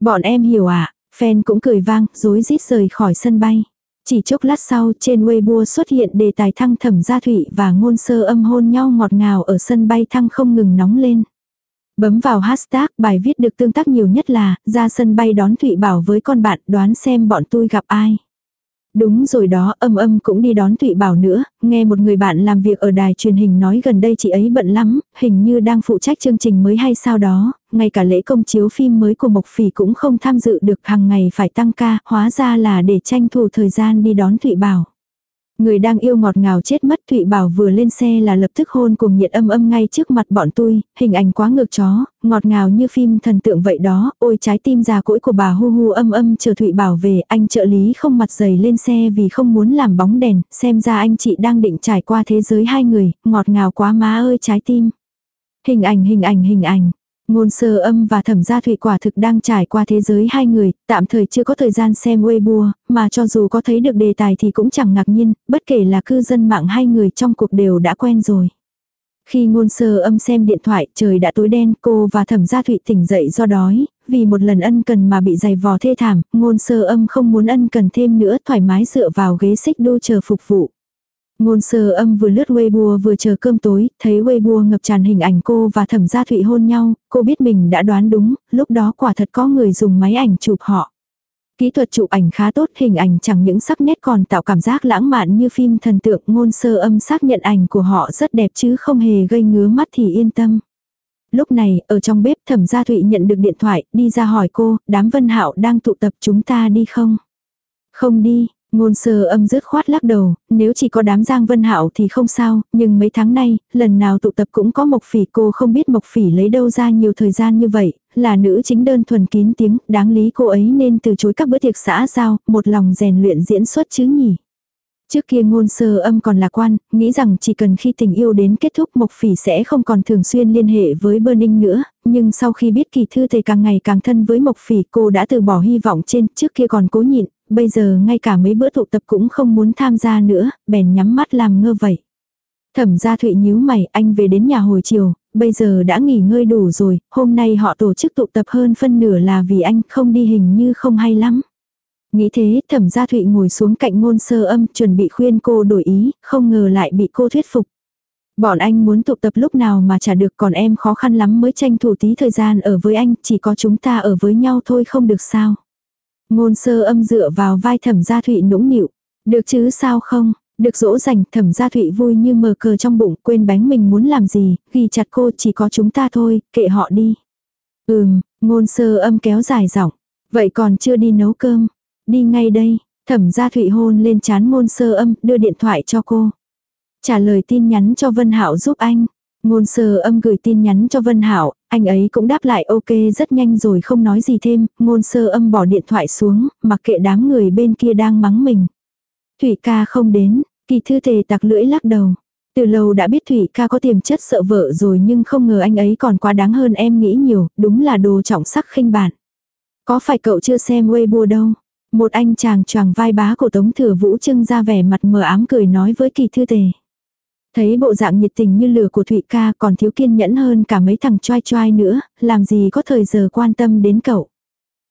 Bọn em hiểu ạ, à? fan cũng cười vang, dối rít rời khỏi sân bay. Chỉ chốc lát sau trên Weibo xuất hiện đề tài thăng thẩm gia thụy và ngôn sơ âm hôn nhau ngọt ngào ở sân bay thăng không ngừng nóng lên. Bấm vào hashtag bài viết được tương tác nhiều nhất là ra sân bay đón Thụy Bảo với con bạn đoán xem bọn tôi gặp ai. Đúng rồi đó, âm âm cũng đi đón Thụy Bảo nữa, nghe một người bạn làm việc ở đài truyền hình nói gần đây chị ấy bận lắm, hình như đang phụ trách chương trình mới hay sao đó, ngay cả lễ công chiếu phim mới của Mộc Phỉ cũng không tham dự được hàng ngày phải tăng ca, hóa ra là để tranh thủ thời gian đi đón Thụy Bảo. Người đang yêu ngọt ngào chết mất Thụy Bảo vừa lên xe là lập tức hôn cùng nhiệt âm âm ngay trước mặt bọn tôi, hình ảnh quá ngược chó, ngọt ngào như phim thần tượng vậy đó, ôi trái tim già cỗi của bà hu hu âm âm chờ Thụy Bảo về, anh trợ lý không mặt dày lên xe vì không muốn làm bóng đèn, xem ra anh chị đang định trải qua thế giới hai người, ngọt ngào quá má ơi trái tim. Hình ảnh hình ảnh hình ảnh. Ngôn sơ âm và thẩm gia thụy quả thực đang trải qua thế giới hai người, tạm thời chưa có thời gian xem Weibo, mà cho dù có thấy được đề tài thì cũng chẳng ngạc nhiên, bất kể là cư dân mạng hai người trong cuộc đều đã quen rồi. Khi ngôn sơ âm xem điện thoại, trời đã tối đen, cô và thẩm gia thụy tỉnh dậy do đói, vì một lần ân cần mà bị dày vò thê thảm, ngôn sơ âm không muốn ân cần thêm nữa, thoải mái dựa vào ghế xích đu chờ phục vụ. Ngôn sơ âm vừa lướt Weibo vừa chờ cơm tối, thấy Weibo ngập tràn hình ảnh cô và thẩm gia thụy hôn nhau, cô biết mình đã đoán đúng, lúc đó quả thật có người dùng máy ảnh chụp họ. Kỹ thuật chụp ảnh khá tốt, hình ảnh chẳng những sắc nét còn tạo cảm giác lãng mạn như phim thần tượng ngôn sơ âm xác nhận ảnh của họ rất đẹp chứ không hề gây ngứa mắt thì yên tâm. Lúc này, ở trong bếp thẩm gia thụy nhận được điện thoại, đi ra hỏi cô, đám vân hạo đang tụ tập chúng ta đi không? Không đi, Ngôn sơ âm rứt khoát lắc đầu, nếu chỉ có đám Giang Vân Hạo thì không sao, nhưng mấy tháng nay, lần nào tụ tập cũng có Mộc Phỉ cô không biết Mộc Phỉ lấy đâu ra nhiều thời gian như vậy, là nữ chính đơn thuần kín tiếng, đáng lý cô ấy nên từ chối các bữa tiệc xã giao, một lòng rèn luyện diễn xuất chứ nhỉ. Trước kia ngôn sơ âm còn lạc quan, nghĩ rằng chỉ cần khi tình yêu đến kết thúc Mộc Phỉ sẽ không còn thường xuyên liên hệ với Burning nữa, nhưng sau khi biết kỳ thư thầy càng ngày càng thân với Mộc Phỉ cô đã từ bỏ hy vọng trên, trước kia còn cố nhịn, bây giờ ngay cả mấy bữa tụ tập cũng không muốn tham gia nữa, bèn nhắm mắt làm ngơ vậy. Thẩm gia Thụy nhíu mày, anh về đến nhà hồi chiều, bây giờ đã nghỉ ngơi đủ rồi, hôm nay họ tổ chức tụ tập hơn phân nửa là vì anh không đi hình như không hay lắm. Nghĩ thế, thẩm gia Thụy ngồi xuống cạnh ngôn sơ âm chuẩn bị khuyên cô đổi ý, không ngờ lại bị cô thuyết phục. Bọn anh muốn tụ tập lúc nào mà trả được còn em khó khăn lắm mới tranh thủ tí thời gian ở với anh, chỉ có chúng ta ở với nhau thôi không được sao. Ngôn sơ âm dựa vào vai thẩm gia thụy nũng nịu. Được chứ sao không? Được dỗ dành thẩm gia thụy vui như mờ cờ trong bụng quên bánh mình muốn làm gì, ghi chặt cô chỉ có chúng ta thôi, kệ họ đi. Ừm, ngôn sơ âm kéo dài giọng. Vậy còn chưa đi nấu cơm. Đi ngay đây. Thẩm gia thụy hôn lên chán ngôn sơ âm đưa điện thoại cho cô. Trả lời tin nhắn cho Vân Hạo giúp anh. Ngôn sơ âm gửi tin nhắn cho Vân Hảo, anh ấy cũng đáp lại ok rất nhanh rồi không nói gì thêm, ngôn sơ âm bỏ điện thoại xuống, mặc kệ đám người bên kia đang mắng mình. Thủy ca không đến, kỳ thư tề tặc lưỡi lắc đầu. Từ lâu đã biết Thủy ca có tiềm chất sợ vợ rồi nhưng không ngờ anh ấy còn quá đáng hơn em nghĩ nhiều, đúng là đồ trọng sắc khinh bản. Có phải cậu chưa xem Weibo đâu? Một anh chàng choàng vai bá của Tống Thừa Vũ trưng ra vẻ mặt mờ ám cười nói với kỳ thư tề. Thấy bộ dạng nhiệt tình như lửa của Thụy ca còn thiếu kiên nhẫn hơn cả mấy thằng choai choai nữa, làm gì có thời giờ quan tâm đến cậu.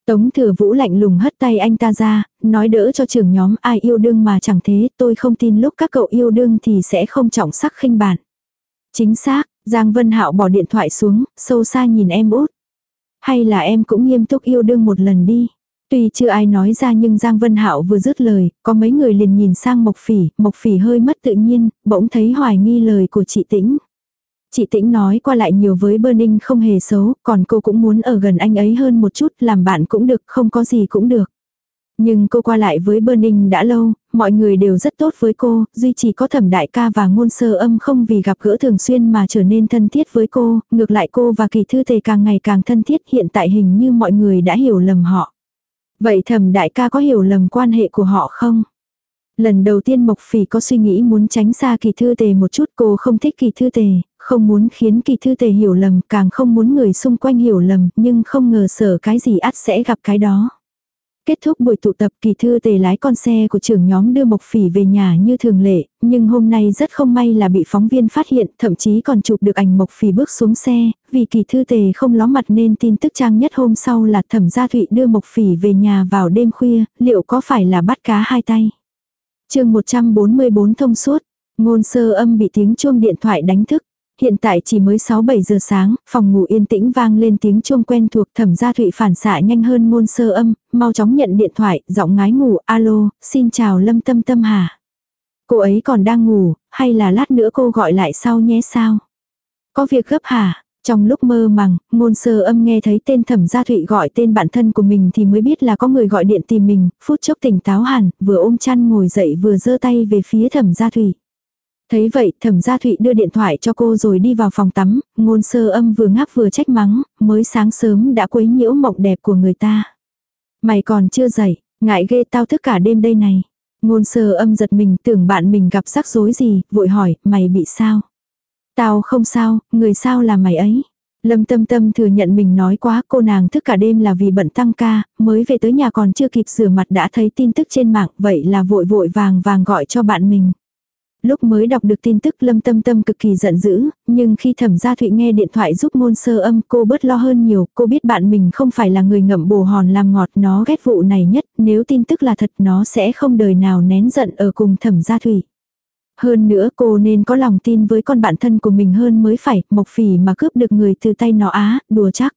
Tống thừa vũ lạnh lùng hất tay anh ta ra, nói đỡ cho trưởng nhóm ai yêu đương mà chẳng thế, tôi không tin lúc các cậu yêu đương thì sẽ không trọng sắc khinh bản. Chính xác, Giang Vân Hạo bỏ điện thoại xuống, sâu xa nhìn em út. Hay là em cũng nghiêm túc yêu đương một lần đi. Tuy chưa ai nói ra nhưng Giang Vân Hạo vừa dứt lời, có mấy người liền nhìn sang Mộc Phỉ, Mộc Phỉ hơi mất tự nhiên, bỗng thấy hoài nghi lời của chị Tĩnh. Chị Tĩnh nói qua lại nhiều với Burning không hề xấu, còn cô cũng muốn ở gần anh ấy hơn một chút, làm bạn cũng được, không có gì cũng được. Nhưng cô qua lại với Burning đã lâu, mọi người đều rất tốt với cô, duy chỉ có thẩm đại ca và ngôn sơ âm không vì gặp gỡ thường xuyên mà trở nên thân thiết với cô, ngược lại cô và kỳ thư tề càng ngày càng thân thiết hiện tại hình như mọi người đã hiểu lầm họ. Vậy thẩm đại ca có hiểu lầm quan hệ của họ không? Lần đầu tiên Mộc Phỉ có suy nghĩ muốn tránh xa kỳ thư tề một chút cô không thích kỳ thư tề, không muốn khiến kỳ thư tề hiểu lầm, càng không muốn người xung quanh hiểu lầm, nhưng không ngờ sở cái gì ắt sẽ gặp cái đó. Kết thúc buổi tụ tập kỳ thư tề lái con xe của trưởng nhóm đưa Mộc Phỉ về nhà như thường lệ, nhưng hôm nay rất không may là bị phóng viên phát hiện, thậm chí còn chụp được ảnh Mộc Phỉ bước xuống xe, vì kỳ thư tề không ló mặt nên tin tức trang nhất hôm sau là thẩm gia thụy đưa Mộc Phỉ về nhà vào đêm khuya, liệu có phải là bắt cá hai tay. chương 144 thông suốt, ngôn sơ âm bị tiếng chuông điện thoại đánh thức. Hiện tại chỉ mới 6-7 giờ sáng, phòng ngủ yên tĩnh vang lên tiếng chuông quen thuộc thẩm gia thụy phản xạ nhanh hơn ngôn sơ âm, mau chóng nhận điện thoại, giọng ngái ngủ, alo, xin chào lâm tâm tâm hà. Cô ấy còn đang ngủ, hay là lát nữa cô gọi lại sau nhé sao? Có việc gấp hả? Trong lúc mơ màng, ngôn sơ âm nghe thấy tên thẩm gia thụy gọi tên bản thân của mình thì mới biết là có người gọi điện tìm mình, phút chốc tỉnh táo hẳn, vừa ôm chăn ngồi dậy vừa giơ tay về phía thẩm gia thụy. Thấy vậy, thẩm gia thụy đưa điện thoại cho cô rồi đi vào phòng tắm, ngôn sơ âm vừa ngáp vừa trách mắng, mới sáng sớm đã quấy nhiễu mộng đẹp của người ta. Mày còn chưa dậy, ngại ghê tao thức cả đêm đây này. Ngôn sơ âm giật mình tưởng bạn mình gặp rắc rối gì, vội hỏi, mày bị sao? Tao không sao, người sao là mày ấy. Lâm tâm tâm thừa nhận mình nói quá cô nàng thức cả đêm là vì bận tăng ca, mới về tới nhà còn chưa kịp rửa mặt đã thấy tin tức trên mạng, vậy là vội vội vàng vàng gọi cho bạn mình. Lúc mới đọc được tin tức lâm tâm tâm cực kỳ giận dữ, nhưng khi thẩm gia thụy nghe điện thoại giúp ngôn sơ âm cô bớt lo hơn nhiều, cô biết bạn mình không phải là người ngậm bồ hòn làm ngọt nó ghét vụ này nhất, nếu tin tức là thật nó sẽ không đời nào nén giận ở cùng thẩm gia thụy. Hơn nữa cô nên có lòng tin với con bạn thân của mình hơn mới phải, mộc phỉ mà cướp được người từ tay nó á, đùa chắc.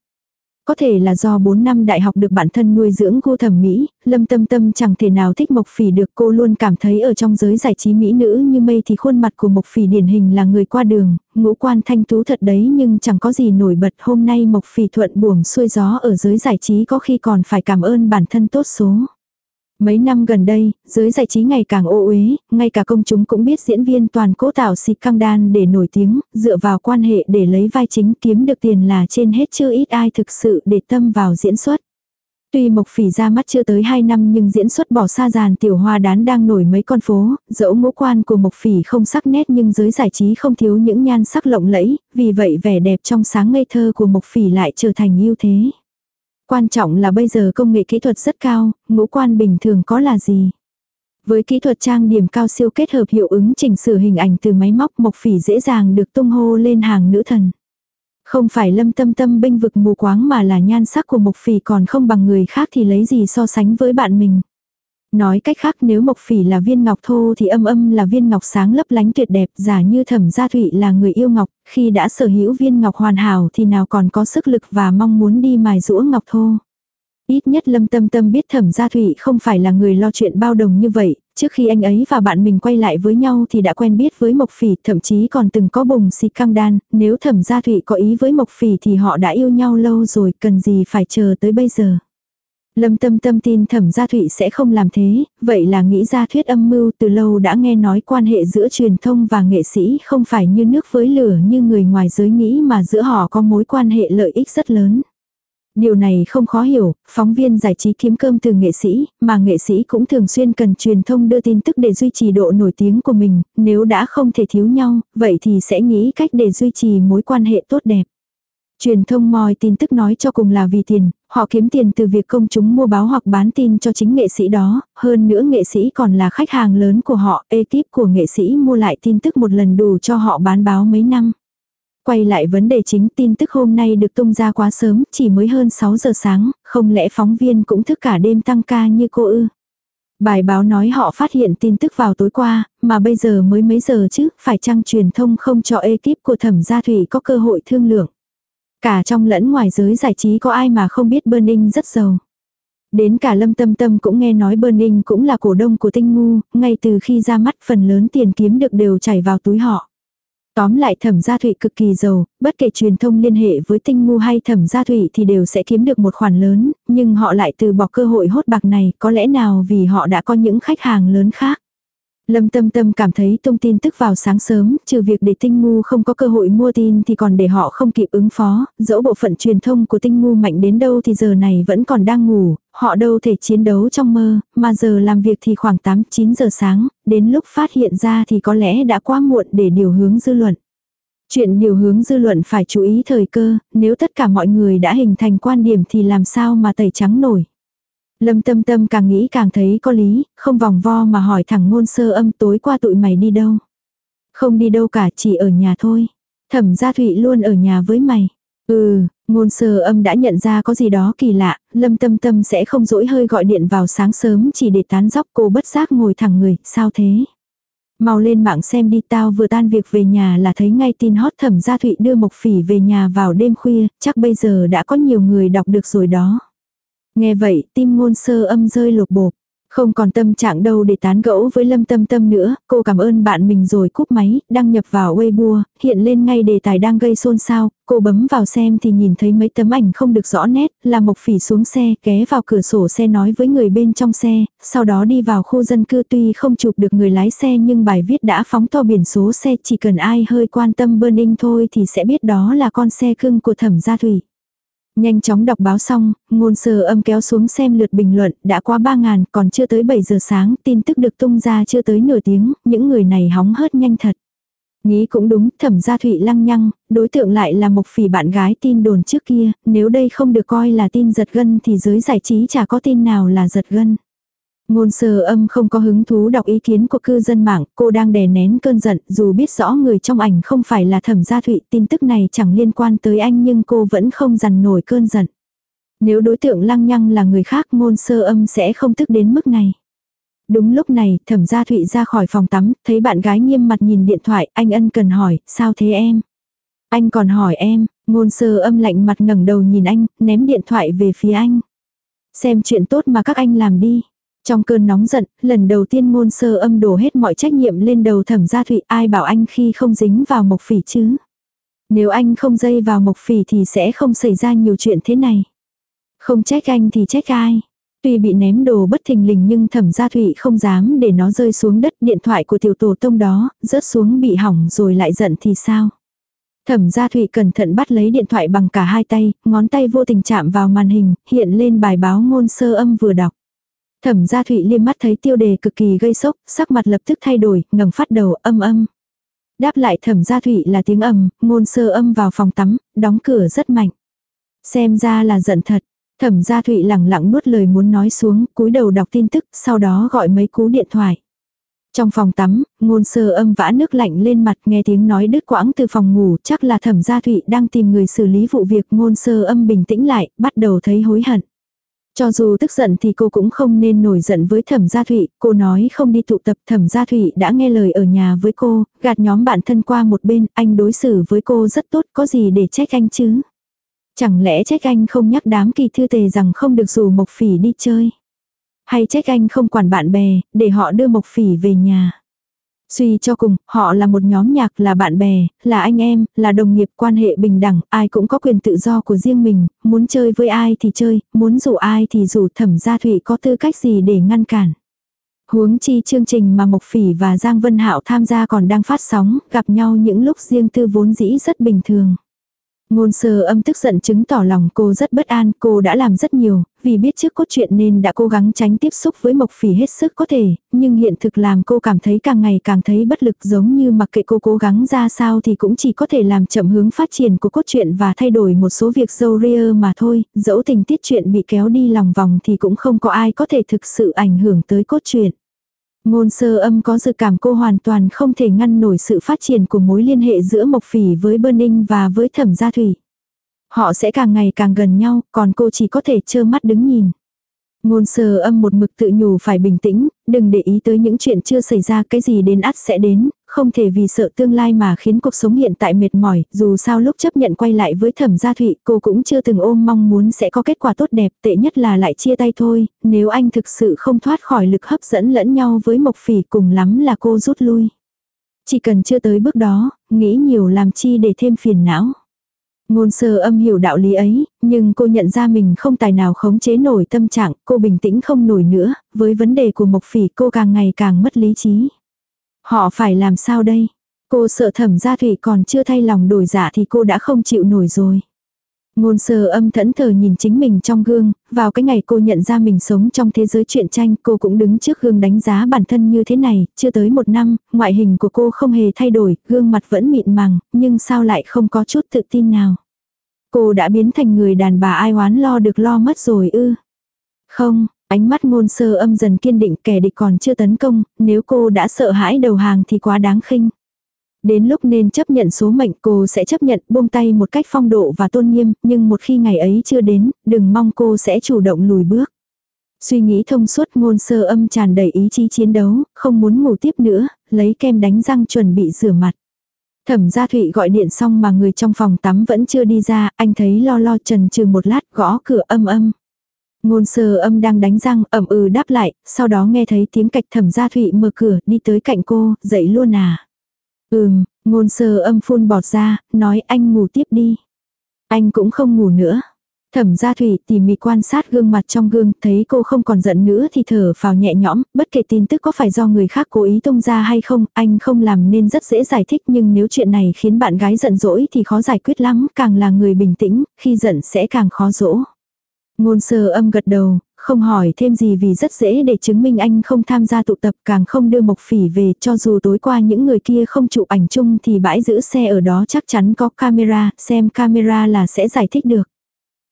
Có thể là do 4 năm đại học được bản thân nuôi dưỡng cô thẩm mỹ, lâm tâm tâm chẳng thể nào thích Mộc Phỉ được cô luôn cảm thấy ở trong giới giải trí mỹ nữ như mây thì khuôn mặt của Mộc Phỉ điển hình là người qua đường, ngũ quan thanh tú thật đấy nhưng chẳng có gì nổi bật hôm nay Mộc Phỉ thuận buồm xuôi gió ở giới giải trí có khi còn phải cảm ơn bản thân tốt số. Mấy năm gần đây, giới giải trí ngày càng ô uế, ngay cả công chúng cũng biết diễn viên toàn cố tạo xịt căng đan để nổi tiếng, dựa vào quan hệ để lấy vai chính kiếm được tiền là trên hết chưa ít ai thực sự để tâm vào diễn xuất. Tuy Mộc Phỉ ra mắt chưa tới 2 năm nhưng diễn xuất bỏ xa giàn tiểu hoa đán đang nổi mấy con phố, dẫu ngũ quan của Mộc Phỉ không sắc nét nhưng giới giải trí không thiếu những nhan sắc lộng lẫy, vì vậy vẻ đẹp trong sáng ngây thơ của Mộc Phỉ lại trở thành ưu thế. Quan trọng là bây giờ công nghệ kỹ thuật rất cao, ngũ quan bình thường có là gì. Với kỹ thuật trang điểm cao siêu kết hợp hiệu ứng chỉnh sửa hình ảnh từ máy móc mộc phỉ dễ dàng được tung hô lên hàng nữ thần. Không phải lâm tâm tâm binh vực mù quáng mà là nhan sắc của mộc phỉ còn không bằng người khác thì lấy gì so sánh với bạn mình. Nói cách khác nếu mộc phỉ là viên ngọc thô thì âm âm là viên ngọc sáng lấp lánh tuyệt đẹp giả như thẩm gia thụy là người yêu ngọc, khi đã sở hữu viên ngọc hoàn hảo thì nào còn có sức lực và mong muốn đi mài rũa ngọc thô. Ít nhất lâm tâm tâm biết thẩm gia thụy không phải là người lo chuyện bao đồng như vậy, trước khi anh ấy và bạn mình quay lại với nhau thì đã quen biết với Mộc Phỉ, thậm chí còn từng có bùng xịt căng đan, nếu thẩm gia thụy có ý với Mộc Phỉ thì họ đã yêu nhau lâu rồi, cần gì phải chờ tới bây giờ. Lâm tâm tâm tin thẩm gia thụy sẽ không làm thế, vậy là nghĩ ra thuyết âm mưu từ lâu đã nghe nói quan hệ giữa truyền thông và nghệ sĩ không phải như nước với lửa như người ngoài giới nghĩ mà giữa họ có mối quan hệ lợi ích rất lớn. Điều này không khó hiểu, phóng viên giải trí kiếm cơm từ nghệ sĩ, mà nghệ sĩ cũng thường xuyên cần truyền thông đưa tin tức để duy trì độ nổi tiếng của mình, nếu đã không thể thiếu nhau, vậy thì sẽ nghĩ cách để duy trì mối quan hệ tốt đẹp. Truyền thông moi tin tức nói cho cùng là vì tiền, họ kiếm tiền từ việc công chúng mua báo hoặc bán tin cho chính nghệ sĩ đó, hơn nữa nghệ sĩ còn là khách hàng lớn của họ, ekip của nghệ sĩ mua lại tin tức một lần đủ cho họ bán báo mấy năm. Quay lại vấn đề chính tin tức hôm nay được tung ra quá sớm, chỉ mới hơn 6 giờ sáng, không lẽ phóng viên cũng thức cả đêm tăng ca như cô ư? Bài báo nói họ phát hiện tin tức vào tối qua, mà bây giờ mới mấy giờ chứ, phải chăng truyền thông không cho ekip của thẩm gia thủy có cơ hội thương lượng. Cả trong lẫn ngoài giới giải trí có ai mà không biết Burning rất giàu. Đến cả Lâm Tâm Tâm cũng nghe nói Burning cũng là cổ đông của Tinh Ngu, ngay từ khi ra mắt phần lớn tiền kiếm được đều chảy vào túi họ. Tóm lại thẩm gia thụy cực kỳ giàu, bất kể truyền thông liên hệ với tinh ngu hay thẩm gia thụy thì đều sẽ kiếm được một khoản lớn, nhưng họ lại từ bỏ cơ hội hốt bạc này, có lẽ nào vì họ đã có những khách hàng lớn khác. Lâm Tâm Tâm cảm thấy tung tin tức vào sáng sớm, trừ việc để tinh ngu không có cơ hội mua tin thì còn để họ không kịp ứng phó, dẫu bộ phận truyền thông của tinh ngu mạnh đến đâu thì giờ này vẫn còn đang ngủ, họ đâu thể chiến đấu trong mơ, mà giờ làm việc thì khoảng 8-9 giờ sáng, đến lúc phát hiện ra thì có lẽ đã quá muộn để điều hướng dư luận. Chuyện điều hướng dư luận phải chú ý thời cơ, nếu tất cả mọi người đã hình thành quan điểm thì làm sao mà tẩy trắng nổi. Lâm tâm tâm càng nghĩ càng thấy có lý, không vòng vo mà hỏi thẳng ngôn sơ âm tối qua tụi mày đi đâu. Không đi đâu cả chỉ ở nhà thôi. Thẩm gia thụy luôn ở nhà với mày. Ừ, ngôn sơ âm đã nhận ra có gì đó kỳ lạ, lâm tâm tâm sẽ không dỗi hơi gọi điện vào sáng sớm chỉ để tán dóc cô bất giác ngồi thẳng người, sao thế? Mau lên mạng xem đi tao vừa tan việc về nhà là thấy ngay tin hot thẩm gia thụy đưa mộc phỉ về nhà vào đêm khuya, chắc bây giờ đã có nhiều người đọc được rồi đó. Nghe vậy, tim ngôn sơ âm rơi lột bột. Không còn tâm trạng đâu để tán gẫu với Lâm Tâm Tâm nữa, cô cảm ơn bạn mình rồi cúp máy, đăng nhập vào Weibo, hiện lên ngay đề tài đang gây xôn xao, cô bấm vào xem thì nhìn thấy mấy tấm ảnh không được rõ nét, là Mộc Phỉ xuống xe, ghé vào cửa sổ xe nói với người bên trong xe, sau đó đi vào khu dân cư tuy không chụp được người lái xe nhưng bài viết đã phóng to biển số xe chỉ cần ai hơi quan tâm Burning thôi thì sẽ biết đó là con xe cưng của thẩm gia thủy. Nhanh chóng đọc báo xong, ngôn sơ âm kéo xuống xem lượt bình luận, đã qua 3 ngàn, còn chưa tới 7 giờ sáng, tin tức được tung ra chưa tới nửa tiếng, những người này hóng hớt nhanh thật. Nghĩ cũng đúng, thẩm gia thụy lăng nhăng, đối tượng lại là một phỉ bạn gái tin đồn trước kia, nếu đây không được coi là tin giật gân thì giới giải trí chả có tin nào là giật gân. Ngôn sơ âm không có hứng thú đọc ý kiến của cư dân mạng, cô đang đè nén cơn giận, dù biết rõ người trong ảnh không phải là thẩm gia thụy, tin tức này chẳng liên quan tới anh nhưng cô vẫn không dằn nổi cơn giận. Nếu đối tượng lăng nhăng là người khác ngôn sơ âm sẽ không tức đến mức này. Đúng lúc này, thẩm gia thụy ra khỏi phòng tắm, thấy bạn gái nghiêm mặt nhìn điện thoại, anh ân cần hỏi, sao thế em? Anh còn hỏi em, ngôn sơ âm lạnh mặt ngẩng đầu nhìn anh, ném điện thoại về phía anh. Xem chuyện tốt mà các anh làm đi. Trong cơn nóng giận, lần đầu tiên ngôn sơ âm đổ hết mọi trách nhiệm lên đầu thẩm gia thụy ai bảo anh khi không dính vào mộc phỉ chứ. Nếu anh không dây vào mộc phỉ thì sẽ không xảy ra nhiều chuyện thế này. Không trách anh thì trách ai. Tuy bị ném đồ bất thình lình nhưng thẩm gia thụy không dám để nó rơi xuống đất điện thoại của tiểu tổ tông đó, rớt xuống bị hỏng rồi lại giận thì sao. Thẩm gia thụy cẩn thận bắt lấy điện thoại bằng cả hai tay, ngón tay vô tình chạm vào màn hình, hiện lên bài báo ngôn sơ âm vừa đọc. Thẩm gia thụy liêm mắt thấy tiêu đề cực kỳ gây sốc, sắc mặt lập tức thay đổi, ngẩng phát đầu âm âm. Đáp lại thẩm gia thụy là tiếng ầm, ngôn sơ âm vào phòng tắm, đóng cửa rất mạnh. Xem ra là giận thật. Thẩm gia thụy lẳng lặng nuốt lời muốn nói xuống, cúi đầu đọc tin tức, sau đó gọi mấy cú điện thoại. Trong phòng tắm, ngôn sơ âm vã nước lạnh lên mặt nghe tiếng nói đứt quãng từ phòng ngủ chắc là thẩm gia thụy đang tìm người xử lý vụ việc ngôn sơ âm bình tĩnh lại, bắt đầu thấy hối hận. Cho dù tức giận thì cô cũng không nên nổi giận với thẩm gia thụy, cô nói không đi tụ tập thẩm gia thụy đã nghe lời ở nhà với cô, gạt nhóm bạn thân qua một bên, anh đối xử với cô rất tốt, có gì để trách anh chứ? Chẳng lẽ trách anh không nhắc đám kỳ thư tề rằng không được rủ Mộc Phỉ đi chơi? Hay trách anh không quản bạn bè, để họ đưa Mộc Phỉ về nhà? Suy cho cùng, họ là một nhóm nhạc, là bạn bè, là anh em, là đồng nghiệp quan hệ bình đẳng, ai cũng có quyền tự do của riêng mình, muốn chơi với ai thì chơi, muốn rủ ai thì rủ thẩm gia thủy có tư cách gì để ngăn cản. Huống chi chương trình mà Mộc Phỉ và Giang Vân Hạo tham gia còn đang phát sóng, gặp nhau những lúc riêng tư vốn dĩ rất bình thường. Ngôn sơ âm tức giận chứng tỏ lòng cô rất bất an, cô đã làm rất nhiều, vì biết trước cốt truyện nên đã cố gắng tránh tiếp xúc với Mộc Phỉ hết sức có thể, nhưng hiện thực làm cô cảm thấy càng ngày càng thấy bất lực giống như mặc kệ cô cố gắng ra sao thì cũng chỉ có thể làm chậm hướng phát triển của cốt truyện và thay đổi một số việc dâu ria mà thôi, dẫu tình tiết truyện bị kéo đi lòng vòng thì cũng không có ai có thể thực sự ảnh hưởng tới cốt truyện. Ngôn sơ âm có dự cảm cô hoàn toàn không thể ngăn nổi sự phát triển của mối liên hệ giữa Mộc Phỉ với Burning và với Thẩm Gia Thủy. Họ sẽ càng ngày càng gần nhau, còn cô chỉ có thể trơ mắt đứng nhìn. Ngôn sơ âm một mực tự nhủ phải bình tĩnh, đừng để ý tới những chuyện chưa xảy ra cái gì đến ắt sẽ đến, không thể vì sợ tương lai mà khiến cuộc sống hiện tại mệt mỏi, dù sao lúc chấp nhận quay lại với thẩm gia thụy cô cũng chưa từng ôm mong muốn sẽ có kết quả tốt đẹp, tệ nhất là lại chia tay thôi, nếu anh thực sự không thoát khỏi lực hấp dẫn lẫn nhau với mộc phỉ cùng lắm là cô rút lui. Chỉ cần chưa tới bước đó, nghĩ nhiều làm chi để thêm phiền não. Ngôn sơ âm hiểu đạo lý ấy, nhưng cô nhận ra mình không tài nào khống chế nổi tâm trạng, cô bình tĩnh không nổi nữa, với vấn đề của Mộc Phỉ cô càng ngày càng mất lý trí. Họ phải làm sao đây? Cô sợ thẩm gia thủy còn chưa thay lòng đổi giả dạ thì cô đã không chịu nổi rồi. Ngôn sơ âm thẫn thờ nhìn chính mình trong gương, vào cái ngày cô nhận ra mình sống trong thế giới truyện tranh cô cũng đứng trước gương đánh giá bản thân như thế này, chưa tới một năm, ngoại hình của cô không hề thay đổi, gương mặt vẫn mịn màng, nhưng sao lại không có chút tự tin nào. Cô đã biến thành người đàn bà ai oán lo được lo mất rồi ư. Không, ánh mắt ngôn sơ âm dần kiên định kẻ địch còn chưa tấn công, nếu cô đã sợ hãi đầu hàng thì quá đáng khinh. Đến lúc nên chấp nhận số mệnh cô sẽ chấp nhận buông tay một cách phong độ và tôn nghiêm, nhưng một khi ngày ấy chưa đến, đừng mong cô sẽ chủ động lùi bước. Suy nghĩ thông suốt ngôn sơ âm tràn đầy ý chí chiến đấu, không muốn ngủ tiếp nữa, lấy kem đánh răng chuẩn bị rửa mặt. Thẩm gia Thụy gọi điện xong mà người trong phòng tắm vẫn chưa đi ra, anh thấy lo lo trần trừ một lát gõ cửa âm âm. Ngôn sơ âm đang đánh răng, ẩm ừ đáp lại, sau đó nghe thấy tiếng cạch thẩm gia Thụy mở cửa, đi tới cạnh cô, dậy luôn à. Ừm, ngôn sơ âm phun bọt ra, nói anh ngủ tiếp đi. Anh cũng không ngủ nữa. Thẩm gia thủy tỉ mỉ quan sát gương mặt trong gương, thấy cô không còn giận nữa thì thở vào nhẹ nhõm, bất kể tin tức có phải do người khác cố ý tung ra hay không, anh không làm nên rất dễ giải thích nhưng nếu chuyện này khiến bạn gái giận dỗi thì khó giải quyết lắm, càng là người bình tĩnh, khi giận sẽ càng khó dỗ. Ngôn sơ âm gật đầu, không hỏi thêm gì vì rất dễ để chứng minh anh không tham gia tụ tập càng không đưa Mộc Phỉ về cho dù tối qua những người kia không chụp ảnh chung thì bãi giữ xe ở đó chắc chắn có camera, xem camera là sẽ giải thích được.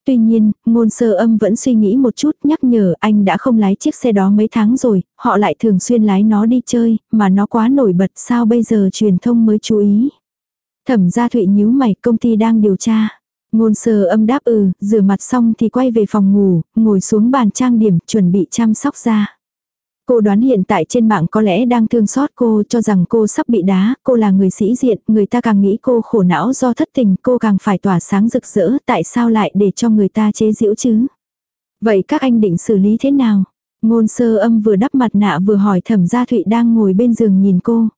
Tuy nhiên, ngôn sơ âm vẫn suy nghĩ một chút nhắc nhở anh đã không lái chiếc xe đó mấy tháng rồi, họ lại thường xuyên lái nó đi chơi, mà nó quá nổi bật sao bây giờ truyền thông mới chú ý. Thẩm gia thụy nhíu mày công ty đang điều tra. Ngôn sơ âm đáp ừ, rửa mặt xong thì quay về phòng ngủ, ngồi xuống bàn trang điểm, chuẩn bị chăm sóc da. Cô đoán hiện tại trên mạng có lẽ đang thương xót cô cho rằng cô sắp bị đá, cô là người sĩ diện, người ta càng nghĩ cô khổ não do thất tình, cô càng phải tỏa sáng rực rỡ, tại sao lại để cho người ta chế giễu chứ? Vậy các anh định xử lý thế nào? Ngôn sơ âm vừa đắp mặt nạ vừa hỏi thẩm gia thụy đang ngồi bên giường nhìn cô.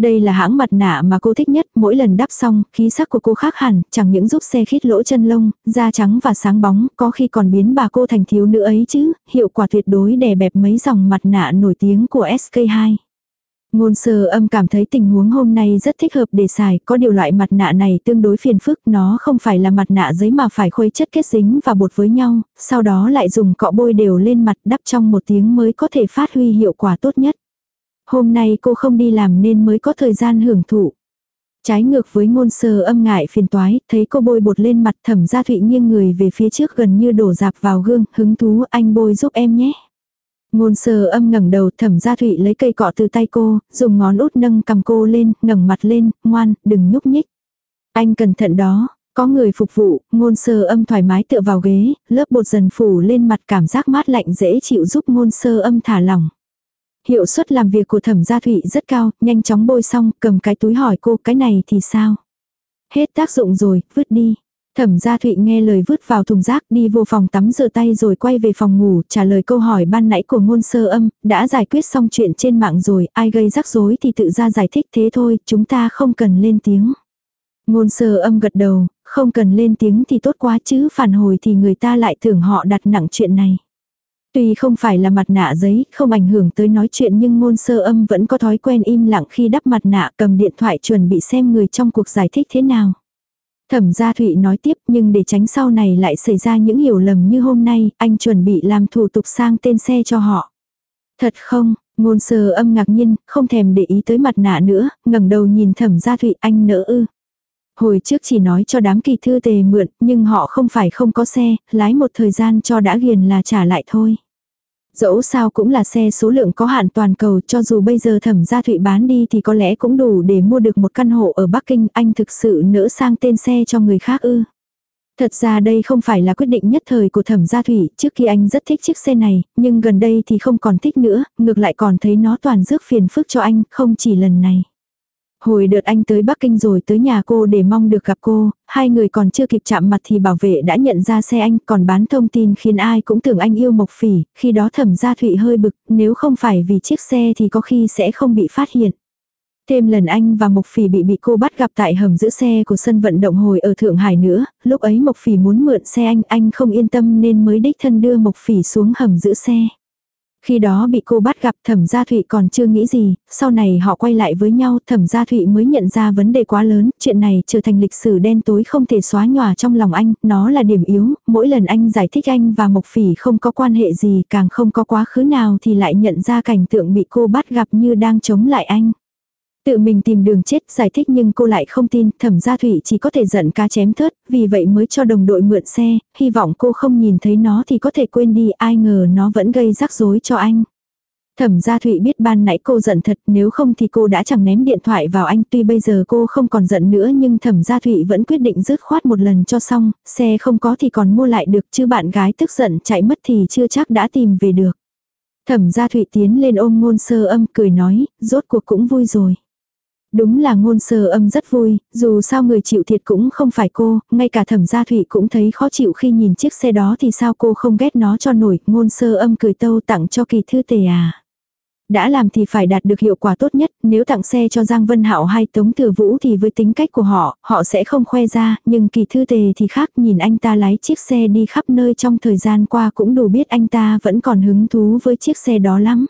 Đây là hãng mặt nạ mà cô thích nhất, mỗi lần đắp xong, khí sắc của cô khác hẳn, chẳng những giúp xe khít lỗ chân lông, da trắng và sáng bóng, có khi còn biến bà cô thành thiếu nữ ấy chứ, hiệu quả tuyệt đối đè bẹp mấy dòng mặt nạ nổi tiếng của SK2. Ngôn sơ âm cảm thấy tình huống hôm nay rất thích hợp để xài, có điều loại mặt nạ này tương đối phiền phức, nó không phải là mặt nạ giấy mà phải khuấy chất kết dính và bột với nhau, sau đó lại dùng cọ bôi đều lên mặt đắp trong một tiếng mới có thể phát huy hiệu quả tốt nhất. Hôm nay cô không đi làm nên mới có thời gian hưởng thụ. Trái ngược với ngôn sơ âm ngại phiền toái, thấy cô bôi bột lên mặt thẩm gia thụy nghiêng người về phía trước gần như đổ dạp vào gương, hứng thú anh bôi giúp em nhé. Ngôn sơ âm ngẩng đầu thẩm gia thụy lấy cây cọ từ tay cô, dùng ngón út nâng cầm cô lên, ngẩng mặt lên, ngoan, đừng nhúc nhích. Anh cẩn thận đó, có người phục vụ, ngôn sơ âm thoải mái tựa vào ghế, lớp bột dần phủ lên mặt cảm giác mát lạnh dễ chịu giúp ngôn sơ âm thả lỏng. Hiệu suất làm việc của thẩm gia thụy rất cao, nhanh chóng bôi xong, cầm cái túi hỏi cô cái này thì sao? Hết tác dụng rồi, vứt đi. Thẩm gia Thụy nghe lời vứt vào thùng rác đi vô phòng tắm rửa tay rồi quay về phòng ngủ trả lời câu hỏi ban nãy của ngôn sơ âm, đã giải quyết xong chuyện trên mạng rồi, ai gây rắc rối thì tự ra giải thích thế thôi, chúng ta không cần lên tiếng. Ngôn sơ âm gật đầu, không cần lên tiếng thì tốt quá chứ phản hồi thì người ta lại tưởng họ đặt nặng chuyện này. Tuy không phải là mặt nạ giấy, không ảnh hưởng tới nói chuyện nhưng ngôn sơ âm vẫn có thói quen im lặng khi đắp mặt nạ cầm điện thoại chuẩn bị xem người trong cuộc giải thích thế nào. Thẩm gia Thụy nói tiếp nhưng để tránh sau này lại xảy ra những hiểu lầm như hôm nay, anh chuẩn bị làm thủ tục sang tên xe cho họ. Thật không, ngôn sơ âm ngạc nhiên, không thèm để ý tới mặt nạ nữa, ngẩng đầu nhìn thẩm gia Thụy anh nỡ ư. Hồi trước chỉ nói cho đám kỳ thư tề mượn, nhưng họ không phải không có xe, lái một thời gian cho đã ghiền là trả lại thôi. Dẫu sao cũng là xe số lượng có hạn toàn cầu cho dù bây giờ thẩm gia thụy bán đi thì có lẽ cũng đủ để mua được một căn hộ ở Bắc Kinh anh thực sự nỡ sang tên xe cho người khác ư. Thật ra đây không phải là quyết định nhất thời của thẩm gia thủy, trước khi anh rất thích chiếc xe này, nhưng gần đây thì không còn thích nữa, ngược lại còn thấy nó toàn rước phiền phức cho anh, không chỉ lần này. Hồi đợt anh tới Bắc Kinh rồi tới nhà cô để mong được gặp cô, hai người còn chưa kịp chạm mặt thì bảo vệ đã nhận ra xe anh còn bán thông tin khiến ai cũng tưởng anh yêu Mộc Phỉ, khi đó thẩm gia thụy hơi bực, nếu không phải vì chiếc xe thì có khi sẽ không bị phát hiện. Thêm lần anh và Mộc Phỉ bị bị cô bắt gặp tại hầm giữ xe của sân vận động hồi ở Thượng Hải nữa, lúc ấy Mộc Phỉ muốn mượn xe anh, anh không yên tâm nên mới đích thân đưa Mộc Phỉ xuống hầm giữ xe. Khi đó bị cô bắt gặp thẩm gia thụy còn chưa nghĩ gì, sau này họ quay lại với nhau thẩm gia thụy mới nhận ra vấn đề quá lớn, chuyện này trở thành lịch sử đen tối không thể xóa nhòa trong lòng anh, nó là điểm yếu, mỗi lần anh giải thích anh và Mộc Phỉ không có quan hệ gì càng không có quá khứ nào thì lại nhận ra cảnh tượng bị cô bắt gặp như đang chống lại anh. Tự mình tìm đường chết giải thích nhưng cô lại không tin, thẩm gia thủy chỉ có thể giận cá chém thớt, vì vậy mới cho đồng đội mượn xe, hy vọng cô không nhìn thấy nó thì có thể quên đi, ai ngờ nó vẫn gây rắc rối cho anh. Thẩm gia Thụy biết ban nãy cô giận thật nếu không thì cô đã chẳng ném điện thoại vào anh tuy bây giờ cô không còn giận nữa nhưng thẩm gia Thụy vẫn quyết định dứt khoát một lần cho xong, xe không có thì còn mua lại được chứ bạn gái tức giận chạy mất thì chưa chắc đã tìm về được. Thẩm gia Thụy tiến lên ôm ngôn sơ âm cười nói, rốt cuộc cũng vui rồi. Đúng là ngôn sơ âm rất vui, dù sao người chịu thiệt cũng không phải cô, ngay cả thẩm gia thủy cũng thấy khó chịu khi nhìn chiếc xe đó thì sao cô không ghét nó cho nổi, ngôn sơ âm cười tâu tặng cho kỳ thư tề à. Đã làm thì phải đạt được hiệu quả tốt nhất, nếu tặng xe cho Giang Vân Hạo hay Tống Thừa Vũ thì với tính cách của họ, họ sẽ không khoe ra, nhưng kỳ thư tề thì khác, nhìn anh ta lái chiếc xe đi khắp nơi trong thời gian qua cũng đủ biết anh ta vẫn còn hứng thú với chiếc xe đó lắm.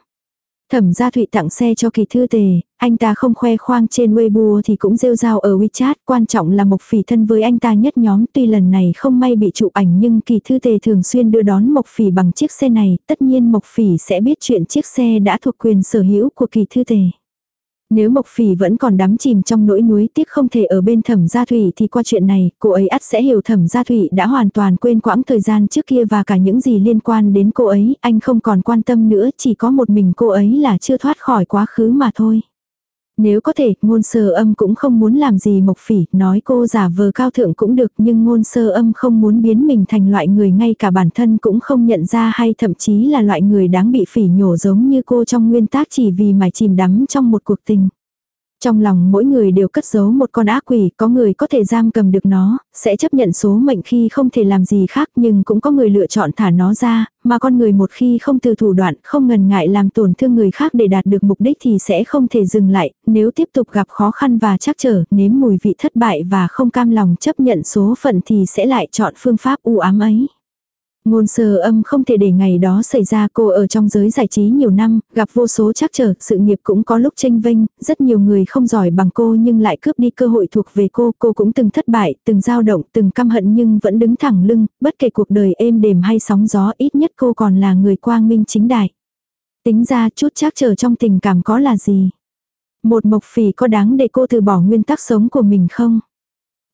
Thẩm gia Thụy tặng xe cho kỳ thư tề, anh ta không khoe khoang trên Weibo thì cũng rêu rao ở WeChat, quan trọng là Mộc Phỉ thân với anh ta nhất nhóm, tuy lần này không may bị chụp ảnh nhưng kỳ thư tề thường xuyên đưa đón Mộc Phỉ bằng chiếc xe này, tất nhiên Mộc Phỉ sẽ biết chuyện chiếc xe đã thuộc quyền sở hữu của kỳ thư tề. Nếu Mộc Phỉ vẫn còn đắm chìm trong nỗi nuối tiếc không thể ở bên Thẩm Gia Thủy thì qua chuyện này, cô ấy ắt sẽ hiểu Thẩm Gia Thủy đã hoàn toàn quên quãng thời gian trước kia và cả những gì liên quan đến cô ấy, anh không còn quan tâm nữa, chỉ có một mình cô ấy là chưa thoát khỏi quá khứ mà thôi. Nếu có thể, ngôn sơ âm cũng không muốn làm gì Mộc Phỉ, nói cô giả vờ cao thượng cũng được nhưng ngôn sơ âm không muốn biến mình thành loại người ngay cả bản thân cũng không nhận ra hay thậm chí là loại người đáng bị phỉ nhổ giống như cô trong nguyên tác chỉ vì mải chìm đắm trong một cuộc tình. Trong lòng mỗi người đều cất giấu một con ác quỷ, có người có thể giam cầm được nó, sẽ chấp nhận số mệnh khi không thể làm gì khác nhưng cũng có người lựa chọn thả nó ra, mà con người một khi không từ thủ đoạn, không ngần ngại làm tổn thương người khác để đạt được mục đích thì sẽ không thể dừng lại, nếu tiếp tục gặp khó khăn và chắc trở, nếm mùi vị thất bại và không cam lòng chấp nhận số phận thì sẽ lại chọn phương pháp u ám ấy. Ngôn sơ âm không thể để ngày đó xảy ra cô ở trong giới giải trí nhiều năm, gặp vô số trắc trở, sự nghiệp cũng có lúc tranh vinh, rất nhiều người không giỏi bằng cô nhưng lại cướp đi cơ hội thuộc về cô, cô cũng từng thất bại, từng dao động, từng căm hận nhưng vẫn đứng thẳng lưng, bất kể cuộc đời êm đềm hay sóng gió ít nhất cô còn là người quang minh chính đại. Tính ra chút trắc trở trong tình cảm có là gì? Một mộc phỉ có đáng để cô từ bỏ nguyên tắc sống của mình không?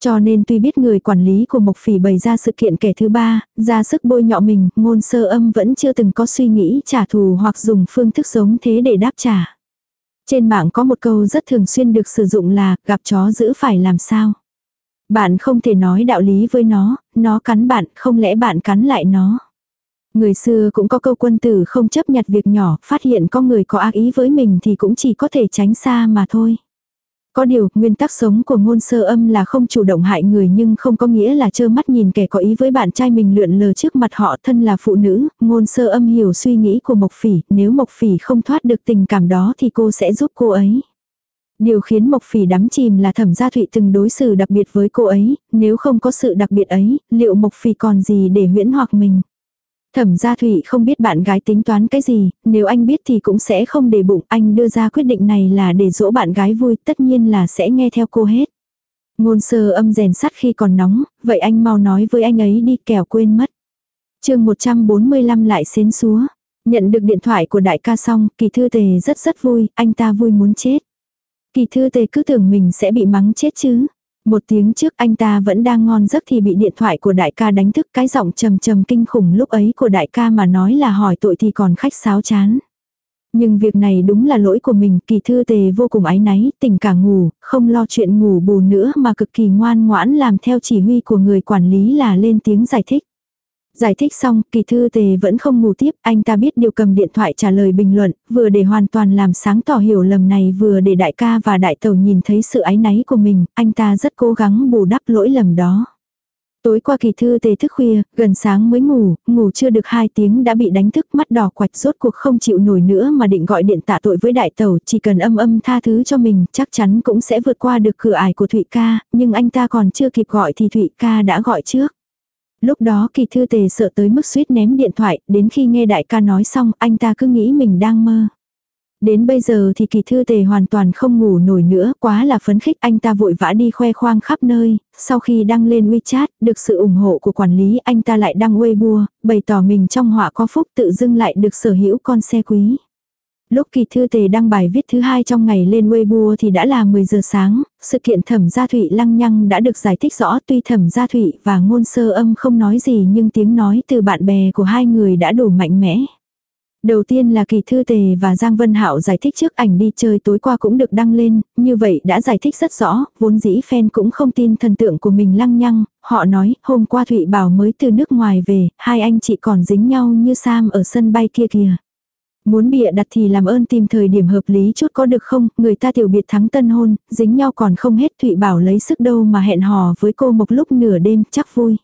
Cho nên tuy biết người quản lý của Mộc Phỉ bày ra sự kiện kẻ thứ ba, ra sức bôi nhọ mình, ngôn sơ âm vẫn chưa từng có suy nghĩ trả thù hoặc dùng phương thức giống thế để đáp trả. Trên mạng có một câu rất thường xuyên được sử dụng là gặp chó giữ phải làm sao. Bạn không thể nói đạo lý với nó, nó cắn bạn, không lẽ bạn cắn lại nó. Người xưa cũng có câu quân tử không chấp nhặt việc nhỏ, phát hiện có người có ác ý với mình thì cũng chỉ có thể tránh xa mà thôi. Có điều, nguyên tắc sống của ngôn sơ âm là không chủ động hại người nhưng không có nghĩa là trơ mắt nhìn kẻ có ý với bạn trai mình lượn lờ trước mặt họ thân là phụ nữ, ngôn sơ âm hiểu suy nghĩ của Mộc Phỉ, nếu Mộc Phỉ không thoát được tình cảm đó thì cô sẽ giúp cô ấy. Điều khiến Mộc Phỉ đắm chìm là thẩm gia thụy từng đối xử đặc biệt với cô ấy, nếu không có sự đặc biệt ấy, liệu Mộc Phỉ còn gì để huyễn hoặc mình. Thẩm gia thụy không biết bạn gái tính toán cái gì, nếu anh biết thì cũng sẽ không để bụng, anh đưa ra quyết định này là để dỗ bạn gái vui, tất nhiên là sẽ nghe theo cô hết. Ngôn sơ âm rèn sắt khi còn nóng, vậy anh mau nói với anh ấy đi kẻo quên mất. chương 145 lại xến xúa. Nhận được điện thoại của đại ca xong, kỳ thư tề rất rất vui, anh ta vui muốn chết. Kỳ thư tề cứ tưởng mình sẽ bị mắng chết chứ. Một tiếng trước anh ta vẫn đang ngon giấc thì bị điện thoại của đại ca đánh thức cái giọng trầm trầm kinh khủng lúc ấy của đại ca mà nói là hỏi tội thì còn khách sáo chán. Nhưng việc này đúng là lỗi của mình, kỳ thư tề vô cùng ái náy, tỉnh cả ngủ, không lo chuyện ngủ bù nữa mà cực kỳ ngoan ngoãn làm theo chỉ huy của người quản lý là lên tiếng giải thích. Giải thích xong, kỳ thư tề vẫn không ngủ tiếp, anh ta biết điều cầm điện thoại trả lời bình luận, vừa để hoàn toàn làm sáng tỏ hiểu lầm này vừa để đại ca và đại tàu nhìn thấy sự ái náy của mình, anh ta rất cố gắng bù đắp lỗi lầm đó. Tối qua kỳ thư tề thức khuya, gần sáng mới ngủ, ngủ chưa được 2 tiếng đã bị đánh thức mắt đỏ quạch rốt cuộc không chịu nổi nữa mà định gọi điện tạ tội với đại tàu, chỉ cần âm âm tha thứ cho mình, chắc chắn cũng sẽ vượt qua được cửa ải của Thụy ca, nhưng anh ta còn chưa kịp gọi thì Thụy ca đã gọi trước. Lúc đó kỳ thư tề sợ tới mức suýt ném điện thoại, đến khi nghe đại ca nói xong anh ta cứ nghĩ mình đang mơ. Đến bây giờ thì kỳ thư tề hoàn toàn không ngủ nổi nữa, quá là phấn khích anh ta vội vã đi khoe khoang khắp nơi, sau khi đăng lên WeChat, được sự ủng hộ của quản lý anh ta lại đăng Weibo, bày tỏ mình trong họa có phúc tự dưng lại được sở hữu con xe quý. Lúc kỳ thư tề đăng bài viết thứ hai trong ngày lên Weibo thì đã là 10 giờ sáng, sự kiện thẩm gia thụy lăng nhăng đã được giải thích rõ tuy thẩm gia thụy và ngôn sơ âm không nói gì nhưng tiếng nói từ bạn bè của hai người đã đủ mạnh mẽ. Đầu tiên là kỳ thư tề và Giang Vân Hạo giải thích trước ảnh đi chơi tối qua cũng được đăng lên, như vậy đã giải thích rất rõ, vốn dĩ fan cũng không tin thần tượng của mình lăng nhăng, họ nói hôm qua Thụy Bảo mới từ nước ngoài về, hai anh chị còn dính nhau như Sam ở sân bay kia kìa. Muốn bịa đặt thì làm ơn tìm thời điểm hợp lý chút có được không, người ta tiểu biệt thắng tân hôn, dính nhau còn không hết Thụy Bảo lấy sức đâu mà hẹn hò với cô một lúc nửa đêm, chắc vui.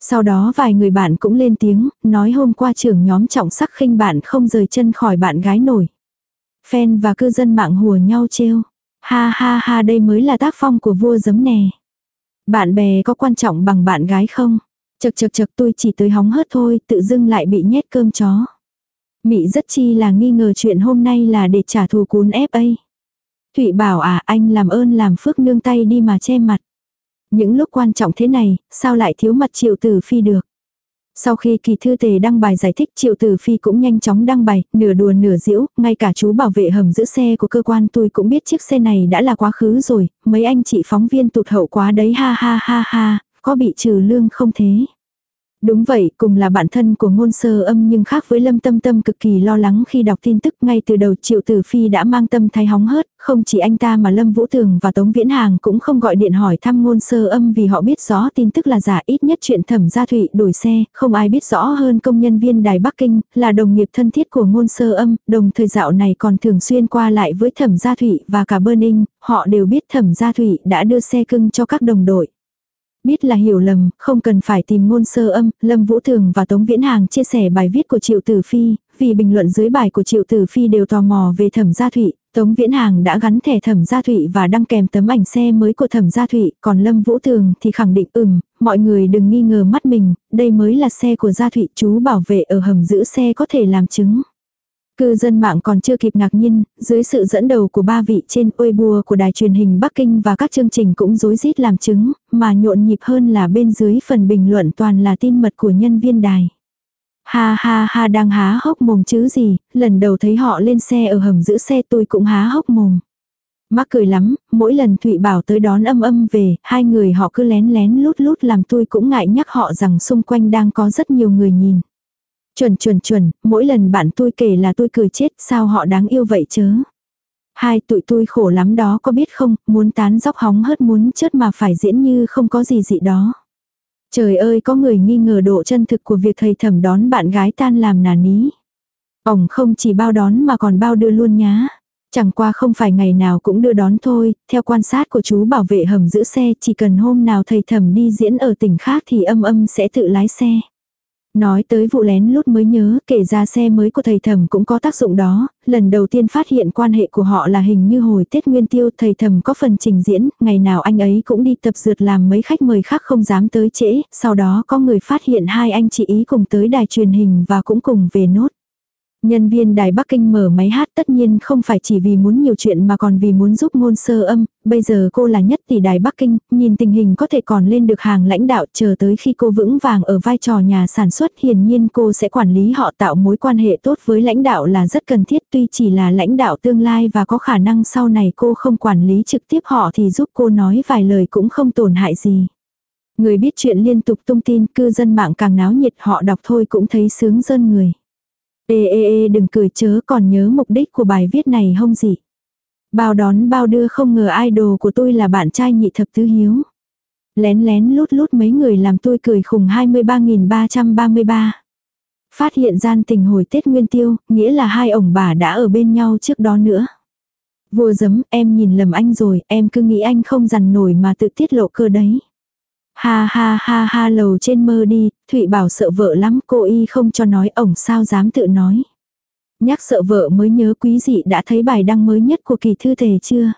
Sau đó vài người bạn cũng lên tiếng, nói hôm qua trưởng nhóm trọng sắc khinh bạn không rời chân khỏi bạn gái nổi. Fan và cư dân mạng hùa nhau trêu. Ha ha ha đây mới là tác phong của vua giấm nè. Bạn bè có quan trọng bằng bạn gái không? Chật chật chật tôi chỉ tới hóng hớt thôi, tự dưng lại bị nhét cơm chó. Mị rất chi là nghi ngờ chuyện hôm nay là để trả thù cún FA. Thụy bảo à anh làm ơn làm phước nương tay đi mà che mặt. Những lúc quan trọng thế này, sao lại thiếu mặt triệu tử phi được. Sau khi kỳ thư tề đăng bài giải thích triệu tử phi cũng nhanh chóng đăng bài, nửa đùa nửa diễu, ngay cả chú bảo vệ hầm giữ xe của cơ quan tôi cũng biết chiếc xe này đã là quá khứ rồi, mấy anh chị phóng viên tụt hậu quá đấy ha ha ha ha, có bị trừ lương không thế. Đúng vậy, cùng là bạn thân của ngôn sơ âm nhưng khác với Lâm Tâm Tâm cực kỳ lo lắng khi đọc tin tức ngay từ đầu Triệu Tử Phi đã mang tâm thái hóng hớt, không chỉ anh ta mà Lâm Vũ Tường và Tống Viễn Hàng cũng không gọi điện hỏi thăm ngôn sơ âm vì họ biết rõ tin tức là giả ít nhất chuyện thẩm gia thụy đổi xe, không ai biết rõ hơn công nhân viên đài Bắc Kinh, là đồng nghiệp thân thiết của ngôn sơ âm, đồng thời dạo này còn thường xuyên qua lại với thẩm gia thụy và cả Burning, họ đều biết thẩm gia thụy đã đưa xe cưng cho các đồng đội. Biết là hiểu lầm, không cần phải tìm ngôn sơ âm, Lâm Vũ Thường và Tống Viễn Hàng chia sẻ bài viết của Triệu Tử Phi, vì bình luận dưới bài của Triệu Tử Phi đều tò mò về thẩm gia thụy, Tống Viễn Hàng đã gắn thẻ thẩm gia thụy và đăng kèm tấm ảnh xe mới của thẩm gia thụy, còn Lâm Vũ Thường thì khẳng định ừm, mọi người đừng nghi ngờ mắt mình, đây mới là xe của gia thụy chú bảo vệ ở hầm giữ xe có thể làm chứng. Cư dân mạng còn chưa kịp ngạc nhiên, dưới sự dẫn đầu của ba vị trên Weibo của đài truyền hình Bắc Kinh và các chương trình cũng rối rít làm chứng, mà nhộn nhịp hơn là bên dưới phần bình luận toàn là tin mật của nhân viên đài. Ha ha ha đang há hốc mồm chứ gì, lần đầu thấy họ lên xe ở hầm giữ xe tôi cũng há hốc mồm. Mắc cười lắm, mỗi lần Thụy Bảo tới đón âm âm về, hai người họ cứ lén lén lút lút làm tôi cũng ngại nhắc họ rằng xung quanh đang có rất nhiều người nhìn. Chuẩn chuẩn chuẩn, mỗi lần bạn tôi kể là tôi cười chết, sao họ đáng yêu vậy chớ. Hai tụi tôi khổ lắm đó có biết không, muốn tán dóc hóng hớt muốn chết mà phải diễn như không có gì dị đó. Trời ơi có người nghi ngờ độ chân thực của việc thầy thẩm đón bạn gái tan làm nà ní. Ổng không chỉ bao đón mà còn bao đưa luôn nhá. Chẳng qua không phải ngày nào cũng đưa đón thôi, theo quan sát của chú bảo vệ hầm giữ xe chỉ cần hôm nào thầy thẩm đi diễn ở tỉnh khác thì âm âm sẽ tự lái xe. Nói tới vụ lén lút mới nhớ, kể ra xe mới của thầy thẩm cũng có tác dụng đó, lần đầu tiên phát hiện quan hệ của họ là hình như hồi Tết Nguyên Tiêu thầy thẩm có phần trình diễn, ngày nào anh ấy cũng đi tập dượt làm mấy khách mời khác không dám tới trễ, sau đó có người phát hiện hai anh chị ý cùng tới đài truyền hình và cũng cùng về nốt. Nhân viên đài Bắc Kinh mở máy hát tất nhiên không phải chỉ vì muốn nhiều chuyện mà còn vì muốn giúp ngôn sơ âm, bây giờ cô là nhất tỷ đài Bắc Kinh, nhìn tình hình có thể còn lên được hàng lãnh đạo chờ tới khi cô vững vàng ở vai trò nhà sản xuất hiển nhiên cô sẽ quản lý họ tạo mối quan hệ tốt với lãnh đạo là rất cần thiết tuy chỉ là lãnh đạo tương lai và có khả năng sau này cô không quản lý trực tiếp họ thì giúp cô nói vài lời cũng không tổn hại gì. Người biết chuyện liên tục tung tin cư dân mạng càng náo nhiệt họ đọc thôi cũng thấy sướng dân người. Ê ê ê đừng cười chớ còn nhớ mục đích của bài viết này không gì. Bao đón bao đưa không ngờ idol của tôi là bạn trai nhị thập tứ hiếu. Lén lén lút lút mấy người làm tôi cười khủng 23.333. Phát hiện gian tình hồi Tết Nguyên Tiêu, nghĩa là hai ổng bà đã ở bên nhau trước đó nữa. Vua giấm, em nhìn lầm anh rồi, em cứ nghĩ anh không dằn nổi mà tự tiết lộ cơ đấy. Ha ha ha ha lầu trên mơ đi, Thụy bảo sợ vợ lắm cô y không cho nói ổng sao dám tự nói. Nhắc sợ vợ mới nhớ quý dị đã thấy bài đăng mới nhất của kỳ thư thể chưa?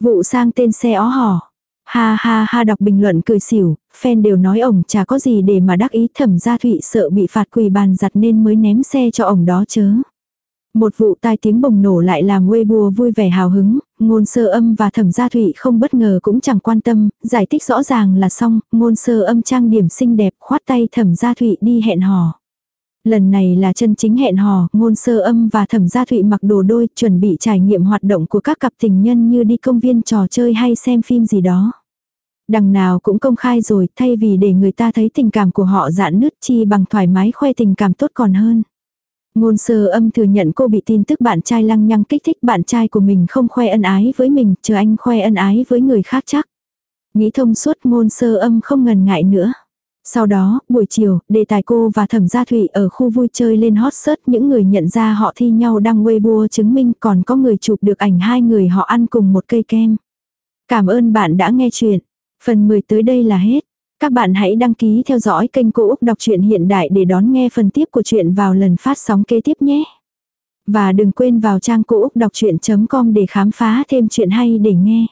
Vụ sang tên xe ó hò. Ha ha ha đọc bình luận cười xỉu, fan đều nói ổng chả có gì để mà đắc ý thẩm gia Thụy sợ bị phạt quỳ bàn giặt nên mới ném xe cho ổng đó chớ. Một vụ tai tiếng bồng nổ lại làm Weibo vui vẻ hào hứng, ngôn sơ âm và thẩm gia thụy không bất ngờ cũng chẳng quan tâm, giải thích rõ ràng là xong, ngôn sơ âm trang điểm xinh đẹp khoát tay thẩm gia thụy đi hẹn hò. Lần này là chân chính hẹn hò, ngôn sơ âm và thẩm gia thụy mặc đồ đôi chuẩn bị trải nghiệm hoạt động của các cặp tình nhân như đi công viên trò chơi hay xem phim gì đó. Đằng nào cũng công khai rồi, thay vì để người ta thấy tình cảm của họ dạn nứt chi bằng thoải mái khoe tình cảm tốt còn hơn. Ngôn sơ âm thừa nhận cô bị tin tức bạn trai lăng nhăng kích thích bạn trai của mình không khoe ân ái với mình, chờ anh khoe ân ái với người khác chắc. Nghĩ thông suốt ngôn sơ âm không ngần ngại nữa. Sau đó, buổi chiều, đề tài cô và thẩm gia thụy ở khu vui chơi lên hot search những người nhận ra họ thi nhau đăng Weibo chứng minh còn có người chụp được ảnh hai người họ ăn cùng một cây kem. Cảm ơn bạn đã nghe chuyện. Phần 10 tới đây là hết. Các bạn hãy đăng ký theo dõi kênh Cô Úc Đọc truyện Hiện Đại để đón nghe phần tiếp của chuyện vào lần phát sóng kế tiếp nhé. Và đừng quên vào trang cô úc đọc chuyện.com để khám phá thêm chuyện hay để nghe.